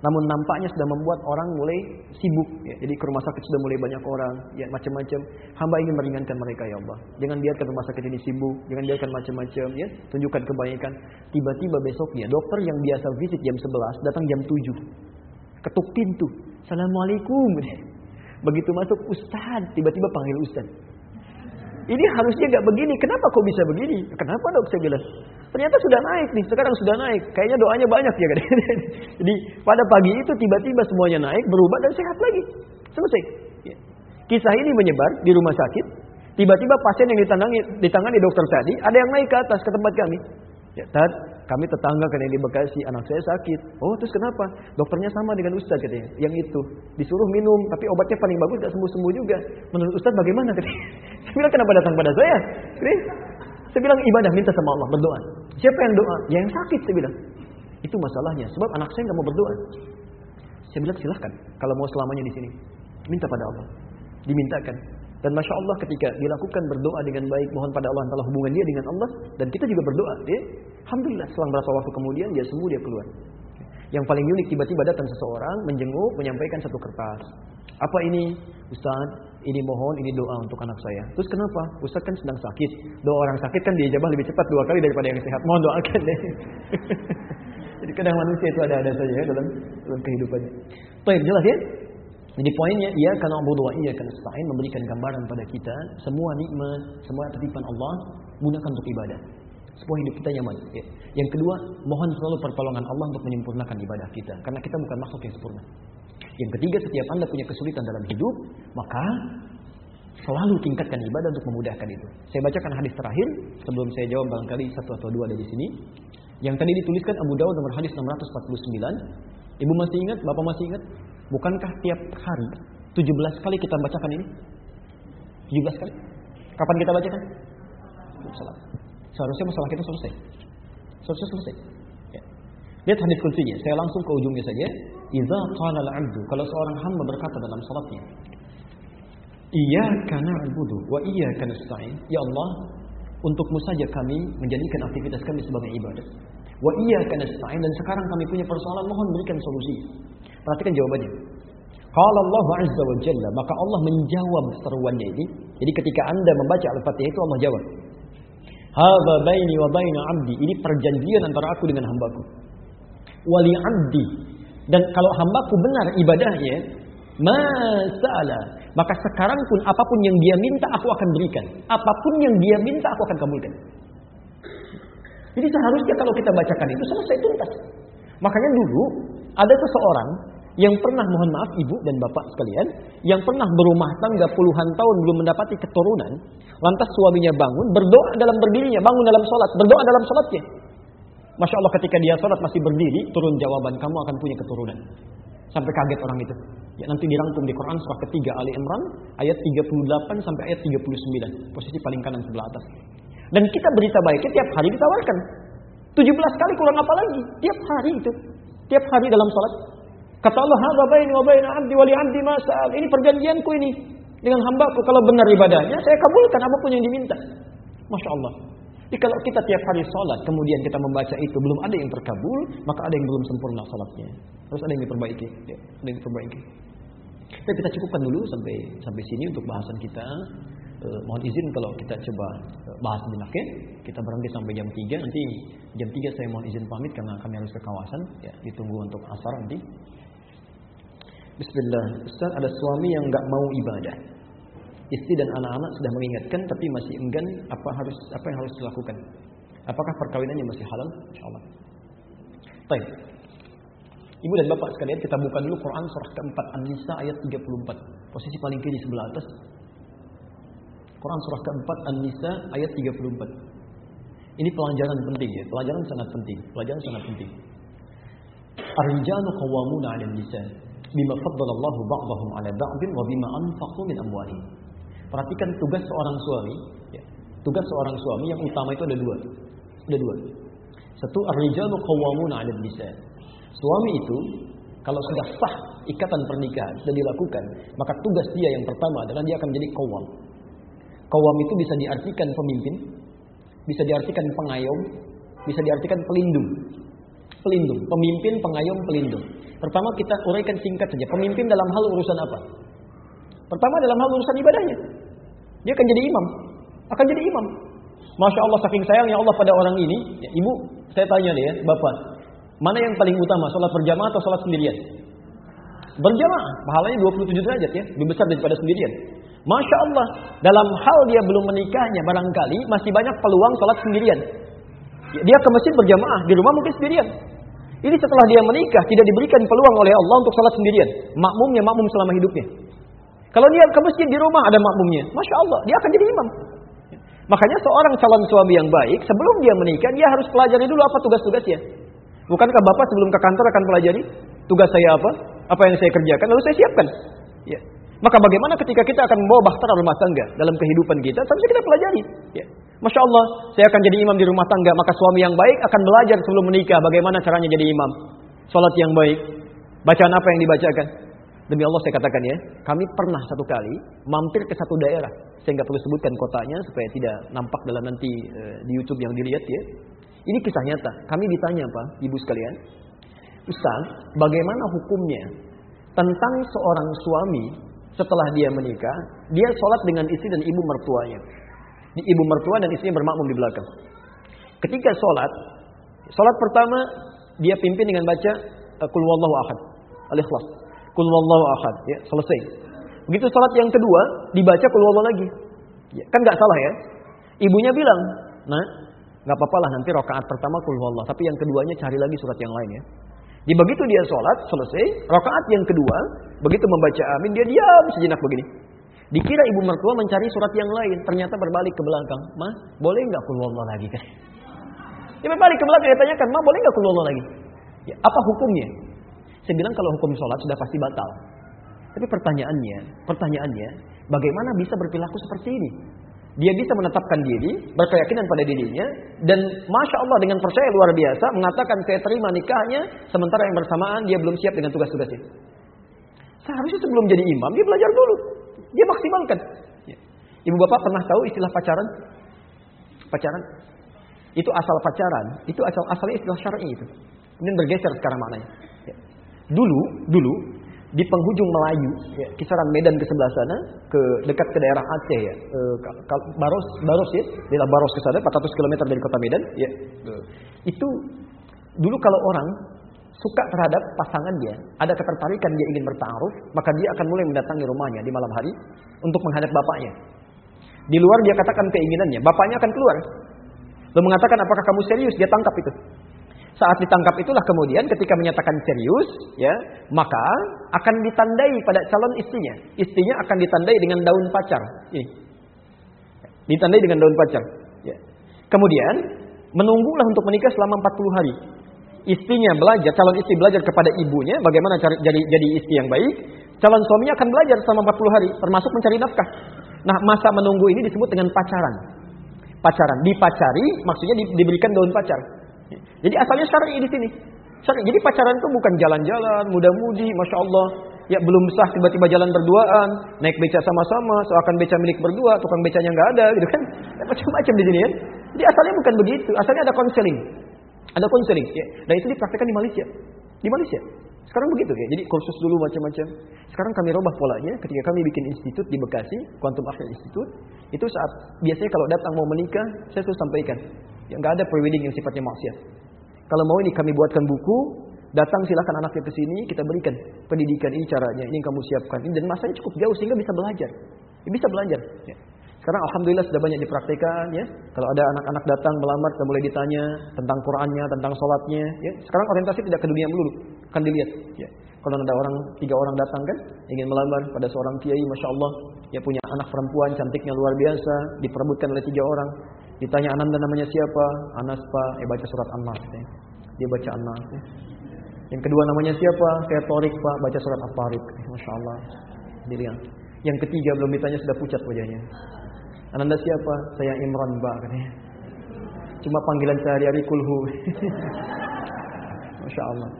Namun nampaknya sudah membuat orang mulai sibuk. Ya. Jadi ke rumah sakit sudah mulai banyak orang, ya macam-macam. Hamba ingin meringankan mereka ya Allah. Jangan biarkan rumah sakit ini sibuk, jangan biarkan macam-macam. Ya, tunjukkan kebaikan. Tiba-tiba besoknya dokter yang biasa visit jam 11 datang jam 7. Ketuk pintu. Assalamualaikum. Begitu masuk Ustaz, tiba-tiba panggil Ustaz. Ini harusnya nggak begini. Kenapa kok bisa begini? Kenapa dok saya bilang? Ternyata sudah naik nih. Sekarang sudah naik. Kayaknya doanya banyak ya. Jadi pada pagi itu tiba-tiba semuanya naik, berubah dan sehat lagi. Selesai. Ya. Kisah ini menyebar di rumah sakit. Tiba-tiba pasien yang ditangani, ditangani dokter tadi, ada yang naik ke atas ke tempat kami. Ya, Tad, kami tetangga kan yang di Bekasi, anak saya sakit. Oh, terus kenapa? Dokternya sama dengan Ustaz katanya. Yang itu disuruh minum, tapi obatnya paling bagus gak sembuh-sembuh juga. Menurut Ustaz bagaimana katanya? Saya bilang kenapa datang pada saya? Ini, saya bilang ibadah minta sama Allah berdoa. Siapa yang doa? Ya, yang sakit saya bilang. Itu masalahnya. Sebab anak saya nggak mau berdoa. Saya bilang silahkan. Kalau mau selamanya di sini, minta pada Allah. Dimintakan. Dan masya Allah ketika dilakukan berdoa dengan baik, mohon pada Allah antara hubungan dia dengan Allah dan kita juga berdoa. Ya, Alhamdulillah selang berapa waktu kemudian dia sembuh dia keluar. Yang paling unik tiba-tiba datang seseorang menjenguk menyampaikan satu kertas. Apa ini? Ustaz, ini mohon ini doa untuk anak saya. Terus kenapa? Ustaz kan sedang sakit. Doa orang sakit kan diijabah lebih cepat dua kali daripada yang sehat. Mohon doakan deh. Jadi kadang manusia itu ada-ada saja ya dalam dalam kehidupannya. Baik, jelas ya? Jadi poinnya ia karena Abu Dua ia karena selain memberikan gambaran pada kita semua nikmat, semua titipan Allah gunakan untuk ibadah. Sebuah hidup kita nyaman. Ya. Yang kedua, mohon selalu pertolongan Allah untuk menyempurnakan ibadah kita karena kita bukan makhluk yang sempurna. Yang ketiga, setiap Anda punya kesulitan dalam hidup, maka selalu tingkatkan ibadah untuk memudahkan itu. Saya bacakan hadis terakhir sebelum saya jawab barangkali satu atau dua dari sini. Yang tadi dituliskan Abu Dawud nomor hadis 649. Ibu masih ingat? Bapak masih ingat? Bukankah tiap hari 17 kali kita bacakan ini? 17 kali? Kapan kita bacakan? Salah. Seharusnya masalah kita selesai. Seharusnya selesai. Ya. Lihat hadis kuncinya. Saya langsung ke ujungnya saja. Iza qala al-'abdu. Kalau seorang hamba berkata dalam salatnya, Iyyaka na'budu wa iyyaka nasta'in. Ya Allah, untukmu saja kami menjadikan aktivitas kami sebagai ibadah. Wa iyyaka nasta'in dan sekarang kami punya persoalan mohon berikan solusi. Perhatikan jawabannya. Kalau Allah Azza wa Jalla, maka Allah menjawab seruannya ini. Jadi ketika Anda membaca Al-Fatihah itu Allah jawab. Hadza baini wa baina 'abdi. Ini perjanjian antara aku dengan hambaku. Wali 'abdi. Dan kalau hambaku benar ibadahnya, masalah, maka sekarang pun apa pun yang dia minta aku akan berikan. Apa pun yang dia minta aku akan kabulkan. Jadi seharusnya kalau kita bacakan itu selesai tuntas. Makanya dulu ada seseorang yang pernah mohon maaf ibu dan bapak sekalian yang pernah berumah tangga puluhan tahun belum mendapati keturunan lantas suaminya bangun berdoa dalam berdirinya bangun dalam sholat berdoa dalam sholatnya Masya Allah ketika dia sholat masih berdiri, turun jawaban, kamu akan punya keturunan. Sampai kaget orang itu. Ya, nanti dirangkum di Quran surah ketiga Ali Imran ayat 38 sampai ayat 39. Posisi paling kanan sebelah atas. Dan kita berita baiknya tiap hari ditawarkan. 17 kali kurang apa lagi? Tiap hari itu. Tiap hari dalam sholat. Kata Allah, "Hadza baini wa baina 'abdi wa li 'abdi ma Ini perjanjianku ini dengan hambaku kalau benar ibadahnya saya kabulkan apa pun yang diminta. Masya Allah. Jadi kalau kita tiap hari sholat kemudian kita membaca itu belum ada yang terkabul maka ada yang belum sempurna sholatnya. Harus ada yang diperbaiki. Ya, ada yang diperbaiki. Tapi kita cukupkan dulu sampai sampai sini untuk bahasan kita. Eh, mohon izin kalau kita coba eh, bahas lebih ya. Kita berhenti sampai jam 3 nanti jam 3 saya mohon izin pamit karena kami harus ke kawasan ya ditunggu untuk asar nanti. Bismillah. Ustaz ada suami yang nggak mau ibadah. Istri dan anak-anak sudah mengingatkan tapi masih enggan apa harus apa yang harus dilakukan? Apakah perkawinannya masih halal? Insyaallah. Baik. Ibu dan bapak sekalian kita buka dulu Quran surah keempat An-Nisa ayat 34. Posisi paling kiri sebelah atas. Quran surah keempat An-Nisa ayat 34. Ini pelajaran penting ya, pelajaran sangat penting, pelajaran sangat penting. Ar-rijalu qawwamuna 'alan nisa bima faddalallahu ba'dahum 'ala ba'din wa bima anfaqu min amwalihim. Perhatikan tugas seorang suami, ya. Tugas seorang suami yang utama itu ada dua. Ada dua. Satu ar-rijalu qawwamuna 'ala nisa. Suami itu kalau sudah sah ikatan pernikahan sudah dilakukan, maka tugas dia yang pertama adalah dia akan menjadi kawam. Kawam itu bisa diartikan pemimpin, bisa diartikan pengayom, bisa diartikan pelindung. Pelindung, pemimpin, pengayom, pelindung. Pertama kita uraikan singkat saja. Pemimpin dalam hal urusan apa? Pertama dalam hal urusan ibadahnya. Dia akan jadi imam. Akan jadi imam. Masya Allah saking sayangnya Allah pada orang ini. Ya, ibu, saya tanya deh ya, bapak. Mana yang paling utama, sholat berjamaah atau sholat sendirian? Berjamaah, pahalanya 27 derajat ya, lebih besar daripada sendirian. Masya Allah, dalam hal dia belum menikahnya barangkali masih banyak peluang sholat sendirian. Dia ke masjid berjamaah, di rumah mungkin sendirian. Ini setelah dia menikah tidak diberikan peluang oleh Allah untuk sholat sendirian. Makmumnya makmum selama hidupnya. Kalau dia ke masjid di rumah ada makmumnya, masya Allah dia akan jadi imam. Makanya seorang calon suami yang baik sebelum dia menikah dia harus pelajari dulu apa tugas-tugasnya. Bukankah bapak sebelum ke kantor akan pelajari tugas saya apa, apa yang saya kerjakan, lalu saya siapkan. Ya. Maka bagaimana ketika kita akan membawa bahtera rumah tangga dalam kehidupan kita, seharusnya kita pelajari. Ya. Masya Allah, saya akan jadi imam di rumah tangga, maka suami yang baik akan belajar sebelum menikah bagaimana caranya jadi imam. Salat yang baik, bacaan apa yang dibacakan. Demi Allah saya katakan ya, kami pernah satu kali mampir ke satu daerah. Saya nggak perlu sebutkan kotanya supaya tidak nampak dalam nanti e, di YouTube yang dilihat ya. Ini kisah nyata. Kami ditanya Pak, Ibu sekalian. Ustaz, bagaimana hukumnya tentang seorang suami setelah dia menikah, dia sholat dengan istri dan ibu mertuanya. Ibu mertua dan istrinya bermakmum di belakang. Ketika sholat, sholat pertama dia pimpin dengan baca eh, Kul wallahu ahad, al-ikhlas. Kul wallahu ahad, ya, selesai. Begitu sholat yang kedua, dibaca Kul wallahu lagi. Ya, kan nggak salah ya. Ibunya bilang, nah nggak apa-apa lah nanti rokaat pertama Kul wallahu, tapi yang keduanya cari lagi surat yang lain ya. Di begitu dia sholat selesai, rokaat yang kedua, begitu membaca amin dia diam sejenak begini. Dikira ibu mertua mencari surat yang lain, ternyata berbalik ke belakang. Ma, boleh nggak kulwallah lagi kan? Dia berbalik ke belakang dia tanyakan, ma boleh nggak kulwallah lagi? Ya, apa hukumnya? Saya bilang kalau hukum sholat sudah pasti batal. Tapi pertanyaannya, pertanyaannya, bagaimana bisa berperilaku seperti ini? Dia bisa menetapkan diri, berkeyakinan pada dirinya, dan masya Allah dengan percaya luar biasa mengatakan saya terima nikahnya, sementara yang bersamaan dia belum siap dengan tugas-tugasnya. Seharusnya sebelum jadi imam dia belajar dulu, dia maksimalkan. Ya. Ibu bapak pernah tahu istilah pacaran? Pacaran? Itu asal pacaran, itu asal asalnya istilah syar'i itu. Kemudian bergeser sekarang maknanya. Ya. Dulu, dulu di penghujung Melayu, ya, kisaran Medan ke sebelah sana, ke dekat ke daerah Aceh ya, e, Baros, Baros ya, daerah Baros ke sana, 400 km dari kota Medan, ya. Itu dulu kalau orang suka terhadap pasangan dia, ada ketertarikan dia ingin bertaruh, maka dia akan mulai mendatangi rumahnya di malam hari untuk menghadap bapaknya. Di luar dia katakan keinginannya, bapaknya akan keluar. Lalu mengatakan apakah kamu serius? Dia tangkap itu. Saat ditangkap itulah kemudian ketika menyatakan serius, ya, maka akan ditandai pada calon istrinya. Istrinya akan ditandai dengan daun pacar. Ini. Ditandai dengan daun pacar. Ya. Kemudian menunggulah untuk menikah selama 40 hari. Istrinya belajar, calon istri belajar kepada ibunya bagaimana cari, jadi jadi istri yang baik. Calon suaminya akan belajar selama 40 hari, termasuk mencari nafkah. Nah, masa menunggu ini disebut dengan pacaran. Pacaran, dipacari maksudnya di, diberikan daun pacar. Jadi asalnya syar'i di sini. Syar'i. Jadi pacaran itu bukan jalan-jalan, muda-mudi, masya Allah. Ya belum sah tiba-tiba jalan berduaan, naik beca sama-sama, seakan beca milik berdua, tukang becanya nggak ada, gitu kan? Ya, macam-macam di sini ya. Jadi asalnya bukan begitu, asalnya ada konseling, ada konseling. Ya. Dan itu dipraktekkan di Malaysia, di Malaysia. Sekarang begitu ya. Jadi kursus dulu macam-macam. Sekarang kami robah polanya ketika kami bikin institut di Bekasi, Quantum Akhir Institute. Itu saat biasanya kalau datang mau menikah, saya tuh sampaikan, ya nggak ada prewedding yang sifatnya maksiat. Kalau mau ini kami buatkan buku, datang silahkan anaknya ke sini, kita berikan pendidikan ini caranya, ini yang kamu siapkan. Ini dan masanya cukup jauh sehingga bisa belajar. Ya, bisa belajar. Ya. Sekarang alhamdulillah sudah banyak dipraktekkan ya. Kalau ada anak-anak datang melamar sudah mulai ditanya tentang Qurannya, tentang sholatnya ya. Sekarang orientasi tidak ke dunia melulu, kan dilihat ya. Kalau ada orang tiga orang datang kan ingin melamar pada seorang kiai, masya Allah, ya punya anak perempuan cantiknya luar biasa, diperebutkan oleh tiga orang. Ditanya Ananda namanya siapa? Anas pak, eh baca surat An-Nas. Ya. Dia baca An-Nas. Ya. Yang kedua namanya siapa? Saya Torik pak, baca surat At-Tariq. Eh, masya Allah, dilihat. Yang ketiga belum ditanya sudah pucat wajahnya. Ananda siapa? Saya Imran Mbak katanya. Cuma panggilan sehari-hari kulhu. Masya Allah.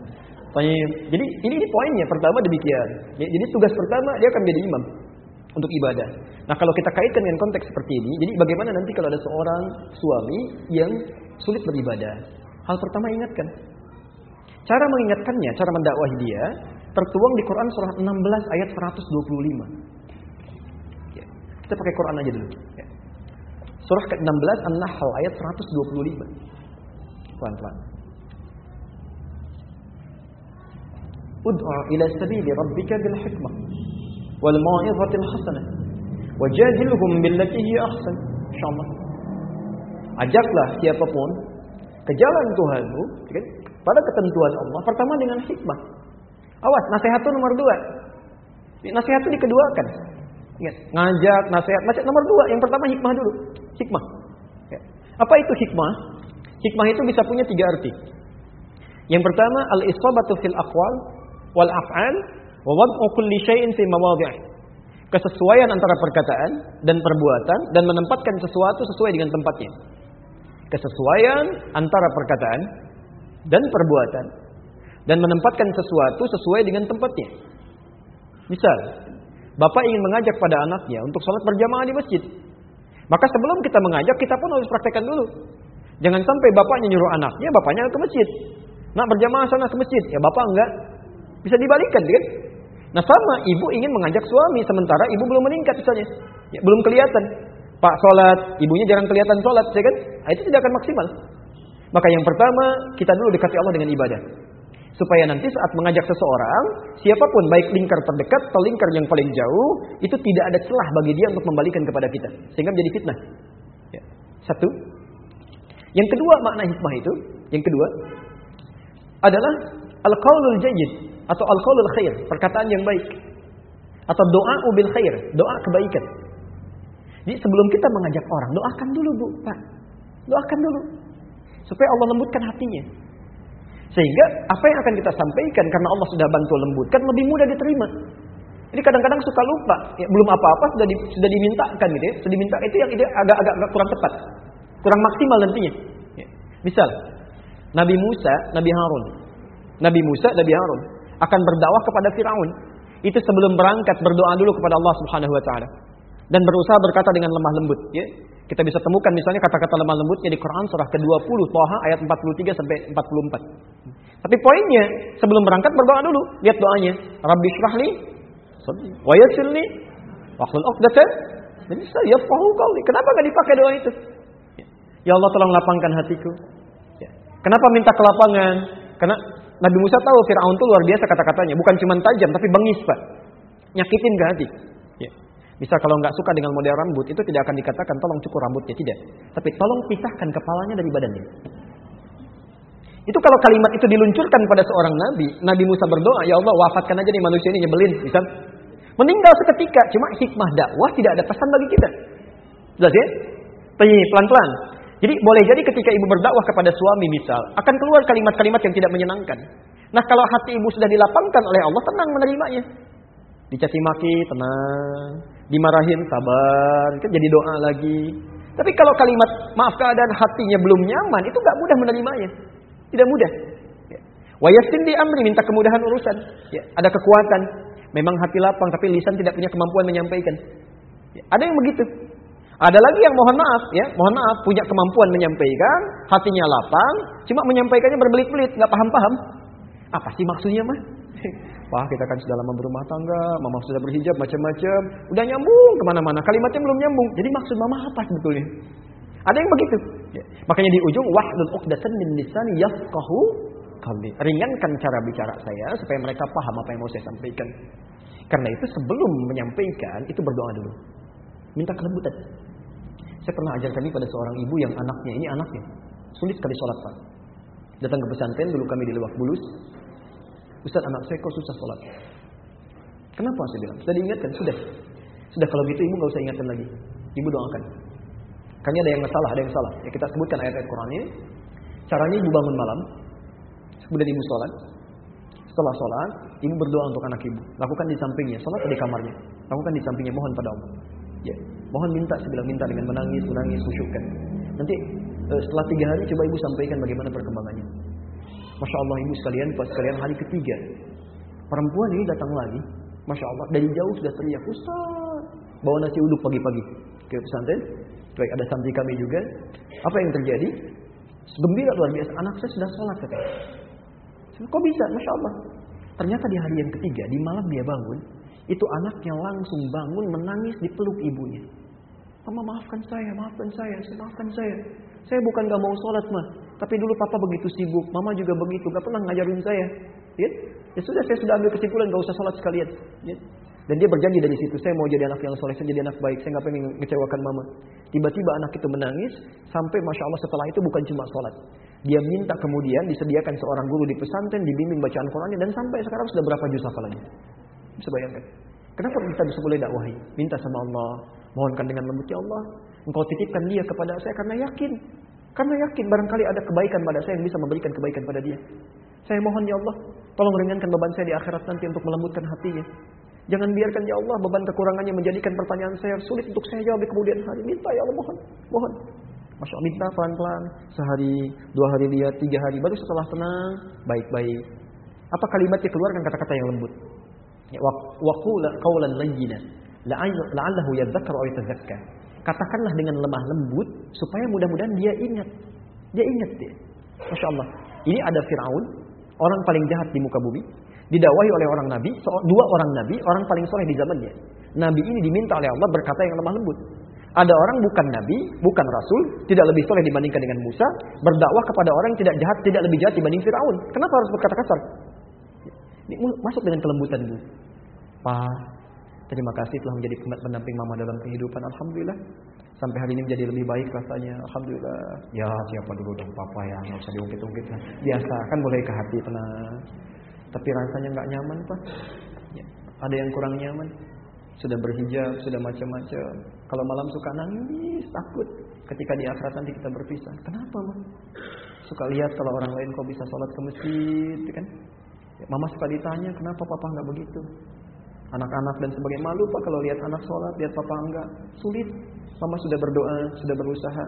Jadi ini, ini poinnya. Pertama demikian. Ya, jadi tugas pertama dia akan menjadi imam untuk ibadah. Nah kalau kita kaitkan dengan konteks seperti ini, jadi bagaimana nanti kalau ada seorang suami yang sulit beribadah? Hal pertama ingatkan. Cara mengingatkannya, cara mendakwahi dia, tertuang di Quran surah 16 ayat 125. Kita pakai Quran aja dulu. Ya. Surah ke-16 An-Nahl ayat 125. Pelan-pelan. Ud'a ila sabili rabbika bil hikmah wal mau'izatil hasanah wajadilhum billati hi ahsan. Insyaallah. Ajaklah siapa pun ke jalan Tuhanmu, kan? Pada ketentuan Allah, pertama dengan hikmah. Awas, nasihat itu nomor dua. Nasihat itu dikeduakan. Ingat, ngajak, nasihat, nasihat nomor dua. Yang pertama hikmah dulu. Hikmah. Ya. Apa itu hikmah? Hikmah itu bisa punya tiga arti. Yang pertama, al-isabatu fil aqwal wal af'al wa wad'u kulli syai'in fi mawadhi'i. Kesesuaian antara perkataan dan perbuatan dan menempatkan sesuatu sesuai dengan tempatnya. Kesesuaian antara perkataan dan perbuatan dan menempatkan sesuatu sesuai dengan tempatnya. Misal, Bapak ingin mengajak pada anaknya untuk sholat berjamaah di masjid. Maka sebelum kita mengajak, kita pun harus praktekkan dulu. Jangan sampai bapaknya nyuruh anaknya, bapaknya ke masjid. Nak berjamaah sana ke masjid, ya bapak enggak. Bisa dibalikan, kan? Nah sama, ibu ingin mengajak suami, sementara ibu belum meningkat misalnya. Ya, belum kelihatan. Pak sholat, ibunya jarang kelihatan sholat, ya kan? Nah, itu tidak akan maksimal. Maka yang pertama, kita dulu dekati Allah dengan ibadah. Supaya nanti saat mengajak seseorang, siapa pun baik lingkar terdekat atau lingkar yang paling jauh, itu tidak ada celah bagi dia untuk membalikan kepada kita. Sehingga menjadi fitnah. Ya. Satu. Yang kedua makna hikmah itu, yang kedua adalah al-qaulul jayyid atau al-qaulul khair, perkataan yang baik. Atau doa ubil khair, doa kebaikan. Jadi sebelum kita mengajak orang, doakan dulu Bu, Pak. Doakan dulu. Supaya Allah lembutkan hatinya. Sehingga apa yang akan kita sampaikan karena Allah sudah bantu lembutkan lebih mudah diterima. Jadi kadang-kadang suka lupa, ya, belum apa-apa sudah di, sudah dimintakan gitu ya, sudah diminta itu yang agak-agak kurang tepat, kurang maksimal nantinya. Ya. Misal Nabi Musa, Nabi Harun, Nabi Musa, Nabi Harun akan berdakwah kepada Firaun. Itu sebelum berangkat berdoa dulu kepada Allah Subhanahu Wa Taala dan berusaha berkata dengan lemah lembut. Ya. Kita bisa temukan misalnya kata-kata lemah lembutnya di Quran surah ke-20 Toha ayat 43 sampai 44. Tapi poinnya sebelum berangkat berdoa dulu. Lihat doanya. Rabbi syrahli wa yassirli wa hlul 'uqdatan fahu kau. Kenapa enggak dipakai doa itu? Ya Allah tolong lapangkan hatiku. Ya. Kenapa minta kelapangan? Karena Nabi Musa tahu Fir'aun itu luar biasa kata-katanya. Bukan cuma tajam, tapi bengis Pak. Nyakitin ke hati. Bisa kalau nggak suka dengan model rambut itu tidak akan dikatakan tolong cukur rambutnya tidak, tapi tolong pisahkan kepalanya dari badannya. Itu kalau kalimat itu diluncurkan pada seorang nabi, Nabi Musa berdoa, ya Allah wafatkan aja nih manusia ini nyebelin, bisa meninggal seketika. Cuma hikmah dakwah tidak ada pesan bagi kita. Jelas ya? Pelan-pelan. Jadi boleh jadi ketika ibu berdakwah kepada suami misal, akan keluar kalimat-kalimat yang tidak menyenangkan. Nah kalau hati ibu sudah dilapangkan oleh Allah, tenang menerimanya. Dicaci maki, tenang. Dimarahin, sabar. Itu jadi doa lagi. Tapi kalau kalimat maaf keadaan hatinya belum nyaman, itu gak mudah menerimanya. Tidak mudah. Ya. Wayasin di amri minta kemudahan urusan. Ya. Ada kekuatan. Memang hati lapang, tapi lisan tidak punya kemampuan menyampaikan. Ya. Ada yang begitu. Ada lagi yang mohon maaf, ya, mohon maaf punya kemampuan menyampaikan, hatinya lapang, cuma menyampaikannya berbelit-belit, nggak paham-paham. Apa sih maksudnya mah? Wah kita kan sudah lama berumah tangga, mama sudah berhijab macam-macam, udah nyambung ke mana-mana. Kalimatnya belum nyambung. Jadi maksud mama apa sebetulnya? Ada yang begitu. Ya. Makanya di ujung wahdul uqdatan min lisani yafqahu qalbi. Ringankan cara bicara saya supaya mereka paham apa yang mau saya sampaikan. Karena itu sebelum menyampaikan itu berdoa dulu. Minta kelembutan. Saya pernah ajarkan ini pada seorang ibu yang anaknya ini anaknya sulit sekali sholat pak. Datang ke pesantren dulu kami di Lewak Bulus. Ustaz anak saya kok susah sholat. Kenapa saya bilang? Sudah diingatkan? Sudah. Sudah kalau gitu ibu nggak usah ingatkan lagi. Ibu doakan. Kayaknya ada yang salah, ada yang salah. Ya kita sebutkan ayat-ayat Quran ini. Caranya ibu bangun malam. Kemudian ibu sholat. Setelah sholat, ibu berdoa untuk anak ibu. Lakukan di sampingnya, sholat di kamarnya. Lakukan di sampingnya, mohon pada Allah. Ya, mohon minta, saya bilang minta dengan menangis, menangis, khusyukkan. Nanti eh, setelah tiga hari coba ibu sampaikan bagaimana perkembangannya. Masya Allah ibu sekalian, pas sekalian hari ketiga. Perempuan ini datang lagi. Masya Allah, dari jauh sudah teriak, Ustaz. Bawa nasi uduk pagi-pagi ke pesantren. Baik, ada santri kami juga. Apa yang terjadi? Gembira luar biasa. Anak saya sudah sholat katanya. Kok bisa? Masya Allah. Ternyata di hari yang ketiga, di malam dia bangun. Itu anaknya langsung bangun menangis di peluk ibunya. Mama maafkan saya, maafkan saya, maafkan saya. Saya bukan gak mau sholat mah. Tapi dulu papa begitu sibuk, mama juga begitu, gak pernah ngajarin saya. Ya, ya sudah saya sudah ambil kesimpulan gak usah sholat sekalian. Ya. Dan dia berjanji dari situ, saya mau jadi anak yang soleh, saya jadi anak baik, saya nggak pengen mengecewakan mama. Tiba-tiba anak itu menangis, sampai masya Allah setelah itu bukan cuma sholat. Dia minta kemudian disediakan seorang guru di pesantren, dibimbing bacaan Qurannya, dan sampai sekarang sudah berapa juz hafalannya. Bisa bayangkan. Kenapa kita bisa boleh dakwahi? Minta sama Allah, mohonkan dengan lembut ya Allah, Engkau titipkan dia kepada saya karena yakin. Karena yakin barangkali ada kebaikan pada saya yang bisa memberikan kebaikan pada dia. Saya mohon ya Allah, tolong ringankan beban saya di akhirat nanti untuk melembutkan hatinya. Jangan biarkan ya Allah beban kekurangannya menjadikan pertanyaan saya sulit untuk saya jawab di kemudian hari. Minta ya Allah mohon, mohon. Masya Allah minta pelan-pelan sehari, dua hari lihat, tiga hari baru setelah tenang baik-baik. Apa kalimatnya keluarkan kata-kata yang lembut. Ya, Waqula qawlan layyina la'allahu yadzakkaru aw yatazakka. Katakanlah dengan lemah lembut supaya mudah-mudahan dia ingat. Dia ingat dia. Masya Allah. Ini ada Fir'aun, orang paling jahat di muka bumi didakwahi oleh orang nabi, dua orang nabi, orang paling soleh di zamannya. Nabi ini diminta oleh Allah berkata yang lemah lembut. Ada orang bukan nabi, bukan rasul, tidak lebih soleh dibandingkan dengan Musa, berdakwah kepada orang yang tidak jahat, tidak lebih jahat dibanding Firaun. Kenapa harus berkata kasar? Masuk dengan kelembutan bu. Pak, terima kasih telah menjadi pendamping mama dalam kehidupan. Alhamdulillah. Sampai hari ini menjadi lebih baik rasanya. Alhamdulillah. Ya siapa dulu dong papa ya, nggak usah diungkit-ungkit. Biasa kan boleh ke hati tenang. Tapi rasanya nggak nyaman pak. Ya, ada yang kurang nyaman. Sudah berhijab, sudah macam-macam. Kalau malam suka nangis, takut. Ketika di akhirat nanti kita berpisah. Kenapa mah? Suka lihat kalau orang lain kok bisa sholat ke masjid, kan? Ya, mama suka ditanya, kenapa papa nggak begitu? Anak-anak dan sebagainya malu pak kalau lihat anak sholat, lihat papa enggak. Sulit. Mama sudah berdoa, sudah berusaha.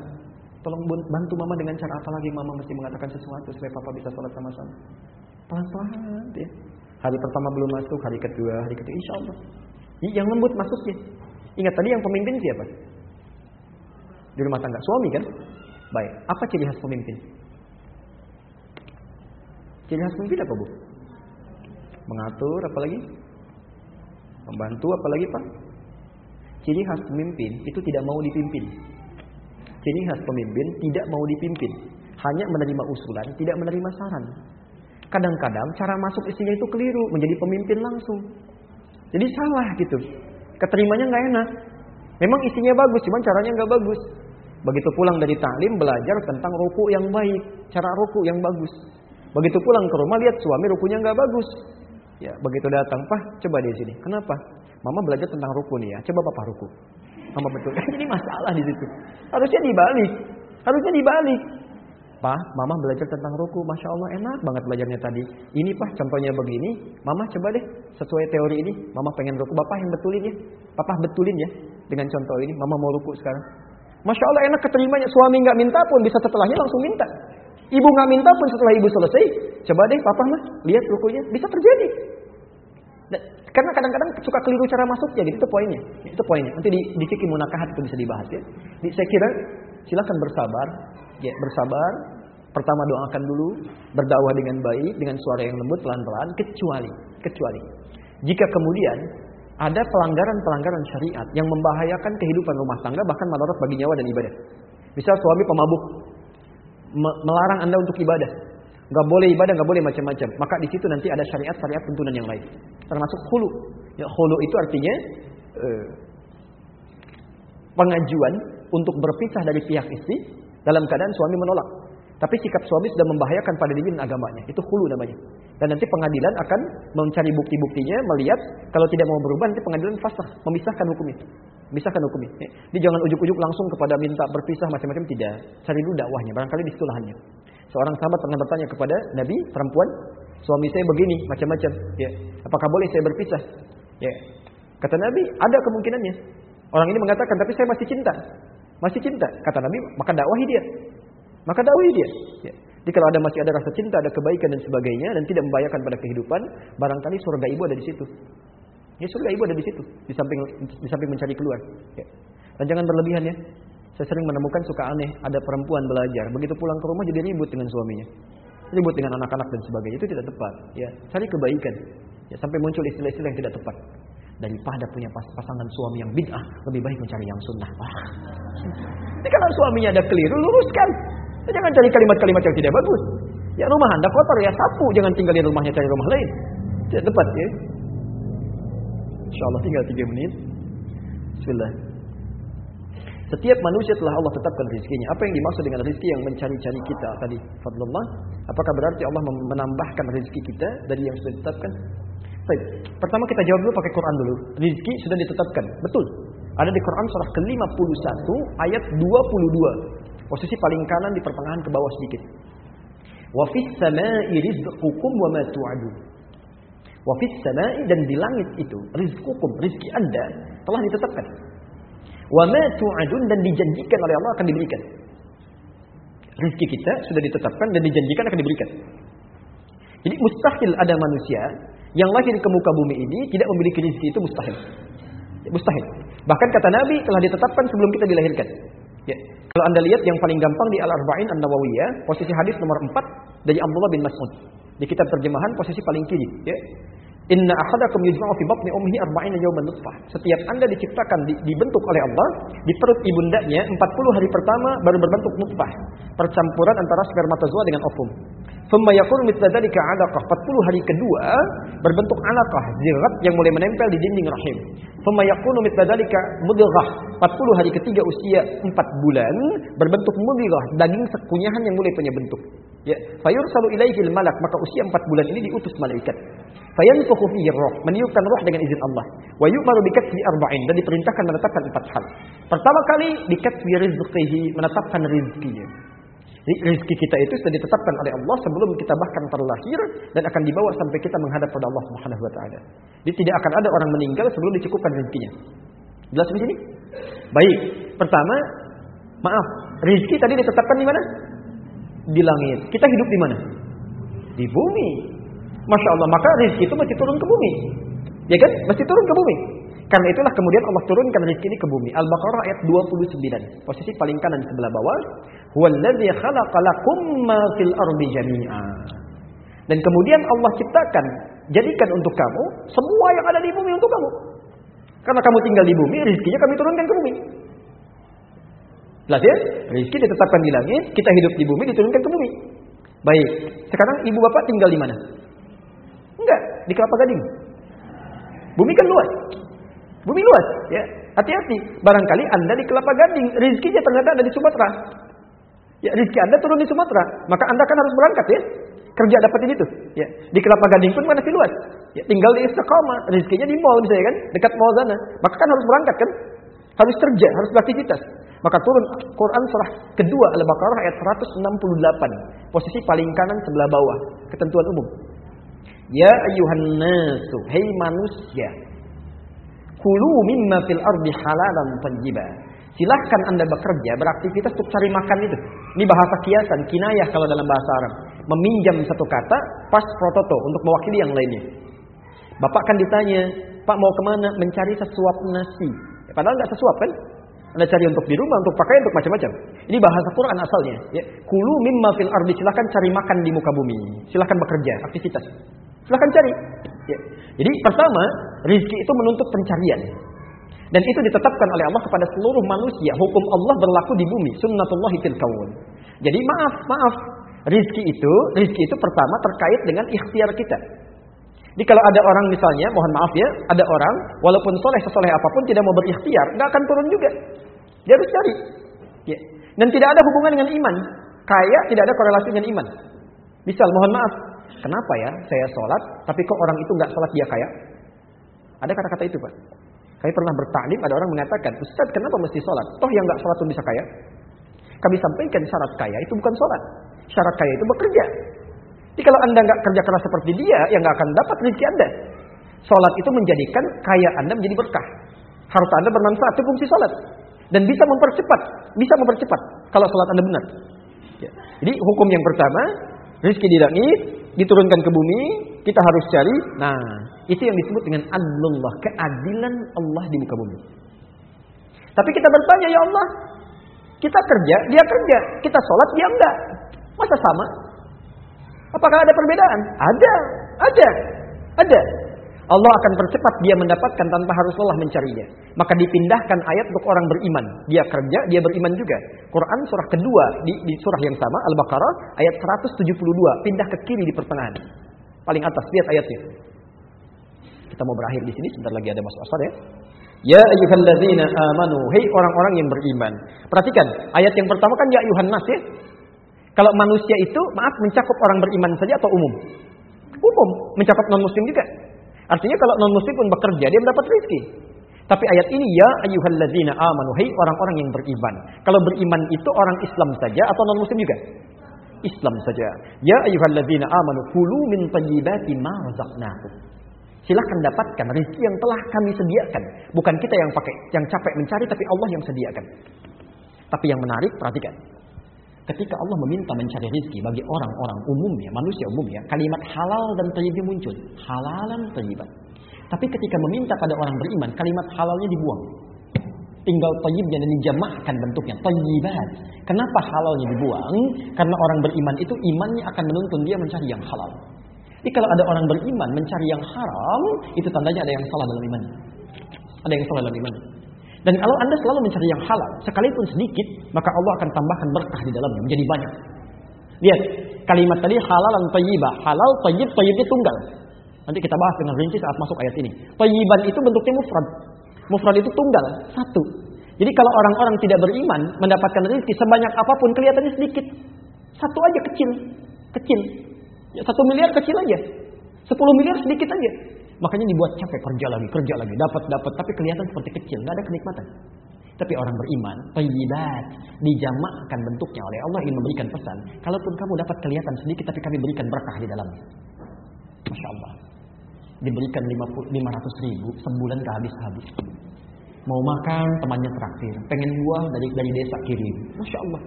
Tolong bantu mama dengan cara apa lagi mama mesti mengatakan sesuatu supaya papa bisa sholat sama-sama. Pelan-pelan ya. Hari pertama belum masuk, hari kedua, hari ketiga insya Allah. Yang lembut masuknya. Ingat tadi yang pemimpin siapa? Di rumah tangga. Suami kan? Baik. Apa ciri khas pemimpin? Ciri khas pemimpin apa bu? Mengatur, apalagi? Membantu, apalagi pak? Ciri khas pemimpin itu tidak mau dipimpin. Ciri khas pemimpin tidak mau dipimpin. Hanya menerima usulan, tidak menerima saran. Kadang-kadang cara masuk istrinya itu keliru, menjadi pemimpin langsung. Jadi salah gitu. Keterimanya nggak enak. Memang isinya bagus, cuman caranya nggak bagus. Begitu pulang dari taklim belajar tentang ruku yang baik, cara ruku yang bagus. Begitu pulang ke rumah lihat suami rukunya nggak bagus. Ya, begitu datang, "Pak, coba di sini." Kenapa? Mama belajar tentang ruku nih ya. Coba Papa ruku. Mama betul. Ini masalah di situ. Harusnya dibalik. Harusnya dibalik. Pak, mama belajar tentang ruku, masya Allah enak banget belajarnya tadi. Ini pak contohnya begini, mama coba deh sesuai teori ini, mama pengen ruku, bapak yang betulin ya, papa betulin ya dengan contoh ini, mama mau ruku sekarang. Masya Allah enak keterimanya, suami nggak minta pun bisa setelahnya langsung minta. Ibu nggak minta pun setelah ibu selesai, coba deh papa mah lihat rukunya, bisa terjadi. Karena kadang-kadang suka keliru cara masuknya, gitu itu poinnya. Itu poinnya. Nanti di, di fikih munakahat itu bisa dibahas ya. Di, saya kira silakan bersabar, ya bersabar. Pertama doakan dulu, berdakwah dengan baik, dengan suara yang lembut pelan-pelan, kecuali kecuali jika kemudian ada pelanggaran-pelanggaran syariat yang membahayakan kehidupan rumah tangga bahkan madarat bagi nyawa dan ibadah. Misal suami pemabuk melarang Anda untuk ibadah. Gak boleh ibadah, gak boleh macam-macam. Maka di situ nanti ada syariat-syariat tuntunan yang lain. Termasuk hulu. Ya, hulu itu artinya eh, pengajuan untuk berpisah dari pihak istri dalam keadaan suami menolak. Tapi sikap suami sudah membahayakan pada diri dan agamanya. Itu hulu namanya. Dan nanti pengadilan akan mencari bukti-buktinya, melihat kalau tidak mau berubah nanti pengadilan fasah, memisahkan hukum itu. Memisahkan hukum itu. Dia jangan ujuk-ujuk langsung kepada minta berpisah macam-macam tidak. Cari dulu dakwahnya, barangkali di situ lahannya. Seorang sahabat pernah bertanya kepada Nabi perempuan, suami saya begini macam-macam. Ya, apakah boleh saya berpisah? Ya, kata Nabi ada kemungkinannya. Orang ini mengatakan tapi saya masih cinta, masih cinta. Kata Nabi maka dakwahi dia, maka dakwahi dia. Ya. Jadi kalau ada masih ada rasa cinta, ada kebaikan dan sebagainya dan tidak membahayakan pada kehidupan, barangkali surga ibu ada di situ. Ya surga ibu ada di situ, di samping di samping mencari keluar. Ya. Dan jangan berlebihan ya. Saya sering menemukan suka aneh, ada perempuan belajar, begitu pulang ke rumah jadi ribut dengan suaminya. Ribut dengan anak-anak dan sebagainya, itu tidak tepat. Ya, cari kebaikan. Ya, sampai muncul istilah-istilah yang tidak tepat. Daripada punya pas pasangan suami yang bid'ah, lebih baik mencari yang sunnah. Wah. Ini kalau suaminya ada keliru, luruskan. Jangan cari kalimat-kalimat yang tidak bagus. Ya rumah anda kotor ya sapu, jangan tinggal di rumahnya cari rumah lain. Tidak tepat ya. Insya Allah tinggal tiga menit. Bismillah. Setiap manusia telah Allah tetapkan rezekinya. Apa yang dimaksud dengan rezeki yang mencari-cari kita tadi? Fadlullah. Apakah berarti Allah menambahkan rezeki kita dari yang sudah ditetapkan? Baik. Pertama kita jawab dulu pakai Quran dulu. Rezeki sudah ditetapkan. Betul. Ada di Quran surah ke-51 ayat 22. Posisi paling kanan di pertengahan ke bawah sedikit. Wa fis sama'i rizqukum wa ma tu'adun. Wa fis sama'i dan di langit itu rizqukum, rezeki Anda telah ditetapkan. Wa ma tu'adun dan dijanjikan oleh Allah akan diberikan. Rizki kita sudah ditetapkan dan dijanjikan akan diberikan. Jadi mustahil ada manusia yang lahir ke muka bumi ini tidak memiliki rezeki itu mustahil. Ya, mustahil. Bahkan kata Nabi telah ditetapkan sebelum kita dilahirkan. Ya. Kalau anda lihat yang paling gampang di Al-Arba'in An-Nawawiyah, posisi hadis nomor 4 dari Abdullah bin Mas'ud. Di kitab terjemahan posisi paling kiri. Ya. Inna ahadakum yujma'u fi batni ummihi arba'ina yawman nutfah. Setiap Anda diciptakan dibentuk oleh Allah di perut ibundanya 40 hari pertama baru berbentuk nutfah. Percampuran antara spermatozoa dengan ovum. Thumma yakunu mithla 'alaqah. 40 hari kedua berbentuk 'alaqah, zirat yang mulai menempel di dinding rahim. Thumma yakunu mithla dzalika mudghah. 40 hari ketiga usia 4 bulan berbentuk mudghah, daging sekunyahan yang mulai punya bentuk. Ya, fayursalu ilaihil malak, maka usia 4 bulan ini diutus malaikat. Fayanfukhu fihi roh, meniupkan roh dengan izin Allah. Wa yu'maru bikatbi arba'in dan diperintahkan menetapkan empat hal. Pertama kali bikatbi rizqihi, menetapkan rizkinya. Rizki kita itu sudah ditetapkan oleh Allah sebelum kita bahkan terlahir dan akan dibawa sampai kita menghadap pada Allah Subhanahu wa taala. Jadi tidak akan ada orang meninggal sebelum dicukupkan rezekinya. Jelas di sini? Baik. Pertama, maaf, rizki tadi ditetapkan di mana? Di langit. Kita hidup di mana? Di bumi. Masya Allah, maka rizki itu mesti turun ke bumi. Ya kan? Mesti turun ke bumi. Karena itulah kemudian Allah turunkan rezeki ini ke bumi. Al-Baqarah ayat 29. Posisi paling kanan sebelah bawah. Huwallazi khalaqa lakum ma fil ardi. Dan kemudian Allah ciptakan, jadikan untuk kamu semua yang ada di bumi untuk kamu. Karena kamu tinggal di bumi, rezekinya kami turunkan ke bumi. Jelas ya? Rezeki ditetapkan di langit, kita hidup di bumi, diturunkan ke bumi. Baik. Sekarang ibu bapak tinggal di mana? Enggak, di Kelapa Gading. Bumi kan luas. Bumi luas, ya. Hati-hati. Barangkali Anda di Kelapa Gading, rezekinya ternyata ada di Sumatera. Ya, rezeki Anda turun di Sumatera, maka Anda kan harus berangkat ya. Kerja dapetin itu, ya. Di Kelapa Gading pun masih luas. Ya, tinggal di Istiqomah, rezekinya di mall misalnya kan, dekat mall sana. Maka kan harus berangkat kan? Harus kerja, harus beraktivitas. Maka turun Quran surah kedua Al-Baqarah ayat 168. Posisi paling kanan sebelah bawah. Ketentuan umum. Ya ayuhan nasu. Hei manusia. Kulu mimma fil ardi halalan tayyiba. Silahkan anda bekerja, beraktivitas untuk cari makan itu. Ini bahasa kiasan, kinayah kalau dalam bahasa Arab. Meminjam satu kata, pas prototo untuk mewakili yang lainnya. Bapak kan ditanya, Pak mau ke mana? Mencari sesuap nasi. Padahal nggak sesuap kan? Anda cari untuk di rumah, untuk pakai, untuk macam-macam. Ini bahasa Quran asalnya. Ya. Kulu mimma fil ardi. Silahkan cari makan di muka bumi. Silahkan bekerja, aktivitas. Silahkan cari. Ya. Jadi pertama, rizki itu menuntut pencarian. Dan itu ditetapkan oleh Allah kepada seluruh manusia. Hukum Allah berlaku di bumi. Sunnatullahi fil kaun. Jadi maaf, maaf. Rizki itu, rizki itu pertama terkait dengan ikhtiar kita. Jadi kalau ada orang misalnya, mohon maaf ya, ada orang walaupun soleh sesoleh apa pun tidak mau berikhtiar, nggak akan turun juga. Dia harus cari. Ya. Dan tidak ada hubungan dengan iman. Kaya tidak ada korelasi dengan iman. Misal, mohon maaf, kenapa ya saya sholat, tapi kok orang itu nggak sholat dia kaya? Ada kata-kata itu pak. Kami pernah bertaklim, ada orang mengatakan, Ustaz kenapa mesti sholat? Toh yang nggak sholat pun bisa kaya. Kami sampaikan syarat kaya itu bukan sholat. Syarat kaya itu bekerja. Jadi kalau anda nggak kerja keras seperti dia, ya nggak akan dapat rezeki anda. Sholat itu menjadikan kaya anda menjadi berkah. Harta anda bermanfaat itu fungsi sholat. Dan bisa mempercepat, bisa mempercepat kalau sholat anda benar. Ya. Jadi hukum yang pertama, rezeki di langit diturunkan ke bumi, kita harus cari. Nah, itu yang disebut dengan adlullah, keadilan Allah di muka bumi. Tapi kita bertanya, ya Allah, kita kerja, dia kerja, kita sholat, dia enggak. Masa sama? Apakah ada perbedaan? Ada, ada, ada. Allah akan percepat dia mendapatkan tanpa harus lelah mencarinya. Maka dipindahkan ayat untuk orang beriman. Dia kerja, dia beriman juga. Quran surah kedua di, di surah yang sama Al-Baqarah ayat 172 pindah ke kiri di pertengahan. Paling atas lihat ayatnya. Kita mau berakhir di sini sebentar lagi ada Mas Asad ya. Ya ayyuhalladzina amanu, hei orang-orang yang beriman. Perhatikan, ayat yang pertama kan ya ayuhan nas ya. Kalau manusia itu, maaf, mencakup orang beriman saja atau umum? Umum, mencakup non-muslim juga. Artinya kalau non-muslim pun bekerja, dia mendapat rezeki. Tapi ayat ini, ya ayyuhalladzina amanu, hei orang-orang yang beriman. Kalau beriman itu orang Islam saja atau non-muslim juga? Islam saja. Ya ayyuhalladzina amanu, kulu min tayyibati ma razaqnakum. Silahkan dapatkan rezeki yang telah kami sediakan. Bukan kita yang pakai, yang capek mencari, tapi Allah yang sediakan. Tapi yang menarik, perhatikan. Ketika Allah meminta mencari rezeki bagi orang-orang umumnya, manusia umumnya, kalimat halal dan tayyibnya muncul. Halalan tayyiban. Tapi ketika meminta pada orang beriman, kalimat halalnya dibuang. Tinggal tayyibnya dan dijamakkan bentuknya. Tayyibat. Kenapa halalnya dibuang? Karena orang beriman itu imannya akan menuntun dia mencari yang halal. Jadi kalau ada orang beriman mencari yang haram, itu tandanya ada yang salah dalam imannya. Ada yang salah dalam imannya. Dan kalau Anda selalu mencari yang halal, sekalipun sedikit, maka Allah akan tambahkan berkah di dalamnya menjadi banyak. Lihat, kalimat tadi halal dan tayyibah. Halal, tayyib, tayyibnya tunggal. Nanti kita bahas dengan rinci saat masuk ayat ini. Tayyiban itu bentuknya mufrad. Mufrad itu tunggal, satu. Jadi kalau orang-orang tidak beriman mendapatkan rezeki sebanyak apa pun kelihatannya sedikit. Satu aja kecil, kecil. Ya, satu miliar kecil aja. Sepuluh miliar sedikit aja. Makanya dibuat capek kerja lagi, kerja lagi, dapat dapat, tapi kelihatan seperti kecil, nggak ada kenikmatan. Tapi orang beriman, tayyibat, dijamakkan bentuknya oleh Allah ingin memberikan pesan. Kalaupun kamu dapat kelihatan sedikit, tapi kami berikan berkah di dalamnya. Masya Allah. Diberikan 500 ribu, sebulan gak habis-habis. Mau makan, temannya traktir. Pengen buah dari dari desa kirim. Masya Allah.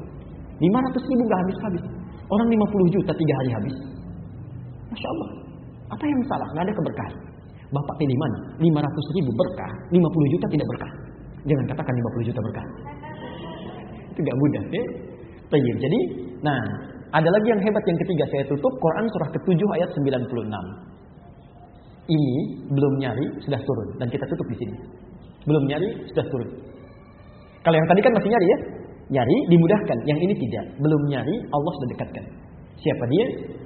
500 ribu gak habis-habis. Orang 50 juta tiga hari habis. Masya Allah. Apa yang salah? Gak ada keberkahan. Bapak pilih mana? 500 ribu berkah, 50 juta tidak berkah. Jangan katakan 50 juta berkah. Itu gak mudah. Ya? Tayyib. Jadi, nah, ada lagi yang hebat yang ketiga saya tutup Quran surah ke-7 ayat 96. Ini belum nyari sudah turun dan kita tutup di sini. Belum nyari sudah turun. Kalau yang tadi kan masih nyari ya? Nyari dimudahkan, yang ini tidak. Belum nyari Allah sudah dekatkan. Siapa dia?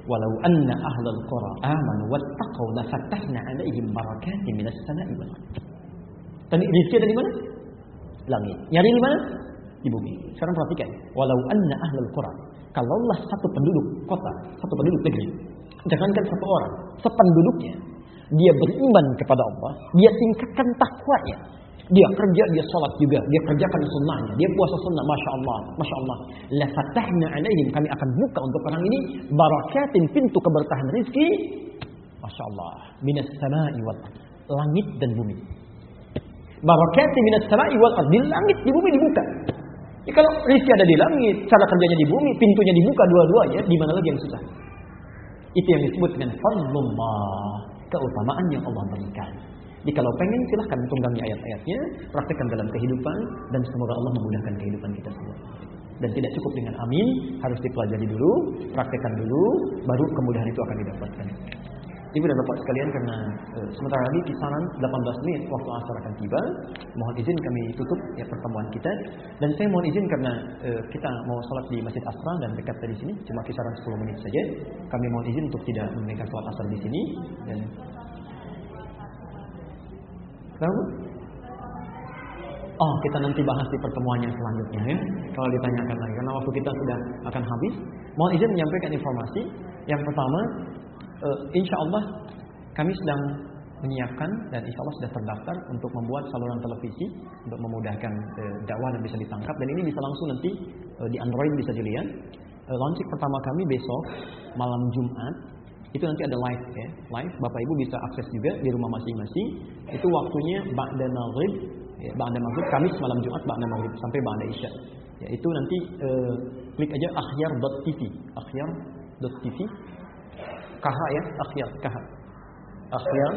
Walau anna ahlul qura amanu wattaqau la fatahna alaihim barakatin minas sama'i wal Tadi rizki ada di mana? Langit. Nyari di mana? Di bumi. Sekarang perhatikan. Walau anna ahlul qura. Kalaulah satu penduduk kota, satu penduduk negeri. Jangankan satu orang, sependuduknya. Dia beriman kepada Allah. Dia tingkatkan takwanya. Dia kerja, dia sholat juga. Dia kerjakan sunnahnya. Dia puasa sunnah. Masya Allah. Masya Allah. La fatahna alaihim. Kami akan buka untuk orang ini. Barakatin pintu keberkahan rizki. Masya Allah. Minas sama'i wal Langit dan bumi. Barakatin minas sama'i wal Di langit, di bumi dibuka. Ya, kalau rizki ada di langit, cara kerjanya di bumi, pintunya dibuka dua-duanya, di mana lagi yang susah? Itu yang disebut dengan fadlullah, keutamaan yang Allah berikan. Jadi kalau pengen silahkan tunggangi ayat-ayatnya, praktekkan dalam kehidupan dan semoga Allah memudahkan kehidupan kita semua. Dan tidak cukup dengan amin, harus dipelajari dulu, praktekkan dulu, baru kemudahan itu akan didapatkan. Ibu dan Bapak sekalian karena e, sementara lagi kisaran 18 menit waktu asar akan tiba, mohon izin kami tutup ya pertemuan kita dan saya mohon izin karena e, kita mau sholat di Masjid Asra dan dekat dari sini cuma kisaran 10 menit saja. Kami mohon izin untuk tidak menunaikan sholat asar di sini dan Kenapa? Oh, kita nanti bahas di pertemuannya selanjutnya ya. Kalau ditanyakan lagi, karena waktu kita sudah akan habis. Mohon izin menyampaikan informasi. Yang pertama, uh, insya Allah kami sedang menyiapkan dan insya Allah sudah terdaftar untuk membuat saluran televisi untuk memudahkan uh, dakwah dan bisa ditangkap dan ini bisa langsung nanti uh, di Android bisa dilihat. Uh, launching pertama kami besok malam Jumat itu nanti ada live ya, live. Bapak Ibu bisa akses juga di rumah masing-masing. Itu waktunya ba'da maghrib, ya, ba'da maghrib Kamis malam Jumat ba'da maghrib sampai ba'da isya. Ya, itu nanti uh, klik aja akhyar.tv, akhyar.tv. KH ya, akhyar, KH. Akhyar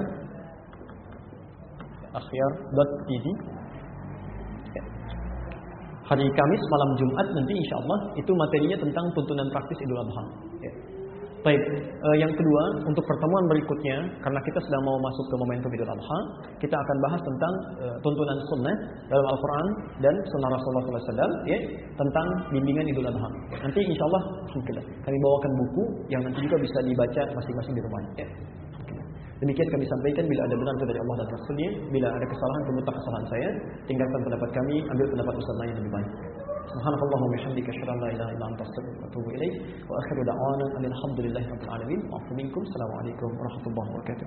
akhyar.tv ya. Hari Kamis malam Jumat nanti insya Allah itu materinya tentang tuntunan praktis Idul Adha. Baik, uh, yang kedua untuk pertemuan berikutnya karena kita sedang mau masuk ke momentum Idul Adha, kita akan bahas tentang uh, tuntunan sunnah dalam Al-Quran dan sunnah Rasulullah SAW ya, tentang bimbingan Idul Adha. Nanti insya Allah kami bawakan buku yang nanti juga bisa dibaca masing-masing di rumah. Ya. Demikian kami sampaikan bila ada benar dari Allah dan Rasulnya, bila ada kesalahan pemutak kesalahan saya, tinggalkan pendapat kami, ambil pendapat Ustaz yang lebih baik. Subhanallah wa bihamdika asyhadu an la ilaha illa anta astaghfiruka wa atubu ilaik wa akhiru da'wana alhamdulillahi rabbil alamin wa minkum assalamu alaikum warahmatullahi wabarakatuh